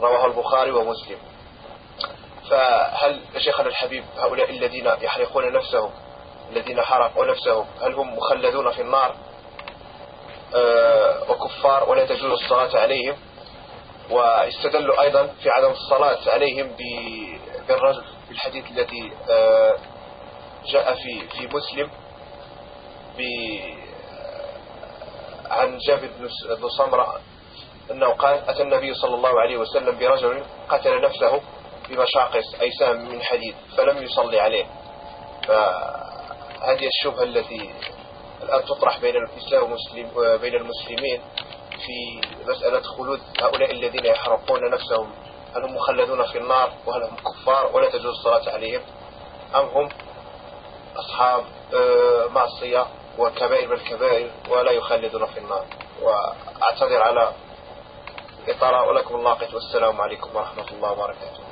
رواه البخاري ومسلم. فهل شيخنا الحبيب هؤلاء الذين يحرقون نفسهم الذين حرقوا نفسهم هل هم مخلدون في النار؟ آه، وكفار ولا تجوز الصلاة عليهم. واستدلوا أيضا في عدم الصلاة عليهم بالرجل في الحديث الذي آه، جاء في في مسلم عن جابر بن سمرة أنه قال أتى النبي صلى الله عليه وسلم برجل قتل نفسه بمشاقص أيسام من حديد فلم يصلي عليه. فهذه الشبهة التي الآن تطرح بين الإسلام ومسلم بين المسلمين في مسألة خلود هؤلاء الذين يحرقون نفسهم. هل هم مخلدون في النار؟ وهل هم كفار؟ ولا تجوز الصلاة عليهم؟ أم هم أصحاب آه، معصية وكبائر بالكبائر ولا يخلدون في النار؟ وأعتذر على إطارة ولكم الله والسلام عليكم ورحمة الله وبركاته.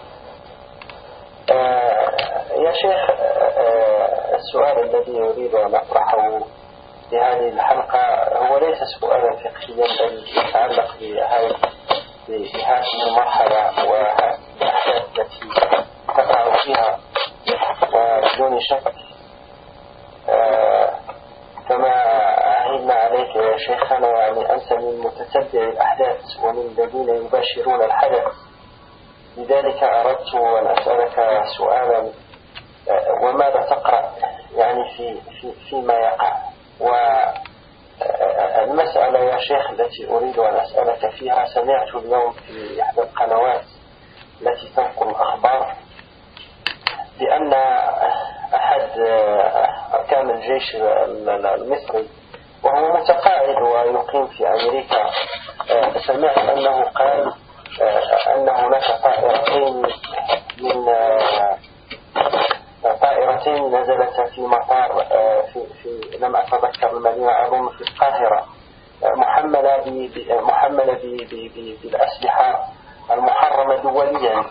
آه يا شيخ آه السؤال الذي أريد أن أطرحه في هذه الحلقة هو ليس سؤالا فقهيا بل يتعلق بهذه المرحلة والأحداث التي تقع فيها وبدون شك آه كما عهدنا عليك يا شيخنا يعني أنت من متتبع الأحداث ومن الذين يباشرون الحدث. لذلك أردت أن أسألك سؤالا وماذا تقرأ؟ يعني في, في فيما يقع. والمسألة يا شيخ التي أريد أن أسألك فيها سمعت اليوم في إحدى القنوات التي تنقل الأخبار. بأن أحد أركان الجيش المصري وهو متقاعد ويقيم في أمريكا سمعت أنه قال أن هناك طائرتين من طائرتين نزلتا في مطار في, في لم أتذكر المدينة أظن في القاهرة. محملة محملة بالأسلحة المحرمة دوليا.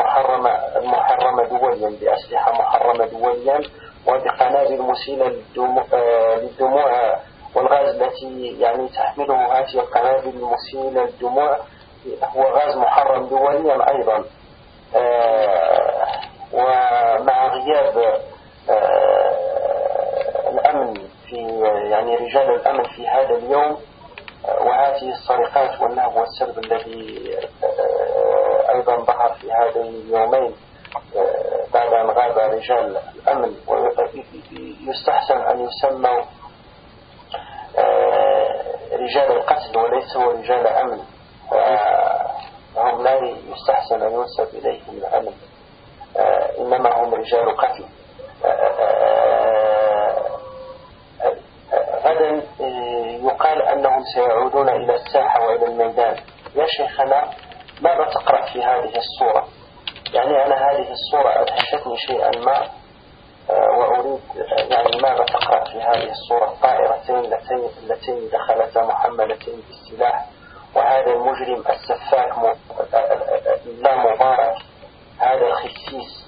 المحرمة المحرمة دوليا بأسلحة محرمة دوليا وبقنابل مسيلة للدموع والغاز التي يعني تحمله هذه القنابل المسيلة للدموع هو غاز محرم دوليا أيضا. ومع غياب الأمن في يعني رجال الأمن في هذا اليوم وهذه السرقات والنهب والسلب الذي هذين اليومين بعد أن غاب رجال الأمن يستحسن أن يسموا رجال القتل وليسوا رجال أمن. هم لا يستحسن أن ينسب إليهم الأمن. إنما هم رجال قتل. غدا يقال أنهم سيعودون إلى الساحة وإلى الميدان. يا شيخنا ماذا تقرأ في هذه الصورة يعني أنا هذه الصورة أدهشتني شيئا ما وأريد يعني ماذا تقرأ في هذه الصورة الطائرتين اللتين, اللتين دخلتا محملتين بالسلاح وهذا المجرم السفاك لا مبارك هذا الخسيس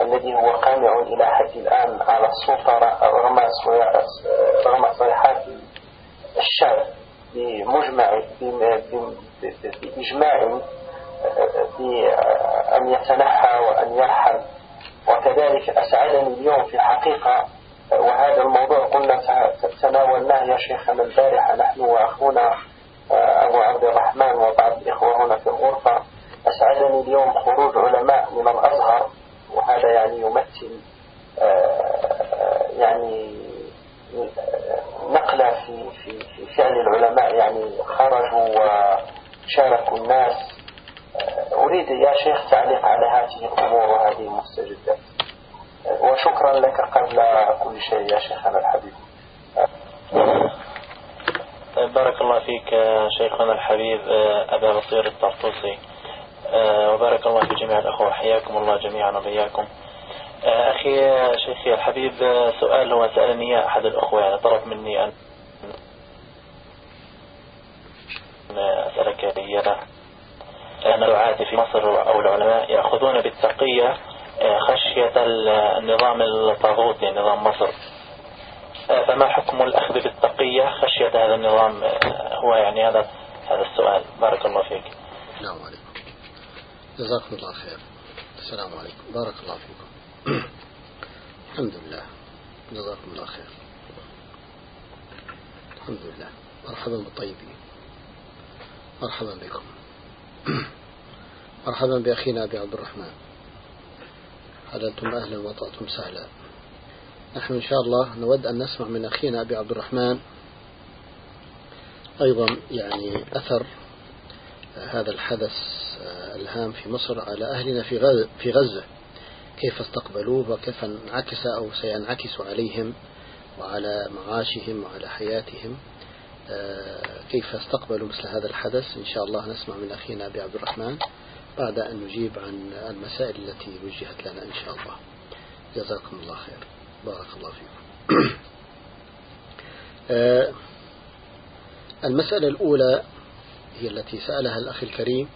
الذي هو قامع إلى حد الآن على السلطة رغم رغم صيحات الشعب بمجمع بإجماع بأن يتنحى وأن يرحل وكذلك أسعدني اليوم في الحقيقة وهذا الموضوع قلنا تناولناه يا شيخنا البارحة نحن وأخونا أبو عبد الرحمن وبعض الإخوة هنا في الغرفة. أسعدني اليوم خروج علماء من الأزهر وهذا يعني يمثل يعني نقلة في, في, في فعل العلماء يعني خرجوا وشاركوا الناس. أريد يا شيخ تعليق على هذه الأمور وهذه المستجدات وشكرا لك قبل كل شيء يا شيخنا الحبيب. بارك الله فيك شيخنا الحبيب أبا بصير الطرطوسي. وبارك الله في جميع الأخوة. حياكم الله جميعا وبياكم أخي شيخي الحبيب سؤال هو سألني إياه أحد الأخوة يعني طلب مني أن أسألك إياه. أنا دعاتي في مصر أو العلماء يأخذون بالتقية آه، خشية النظام الطاغوتي نظام مصر. آه، فما حكم الأخذ بالتقية؟ خشية هذا النظام هو يعني هذا هذا السؤال. بارك الله فيك. السلام عليكم. جزاكم الله خير. السلام عليكم. بارك الله فيكم. الحمد لله. جزاكم الله خير. الحمد لله. مرحبا بالطيبين. مرحبا بكم. مرحبا بأخينا أبي عبد الرحمن. حللتم أهلا وطأتم سهلا. نحن إن شاء الله نود أن نسمع من أخينا أبي عبد الرحمن أيضا يعني أثر هذا الحدث الهام في مصر على أهلنا في في غزة. كيف استقبلوه وكيف انعكس أو سينعكس عليهم وعلى معاشهم وعلى حياتهم. آه، كيف استقبلوا مثل هذا الحدث؟ إن شاء الله نسمع من أخينا أبي عبد الرحمن بعد أن نجيب عن المسائل التي وجهت لنا إن شاء الله. جزاكم الله خير. بارك الله فيكم. آه، المسألة الأولى هي التي سألها الأخ الكريم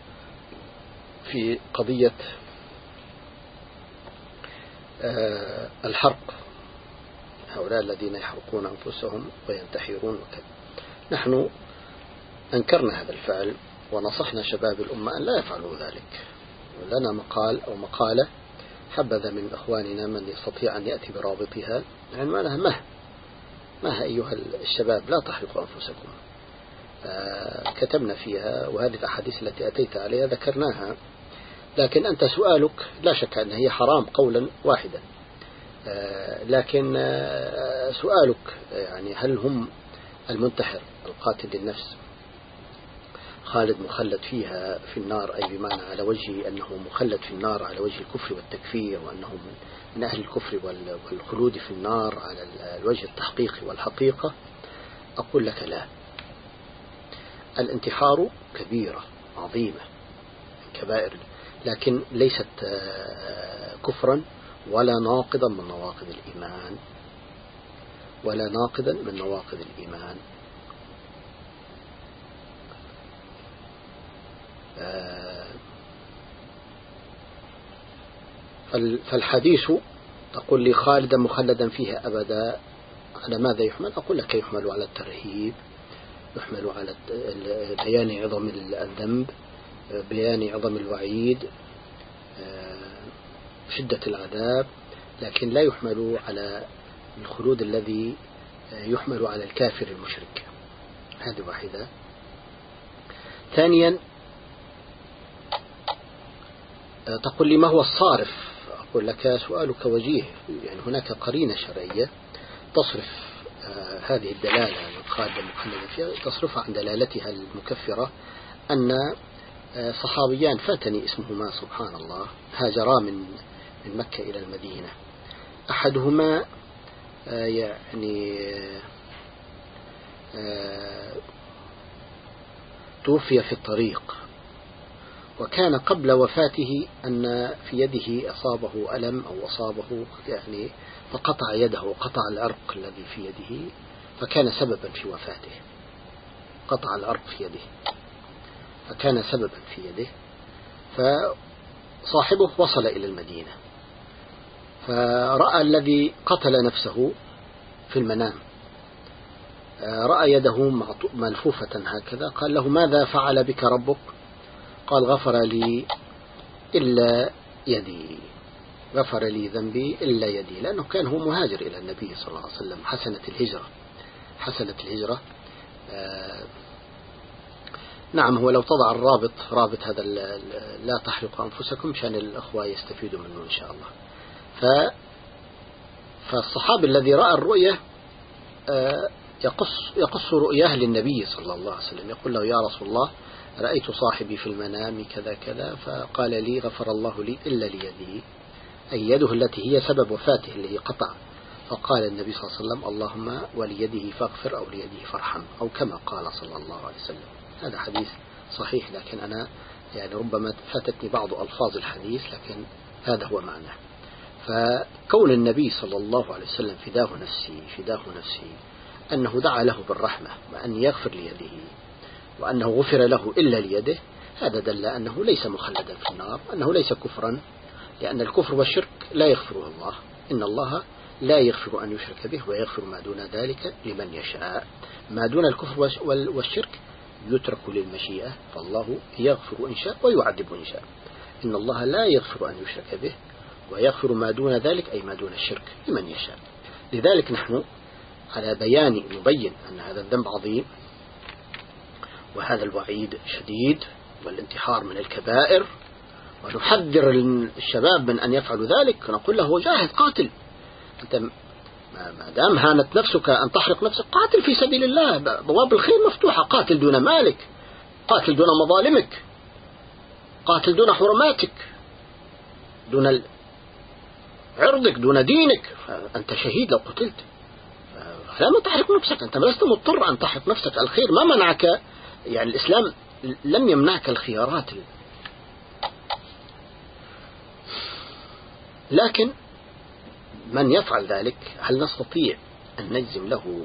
في قضية آه، الحرق. هؤلاء الذين يحرقون أنفسهم وينتحرون وكذا. نحن أنكرنا هذا الفعل ونصحنا شباب الأمة أن لا يفعلوا ذلك. لنا مقال أو مقالة حبذا من إخواننا من يستطيع أن يأتي برابطها. عنوانها مه. مه أيها الشباب لا تحرقوا أنفسكم. آه، كتبنا فيها وهذه الأحاديث التي أتيت عليها ذكرناها. لكن أنت سؤالك لا شك أن هي حرام قولا واحدا. آه، لكن آه، سؤالك يعني هل هم المنتحر؟ القاتل للنفس. خالد مخلد فيها في النار أي بمعنى على وجه أنه مخلد في النار على وجه الكفر والتكفير وأنه من أهل الكفر والخلود في النار على الوجه التحقيقي والحقيقة. أقول لك لا. الانتحار كبيرة عظيمة كبائر لكن ليست آه، كفرا ولا ناقضا من نواقض الإيمان. ولا ناقضا من نواقض الإيمان. فالحديث تقول لي خالدا مخلدا فيها أبدا. على ماذا يحمل؟ أقول لك يحمل على الترهيب يحمل على بيان عظم الذنب بيان عظم الوعيد آه، شدة العذاب. لكن لا يحمل على الخلود الذي يحمل على الكافر المشرك. هذه واحدة. ثانيا آه، تقول لي ما هو الصارف؟ أقول لك سؤالك وجيه. يعني هناك قرينة شرعية تصرف آه، هذه الدلالة القاعدة المخلدة فيها تصرفها عن دلالتها المكفرة أن آه، صحابيان فاتني اسمهما سبحان الله هاجرا من من مكة إلى المدينة. أحدهما آه، يعني توفي في الطريق. وكان قبل وفاته أن في يده أصابه ألم أو أصابه يعني فقطع يده وقطع العرق الذي في يده فكان سببا في وفاته. قطع العرق في يده. فكان سببا في يده. فصاحبه وصل إلى المدينة. فرأى الذي قتل نفسه في المنام. رأى يده ملفوفة هكذا. قال له ماذا فعل بك ربك؟ قال غفر لي إلا يدي. غفر لي ذنبي إلا يدي. لأنه كان هو مهاجر إلى النبي صلى الله عليه وسلم. حسنة الهجرة. حسنة الهجرة. آه نعم هو لو تضع الرابط رابط هذا لا تحرقوا أنفسكم مشان الأخوة يستفيدوا منه إن شاء الله. ف فالصحابي الذي رأى الرؤية آه يقص يقص رؤياه للنبي صلى الله عليه وسلم. يقول له يا رسول الله رأيت صاحبي في المنام كذا كذا فقال لي غفر الله لي إلا ليدي أي يده التي هي سبب وفاته اللي هي قطع. فقال النبي صلى الله عليه وسلم اللهم وليده فاغفر أو ليده فارحم أو كما قال صلى الله عليه وسلم. هذا حديث صحيح لكن أنا يعني ربما فاتتني بعض ألفاظ الحديث لكن هذا هو معناه. فكون النبي صلى الله عليه وسلم فداه نفسي فداه نفسي أنه دعا له بالرحمة وأن يغفر ليده وأنه غفر له إلا ليده هذا دل أنه ليس مخلدا في النار أنه ليس كفرا لأن الكفر والشرك لا يغفره الله. إن الله لا يغفر أن يشرك به ويغفر ما دون ذلك لمن يشاء. ما دون الكفر والشرك يترك للمشيئة فالله يغفر إن شاء ويعذب إن شاء. إن الله لا يغفر أن يشرك به ويغفر ما دون ذلك أي ما دون الشرك لمن يشاء. لذلك نحن على بيان نبين أن هذا الذنب عظيم وهذا الوعيد شديد والانتحار من الكبائر. ونحذر الشباب من أن يفعلوا ذلك. نقول له جاهد قاتل. أنت ما دام هانت نفسك أن تحرق نفسك قاتل في سبيل الله. بواب الخير مفتوحة. قاتل دون مالك. قاتل دون مظالمك. قاتل دون حرماتك. دون عرضك دون دينك. أنت شهيد لو قتلت. فلا تحرق نفسك. أنت لست مضطر أن تحرق نفسك. الخير ما منعك يعني الإسلام لم يمنعك الخيارات. لكن من يفعل ذلك هل نستطيع أن نجزم له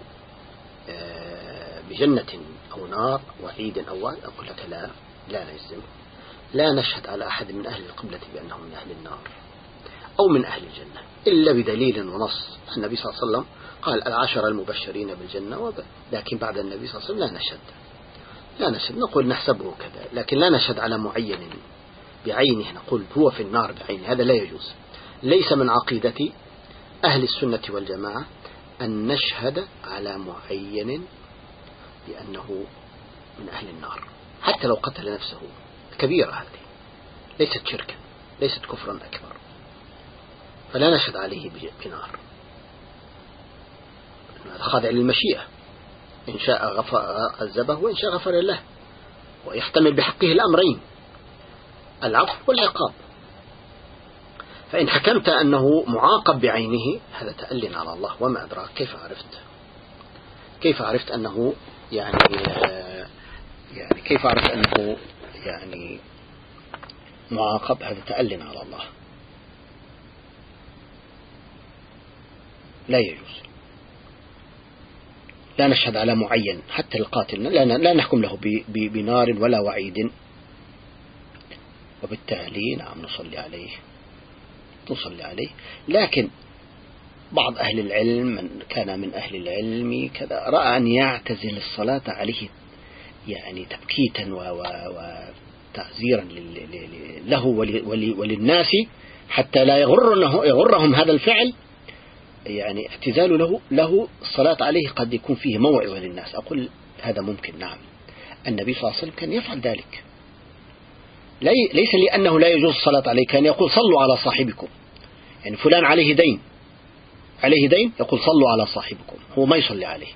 آه، بجنة أو نار وعيد أو وعد؟ أقول لك لا لا نجزم. لا نشهد على أحد من أهل القبلة بأنه من أهل النار أو من أهل الجنة إلا بدليل ونص. النبي صلى الله عليه وسلم قال العشر المبشرين بالجنة لكن بعد النبي صلى الله عليه وسلم لا نشهد. لا نشهد نقول نحسبه كذا لكن لا نشهد على معين بعينه نقول هو في النار بعينه هذا لا يجوز. ليس من عقيدة أهل السنة والجماعة أن نشهد على معين بأنه من أهل النار حتى لو قتل نفسه. كبيرة هذه ليست شركا ليست كفرا أكبر. فلا نشهد عليه بنار. هذا خاضع للمشيئة إن شاء غفر عذبه وإن شاء غفر له. ويحتمل بحقه الأمرين. العفو والعقاب. فإن حكمت أنه معاقب بعينه هذا تأل على الله. وما أدراك كيف عرفت؟ كيف عرفت أنه يعني يعني كيف عرفت أنه يعني معاقب؟ هذا تأل على الله. لا يجوز. لا نشهد على معين حتى القاتل لا, لا نحكم له بنار ولا وعيد. وبالتالي نعم نصلي عليه. نصلي عليه. لكن بعض أهل العلم من كان من أهل العلم كذا رأى أن يعتزل الصلاة عليه يعني تبكيتا وتعزيرا له وللناس حتى لا يغرهم هذا الفعل. يعني اعتزال له له الصلاة عليه قد يكون فيه موعظة للناس. أقول هذا ممكن نعم. النبي صلى الله عليه وسلم كان يفعل ذلك. ليس لأنه لا يجوز الصلاة عليه كان يقول صلوا على صاحبكم. يعني فلان عليه دين. عليه دين؟ يقول صلوا على صاحبكم. هو ما يصلي عليه.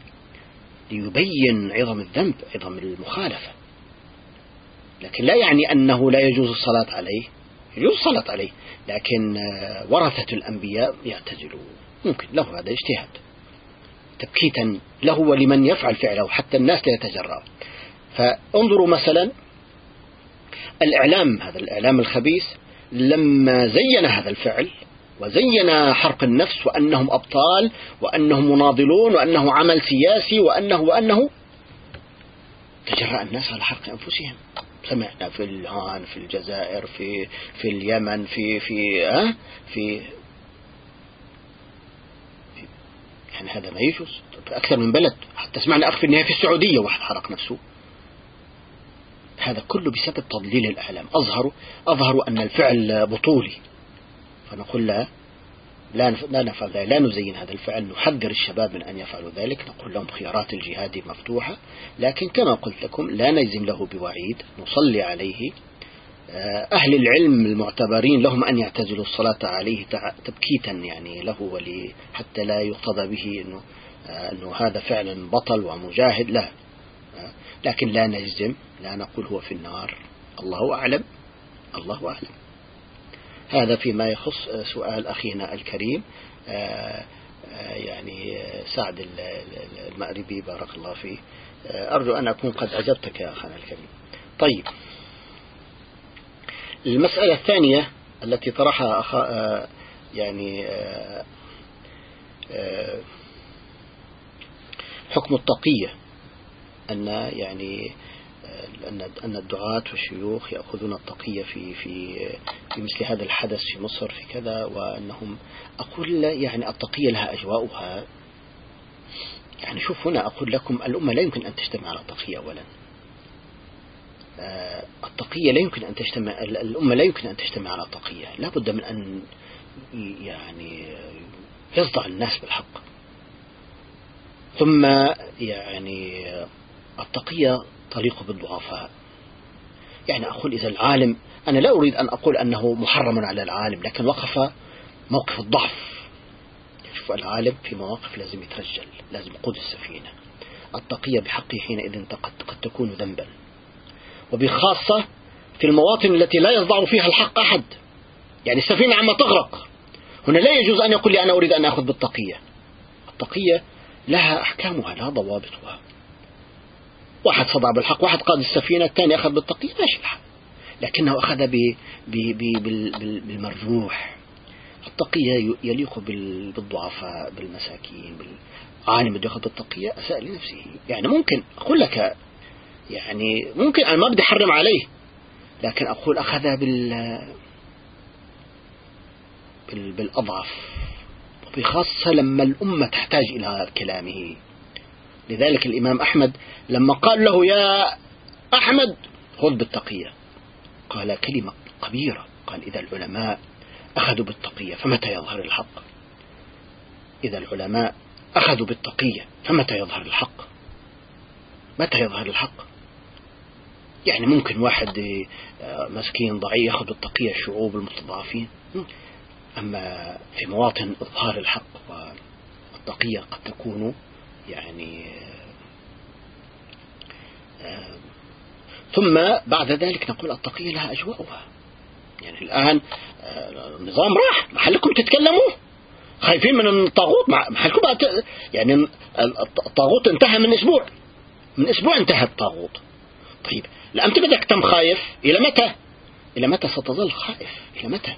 ليبين عظم الذنب عظم المخالفة. لكن لا يعني أنه لا يجوز الصلاة عليه. يجوز الصلاة عليه. لكن ورثة الأنبياء يعتزلون. ممكن له هذا اجتهاد. تبكيتا له ولمن يفعل فعله حتى الناس لا يتجرأ. فانظروا مثلا الإعلام هذا الإعلام الخبيث لما زين هذا الفعل وزين حرق النفس وأنهم أبطال وأنهم مناضلون وأنه عمل سياسي وأنه وأنه تجرأ الناس على حرق أنفسهم. سمعنا في الهان في الجزائر في في اليمن في في ها؟ في يعني هذا ما يجوز. أكثر من بلد. حتى سمعنا أخ في النهاية في السعودية واحد حرق نفسه. هذا كله بسبب تضليل الإعلام. أظهروا أظهروا أن الفعل بطولي. فنقول لا لا لا نفعل ذلك لا نزين هذا الفعل نحذر الشباب من أن يفعلوا ذلك نقول لهم خيارات الجهاد مفتوحة. لكن كما قلت لكم لا نجزم له بوعيد نصلي عليه. أهل العلم المعتبرين لهم أن يعتزلوا الصلاة عليه تبكيتا يعني له ولي حتى لا يقتضى به أنه, آه، أنه هذا فعلا بطل ومجاهد لا. آه، لكن لا نجزم لا نقول هو في النار. الله أعلم الله أعلم. هذا فيما يخص سؤال أخينا الكريم. يعني سعد المأربي بارك الله فيه. أرجو أن أكون قد أجبتك يا أخانا الكريم. طيب. المسألة الثانية التي طرحها أخ... آه، يعني آه، آه، حكم التقية أن يعني أن أن الدعاة والشيوخ يأخذون التقية في في في مثل هذا الحدث في مصر في كذا وأنهم أقول يعني التقية لها أجواؤها. يعني شوف هنا أقول لكم الأمة لا يمكن أن تجتمع على التقية أولا. التقية لا يمكن أن تجتمع الأمة لا يمكن أن تجتمع على التقية. لا بد من أن يعني يصدع الناس بالحق. ثم يعني التقية تليق بالضعفاء. يعني أقول إذا العالم أنا لا أريد أن أقول أنه محرم على العالم لكن وقف موقف الضعف. شوف العالم في مواقف لازم يترجل لازم يقود السفينة. التقية بحقه حينئذ قد تكون ذنبا. وبخاصة في المواطن التي لا يصدع فيها الحق أحد. يعني السفينة عما تغرق. هنا لا يجوز أن يقول لي أنا أريد أن أخذ بالتقية. التقية لها أحكامها لها ضوابطها. واحد صدع بالحق واحد قاد السفينة الثاني أخذ بالتقية ماشي الحال. لكنه أخذ ب ب ب بالمرجوح. التقية يليق بالضعفاء بالمساكين بالعالم بده ياخذ بالتقية أساء لنفسه يعني ممكن أقول لك يعني ممكن أنا ما بدي أحرم عليه لكن أقول أخذ بال بالأضعف. وبخاصة لما الأمة تحتاج إلى كلامه. لذلك الإمام أحمد لما قال له يا أحمد خذ بالتقية. قال كلمة كبيرة قال إذا العلماء أخذوا بالتقية فمتى يظهر الحق؟ إذا العلماء أخذوا بالتقية فمتى يظهر الحق؟ متى يظهر الحق؟ يعني ممكن واحد آه، مسكين ضعيف ياخذ بالتقية الشعوب المستضعفين أما في مواطن إظهار الحق والتقية قد تكون يعني آه، ثم بعد ذلك نقول التقية لها أجواؤها يعني الآن آه، النظام راح محلكم تتكلموا. خايفين من الطاغوت محلكم يعني الطاغوت انتهى من أسبوع. من أسبوع انتهى الطاغوت. طيب لا أنت بدك تم خايف إلى متى؟ إلى متى ستظل خائف؟ إلى متى؟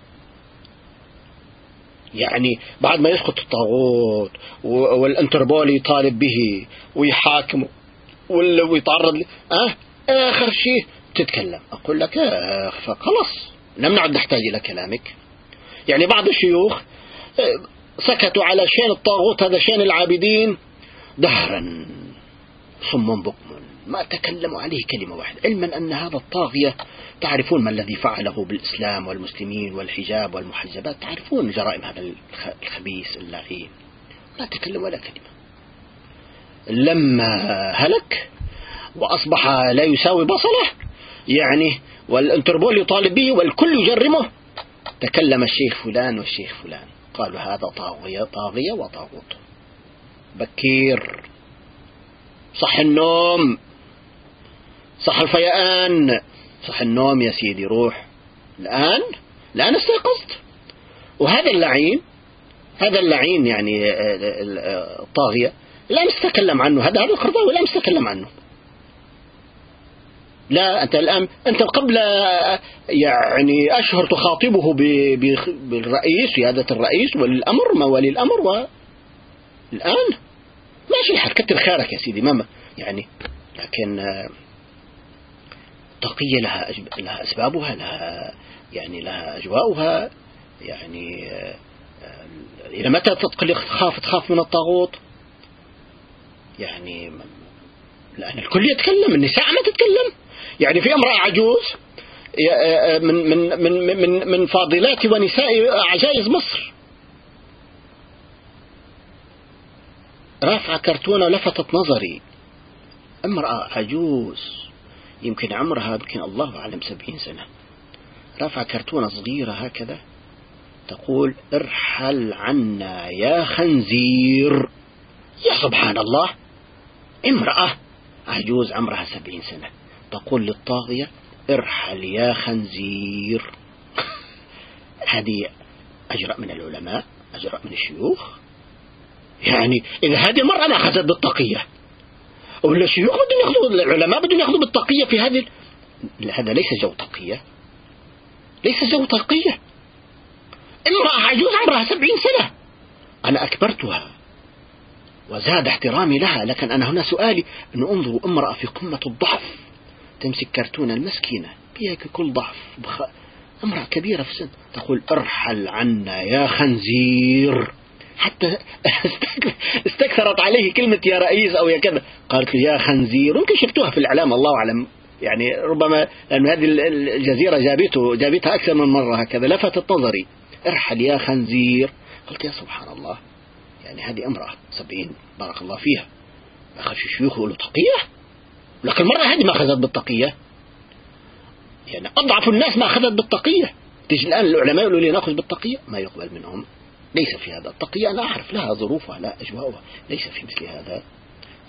يعني بعد ما يسقط الطاغوت والانتربول يطالب به ويحاكم ويتعرض أه آخر شيء تتكلم. أقول لك آه فخلص لم نعد نحتاج إلى كلامك. يعني بعض الشيوخ آه، سكتوا على شين الطاغوت هذا شين العابدين دهرا صم بكم ما تكلموا عليه كلمة واحدة. علما أن هذا الطاغية تعرفون ما الذي فعله بالإسلام والمسلمين والحجاب والمحجبات؟ تعرفون جرائم هذا الخبيث اللعين ما تكلم ولا كلمة. لما هلك وأصبح لا يساوي بصله يعني والانتربول يطالب به والكل يجرمه تكلم الشيخ فلان والشيخ فلان. قالوا هذا طاغية طاغية وطاغوت. بكير. صح النوم. صح الفيئان صح النوم يا سيدي روح. الآن؟ الآن استيقظت. وهذا اللعين هذا اللعين يعني آه، آه، آه، الطاغية لا نتكلم عنه. هذا هذا القرضاوي لا نتكلم عنه. لا أنت الآن أنت قبل يعني أشهر تخاطبه بالرئيس سيادة الرئيس ولي الأمر ما ولي الأمر والآن ماشي الحال كتر خيرك يا سيدي ماما يعني لكن التقية لها لها أسبابها لها يعني لها أجواؤها يعني آه، إلى متى تخاف تخاف من الطاغوت؟ يعني لأن الكل يتكلم النساء ما تتكلم. يعني في امرأة عجوز آه، من من من من من فاضلات ونساء عجائز مصر. رافعة كرتونة لفتت نظري. امرأة عجوز. يمكن عمرها يمكن الله أعلم سبعين سنة. رفع كرتونة صغيرة هكذا تقول ارحل عنا يا خنزير. يا سبحان الله! امرأة! عجوز عمرها سبعين سنة. تقول للطاغية ارحل يا خنزير. هذه أجرأ من العلماء أجرأ من الشيوخ. يعني إذا هذه المرأة أخذت بالتقية ولا الشيوخ بدهم ياخذوا العلماء بدهم يأخذوا بالتقية في هذه هذا ليس جو تقية. ليس جو تقية. امرأة عجوز عمرها سبعين سنة. أنا أكبرتها وزاد احترامي لها لكن أنا هنا سؤالي أن انظروا امرأة في قمة الضعف تمسك كرتونة المسكينة بها كل ضعف بخ... امرأة كبيرة في السن تقول ارحل عنا يا خنزير. حتى استكثرت عليه كلمة يا رئيس أو يا كذا. قالت له يا خنزير ممكن شفتوها في الإعلام الله أعلم. يعني ربما لأن هذه الجزيرة جابته جابتها أكثر من مرة هكذا لفتت نظري ارحل يا خنزير. قلت يا سبحان الله يعني هذه امرأة سبعين بارك الله فيها. أخذ الشيوخ يقولوا تقية؟ لكن المرة هذه ما أخذت بالتقية. يعني أضعف الناس ما أخذت بالتقية. تيجي الآن العلماء يقولوا لي نأخذ بالتقية. ما يقبل منهم. ليس في هذا التقية أنا أعرف لها ظروفها لا أجواءها. ليس في مثل هذا.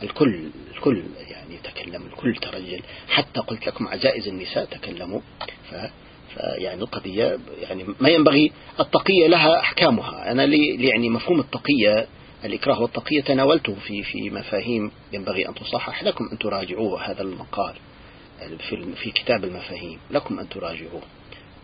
الكل الكل يعني تكلم الكل ترجل. حتى قلت لكم عجائز النساء تكلموا. ف فيعني القضية يعني ما ينبغي التقية لها أحكامها. أنا لي يعني مفهوم التقية الإكراه والتقية تناولته في في مفاهيم ينبغي أن تصحح. لكم أن تراجعوه هذا المقال في في كتاب المفاهيم. لكم أن تراجعوه.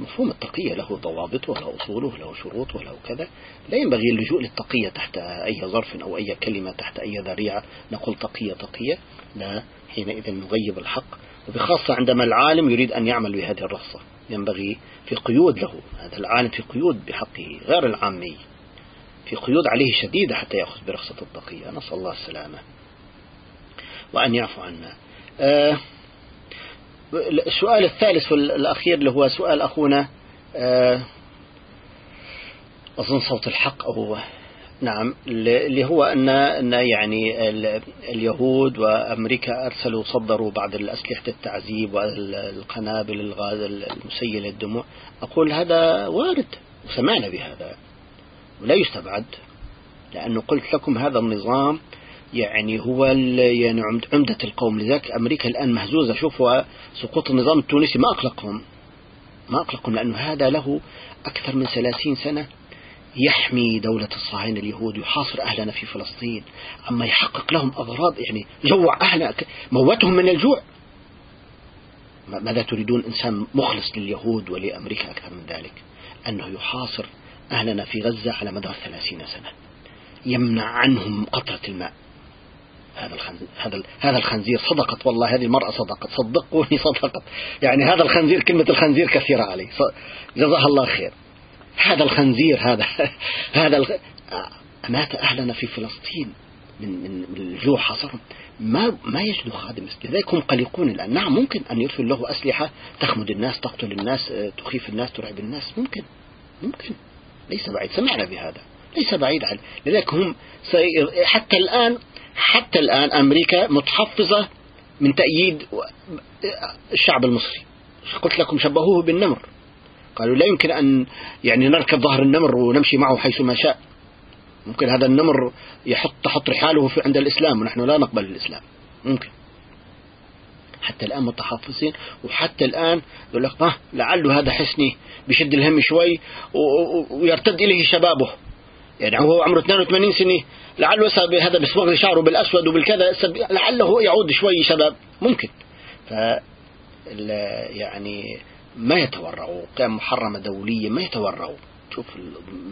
مفهوم التقية له ضوابطه وله أصوله وله شروطه وله كذا. لا ينبغي اللجوء للتقية تحت أي ظرف أو أي كلمة تحت أي ذريعة. نقول تقية تقية. لا حينئذ نغيب الحق. وبخاصة عندما العالم يريد أن يعمل بهذه الرخصة ينبغي في قيود له. هذا العالم في قيود بحقه غير العامي. في قيود عليه شديدة حتى يأخذ برخصة التقية. نسأل الله السلامة. وأن يعفو عنا. آه السؤال الثالث والأخير اللي هو سؤال أخونا آه أظن صوت الحق أو نعم اللي هو أن أن يعني اليهود وأمريكا أرسلوا صدروا بعض الأسلحة التعذيب والقنابل الغاز المسيلة الدموع أقول هذا وارد وسمعنا بهذا ولا يستبعد لأنه قلت لكم هذا النظام يعني هو يعني عمدة القوم. لذلك أمريكا الآن مهزوزة. شوفوا سقوط النظام التونسي ما أقلقهم. ما أقلقهم لأنه هذا له أكثر من ثلاثين سنة يحمي دولة الصهاينة اليهود يحاصر أهلنا في فلسطين. أما يحقق لهم أغراض يعني جوع أهلنا موتهم من الجوع. ماذا تريدون؟ إنسان مخلص لليهود ولأمريكا أكثر من ذلك. أنه يحاصر أهلنا في غزة على مدار ثلاثين سنة. يمنع عنهم قطرة الماء. هذا هذا هذا الخنزير صدقت والله هذه المرأة صدقت صدقوني صدقت. يعني هذا الخنزير كلمة الخنزير كثيرة عليه. جزاها الله خير. هذا الخنزير هذا هذا أمات أهلنا في فلسطين من من الجوع حصرهم ما ما يجدوا خادم لذلك هم قلقون الآن. نعم ممكن أن يرسل له أسلحة تخمد الناس تقتل الناس تخيف الناس ترعب الناس. ممكن ممكن. ليس بعيد. سمعنا بهذا. ليس بعيد عن لذلك هم حتى الآن حتى الآن أمريكا متحفظة من تأييد الشعب المصري. قلت لكم شبهوه بالنمر. قالوا لا يمكن أن يعني نركب ظهر النمر ونمشي معه حيث ما شاء. ممكن هذا النمر يحط تحط رحاله في عند الإسلام ونحن لا نقبل الإسلام. ممكن. حتى الآن متحفظين وحتى الآن يقول لك آه لعله هذا حسني بشد الهم شوي ويرتد إليه شبابه. يعني هو عمره 82 سنة. لعله هذا بصبغ شعره بالأسود وبالكذا لعله يعود شوي شباب. ممكن. ف يعني ما يتورعوا. كان محرمة دولية ما يتورعوا. شوف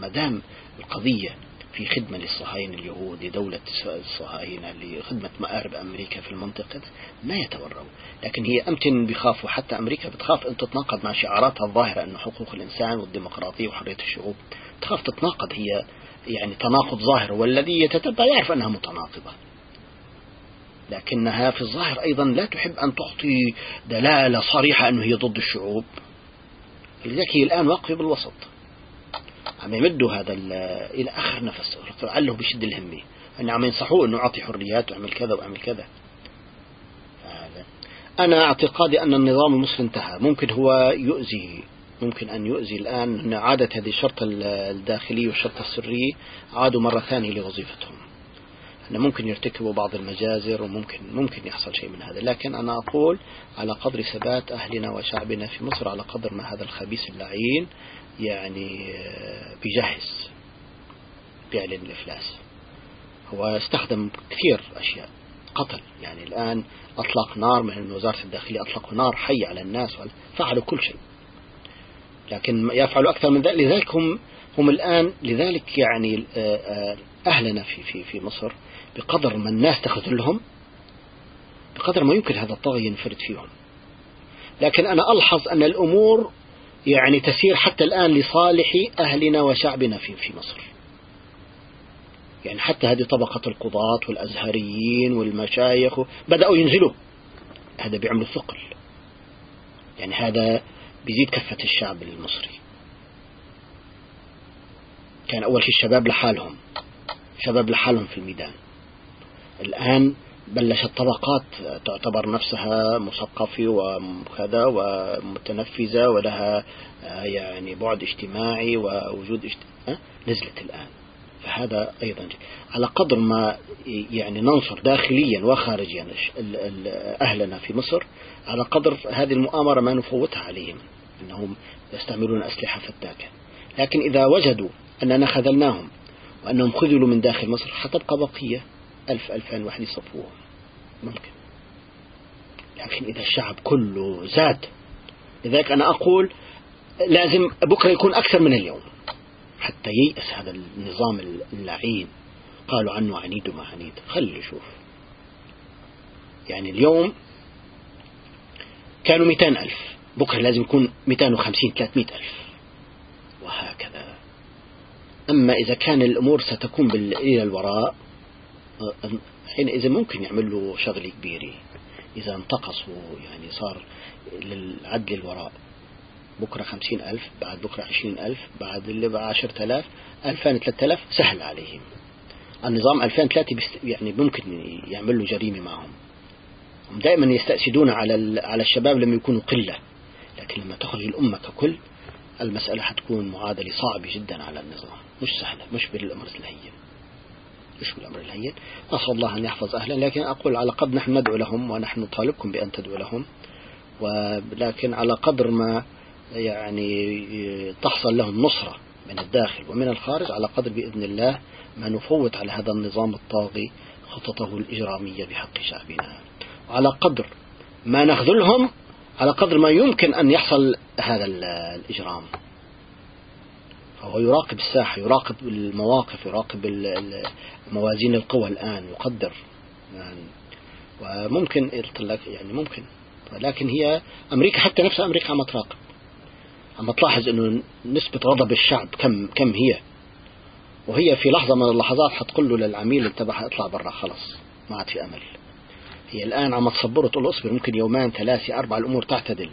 ما دام القضية في خدمة للصهاينة اليهود لدولة الصهاينة لخدمة مآرب أمريكا في المنطقة ما يتورعوا. لكن هي أمتن بخافوا حتى أمريكا بتخاف أن تتناقض مع شعاراتها الظاهرة أن حقوق الإنسان والديمقراطية وحرية الشعوب. تخاف تتناقض. هي يعني تناقض ظاهر والذي يتتبع يعرف أنها متناقضة. لكنها في الظاهر أيضا لا تحب أن تعطي دلالة صريحة أنه هي ضد الشعوب. لذلك هي الآن واقفة بالوسط. عم يمدوا هذا إلى آخر نفس. لعله بشد الهمة أن عم ينصحوه أنه أعطي حريات وأعمل كذا وأعمل كذا. أنا اعتقادي أن النظام المصري انتهى. ممكن هو يؤذي ممكن أن يؤذي الآن. أن عادت هذه الشرطة الداخلية والشرطة السرية عادوا مرة ثانية لوظيفتهم. أن ممكن يرتكبوا بعض المجازر وممكن ممكن يحصل شيء من هذا. لكن أنا أقول على قدر ثبات أهلنا وشعبنا في مصر على قدر ما هذا الخبيث اللعين يعني بيجهز بيعلن الإفلاس. هو استخدم كثير أشياء. قتل يعني الآن أطلق نار من وزارة الداخلية أطلقوا نار حي على الناس فعلوا كل شيء. لكن يفعلوا أكثر من ذلك. لذلك هم هم الآن لذلك يعني أهلنا في في في مصر بقدر ما الناس تخذلهم بقدر ما يمكن هذا الطاغية ينفرد فيهم. لكن أنا ألحظ أن الأمور يعني تسير حتى الآن لصالح أهلنا وشعبنا في في مصر. يعني حتى هذه طبقة القضاة والأزهريين والمشايخ بدأوا ينزلوا. هذا بيعملوا ثقل يعني هذا بيزيد كفة الشعب المصري. كان أول شيء الشباب لحالهم شباب لحالهم في الميدان. الآن بلشت طبقات تعتبر نفسها مثقفة وكذا ومتنفذة ولها آه، يعني بعد اجتماعي ووجود اجتماعي نزلت الآن. فهذا أيضا على قدر ما يعني ننصر داخليا وخارجيا أهلنا في مصر على قدر هذه المؤامرة ما نفوتها عليهم أنهم يستعملون أسلحة فتاكة. لكن إذا وجدوا أننا خذلناهم وأنهم خذلوا من داخل مصر حتبقى بقية ألف ألفين واحد يصفوهم. ممكن. لكن إذا الشعب كله زاد لذلك أنا أقول لازم بكرة يكون أكثر من اليوم. حتى ييأس هذا النظام اللعين. قالوا عنه عنيد وما عنيد. خلي شوف يعني اليوم كانوا 200 ألف. بكرة لازم يكون 250 300 ألف. وهكذا. أما إذا كان الأمور ستكون إلى الوراء حينئذ ممكن يعمل له شغلة كبيرة إذا انتقصوا يعني صار للعدل الوراء. بكرة خمسين ألف بعد بكرة عشرين ألف بعد اللي بقى عشرة آلاف ألفين ثلاثة آلاف سهل عليهم. النظام ألفين ثلاثة يعني ممكن يعمل له جريمة معهم. هم دائما يستأسدون على على الشباب لما يكونوا قلة. لكن لما تخرج الأمة ككل المسألة حتكون معادلة صعبة جدا على النظام. مش سهلة مش بالأمر الهين. مش بالأمر الهين. نسأل الله أن يحفظ أهلا لكن أقول على قد نحن ندعو لهم ونحن نطالبكم بأن تدعو لهم. ولكن على قدر ما يعني تحصل لهم نصرة من الداخل ومن الخارج على قدر بإذن الله ما نفوت على هذا النظام الطاغي خططه الإجرامية بحق شعبنا. وعلى قدر ما نخذلهم على قدر ما يمكن أن يحصل هذا الإجرام. فهو يراقب الساحة يراقب المواقف يراقب موازين القوى الآن يقدر. يعني وممكن يعني ممكن. لكن هي أمريكا حتى نفسها أمريكا عم تراقب عم تلاحظ إنه نسبة غضب الشعب كم كم هي. وهي في لحظة من اللحظات حتقول له للعميل تبعها اطلع برا خلص ما عاد في أمل. هي الآن عم تصبره تقول له اصبر ممكن يومين ثلاثة أربعة الأمور تعتدل.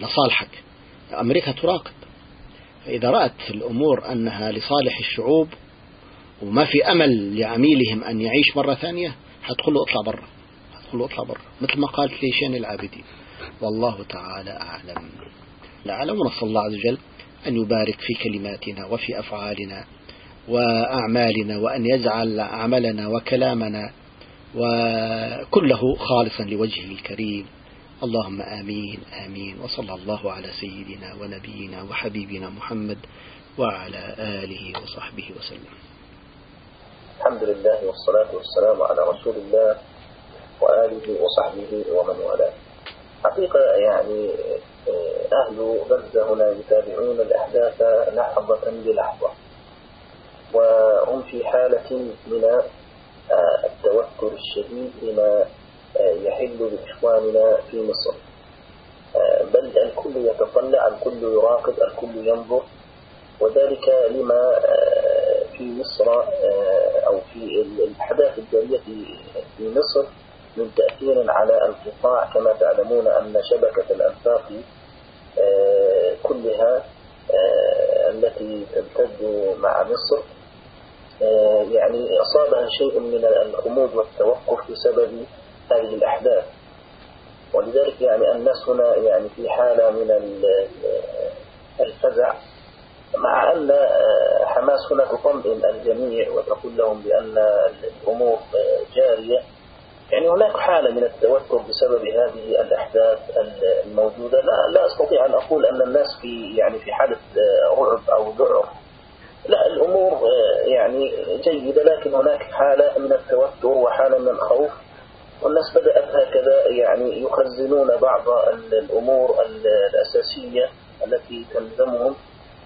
لصالحك. أمريكا تراقب. فإذا رأت الأمور أنها لصالح الشعوب وما في أمل لعميلهم أن يعيش مرة ثانية حتقول له اطلع برا. حتقول له اطلع برا. مثل ما قالت ليشان العابدين. والله تعالى أعلم. لعل ونسأل الله عز وجل أن يبارك في كلماتنا وفي أفعالنا وأعمالنا وأن يجعل عملنا وكلامنا وكله خالصا لوجهه الكريم. اللهم آمين آمين. وصلى الله على سيدنا ونبينا وحبيبنا محمد وعلى آله وصحبه وسلم. الحمد لله والصلاة والسلام على رسول الله وآله وصحبه ومن والاه. حقيقة يعني أهل غزة هنا يتابعون الأحداث لحظة بلحظة. وهم في حالة من التوتر الشديد لما يحل بإخواننا في مصر. بل الكل يتطلع الكل يراقب الكل ينظر. وذلك لما في مصر أو في الأحداث الجارية في مصر من تأثير على انقطاع كما تعلمون أن شبكة الأنفاق آه، كلها آه، التي تمتد مع مصر آه، يعني أصابها شيء من الغموض والتوقف بسبب هذه الأحداث. ولذلك يعني الناس هنا يعني في حالة من الفزع مع أن حماس هنا تطمئن الجميع وتقول لهم بأن الأمور جارية. يعني هناك حالة من التوتر بسبب هذه الأحداث الموجودة. لا, لا أستطيع أن أقول أن الناس في يعني في حالة رعب أو ذعر. لا الأمور يعني جيدة لكن هناك حالة من التوتر وحالة من الخوف والناس بدأت هكذا يعني يخزنون بعض الأمور الأساسية التي تلزمهم.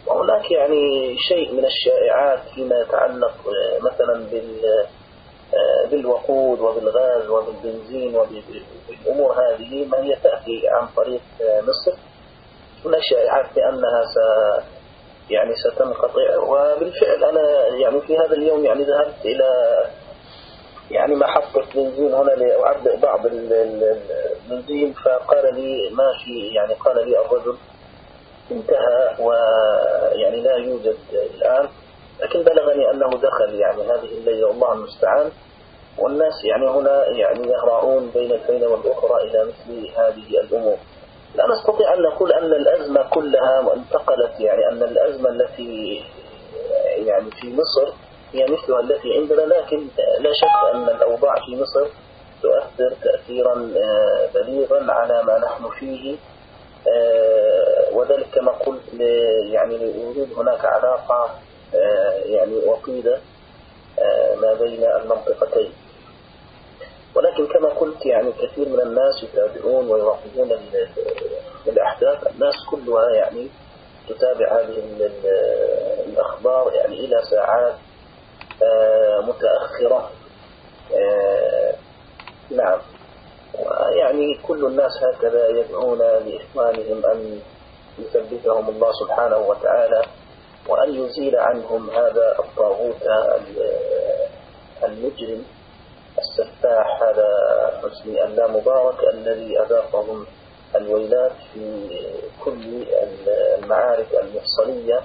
وهناك يعني شيء من الشائعات فيما يتعلق مثلا بال بالوقود وبالغاز وبالبنزين وبالأمور هذه ما هي تأتي عن طريق مصر. هناك شائعات بأنها س يعني ستنقطع. وبالفعل أنا يعني في هذا اليوم يعني ذهبت إلى يعني محطة بنزين هنا لأعبئ بعض البنزين فقال لي ما في يعني قال لي الرجل انتهى ويعني لا يوجد الآن. لكن بلغني أنه دخل يعني هذه الليلة والله المستعان. والناس يعني هنا يعني يهرعون بين الحين والأخرى إلى مثل هذه الأمور. لا نستطيع أن نقول أن الأزمة كلها انتقلت يعني أن الأزمة التي يعني في مصر هي مثلها التي عندنا لكن لا شك أن الأوضاع في مصر تؤثر تأثيرا آه، بليغا على ما نحن فيه. آه، وذلك كما قلت يعني يوجد هناك علاقة يعني وطيدة ما بين المنطقتين. ولكن كما قلت يعني كثير من الناس يتابعون ويراقبون الأحداث. الناس كلها يعني تتابع هذه الأخبار يعني إلى ساعات آه، متأخرة. آه، نعم. يعني كل الناس هكذا يدعون لإخوانهم أن يثبتهم الله سبحانه وتعالى. وأن يزيل عنهم هذا الطاغوت المجرم السفاح هذا حسني اللا مبارك الذي أذاقهم الويلات في كل المعارك المفصلية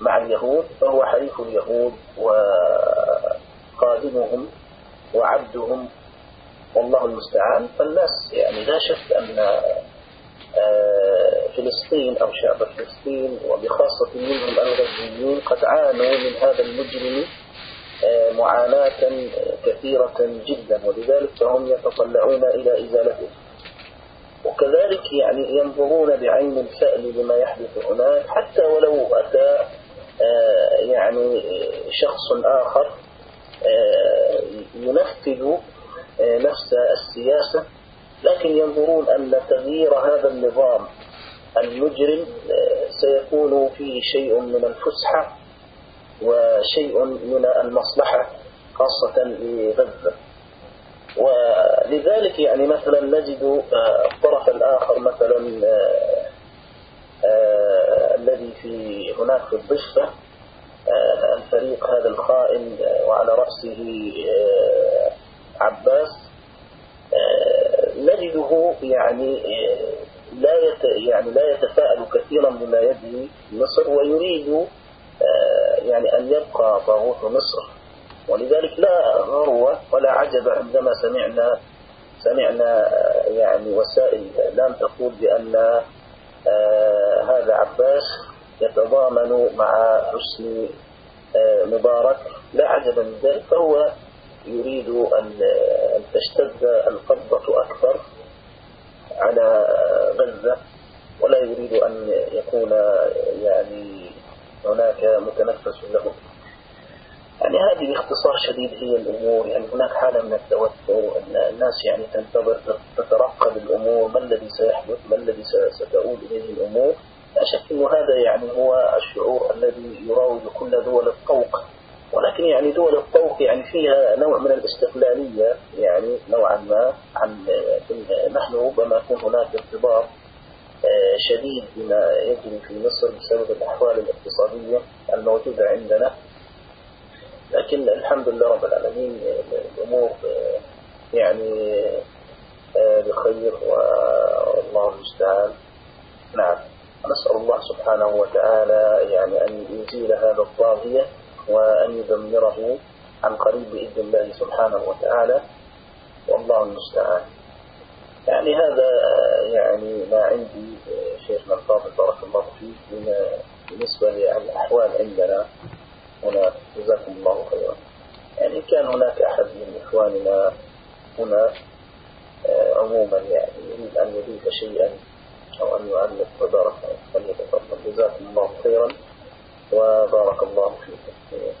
مع اليهود فهو حليف اليهود وقادمهم وعبدهم والله المستعان. فالناس يعني لا شك أن فلسطين أو شعب فلسطين وبخاصة منهم الغزيين قد عانوا من هذا المجرم آه، معاناة كثيرة جدا ولذلك فهم يتطلعون إلى إزالته. وكذلك يعني ينظرون بعين السأل لما يحدث هناك حتى ولو أتى آه، يعني شخص آخر آه، ينفذ نفس السياسة. لكن ينظرون أن تغيير هذا النظام المجرم سيكون فيه شيء من الفسحة وشيء من المصلحة خاصة لغزة ولذلك يعني مثلا نجد آه، الطرف الآخر مثلا آه، آه، الذي في هناك في الضفة الفريق هذا الخائن وعلى رأسه عباس نجده يعني لا يعني لا يتفاءل كثيرا بما يجري مصر ويريد يعني أن يبقى طاغوت مصر. ولذلك لا غروة ولا عجب عندما سمعنا سمعنا يعني وسائل الإعلام تقول بأن آه، هذا عباس يتضامن مع حسني آه، مبارك. لا عجب من ذلك فهو يريد أن تشتد القبضة أكثر على غزة ولا يريد أن يكون يعني هناك متنفس له. يعني هذه باختصار شديد هي الأمور. يعني هناك حالة من التوتر الناس يعني تنتظر تترقب الأمور ما الذي سيحدث ما الذي ستؤول إليه الأمور. لا شك أنه هذا يعني هو الشعور الذي يراود كل دول الطوق. ولكن يعني دول الطوق يعني فيها نوع من الاستقلالية يعني نوعا ما عن نحن ربما يكون هناك ارتباط آه، شديد بما يجري في مصر بسبب الأحوال الاقتصادية الموجودة عندنا. لكن الحمد لله رب العالمين الأمور آه، يعني آه، بخير والله المستعان. نعم. نسأل الله سبحانه وتعالى يعني أن يزيل هذا الطاغية وأن يدمره عن قريب بإذن الله سبحانه وتعالى. والله المستعان. يعني هذا يعني ما عندي شيخنا الفاضل بارك الله فيك بالنسبة للأحوال عندنا هنا جزاكم الله خيرا. يعني كان هناك أحد من إخواننا هنا عموما يعني يريد أن يضيف شيئا أو أن يعلق فبارك فليتفضل. جزاكم الله خيرا. وبارك الله فيكم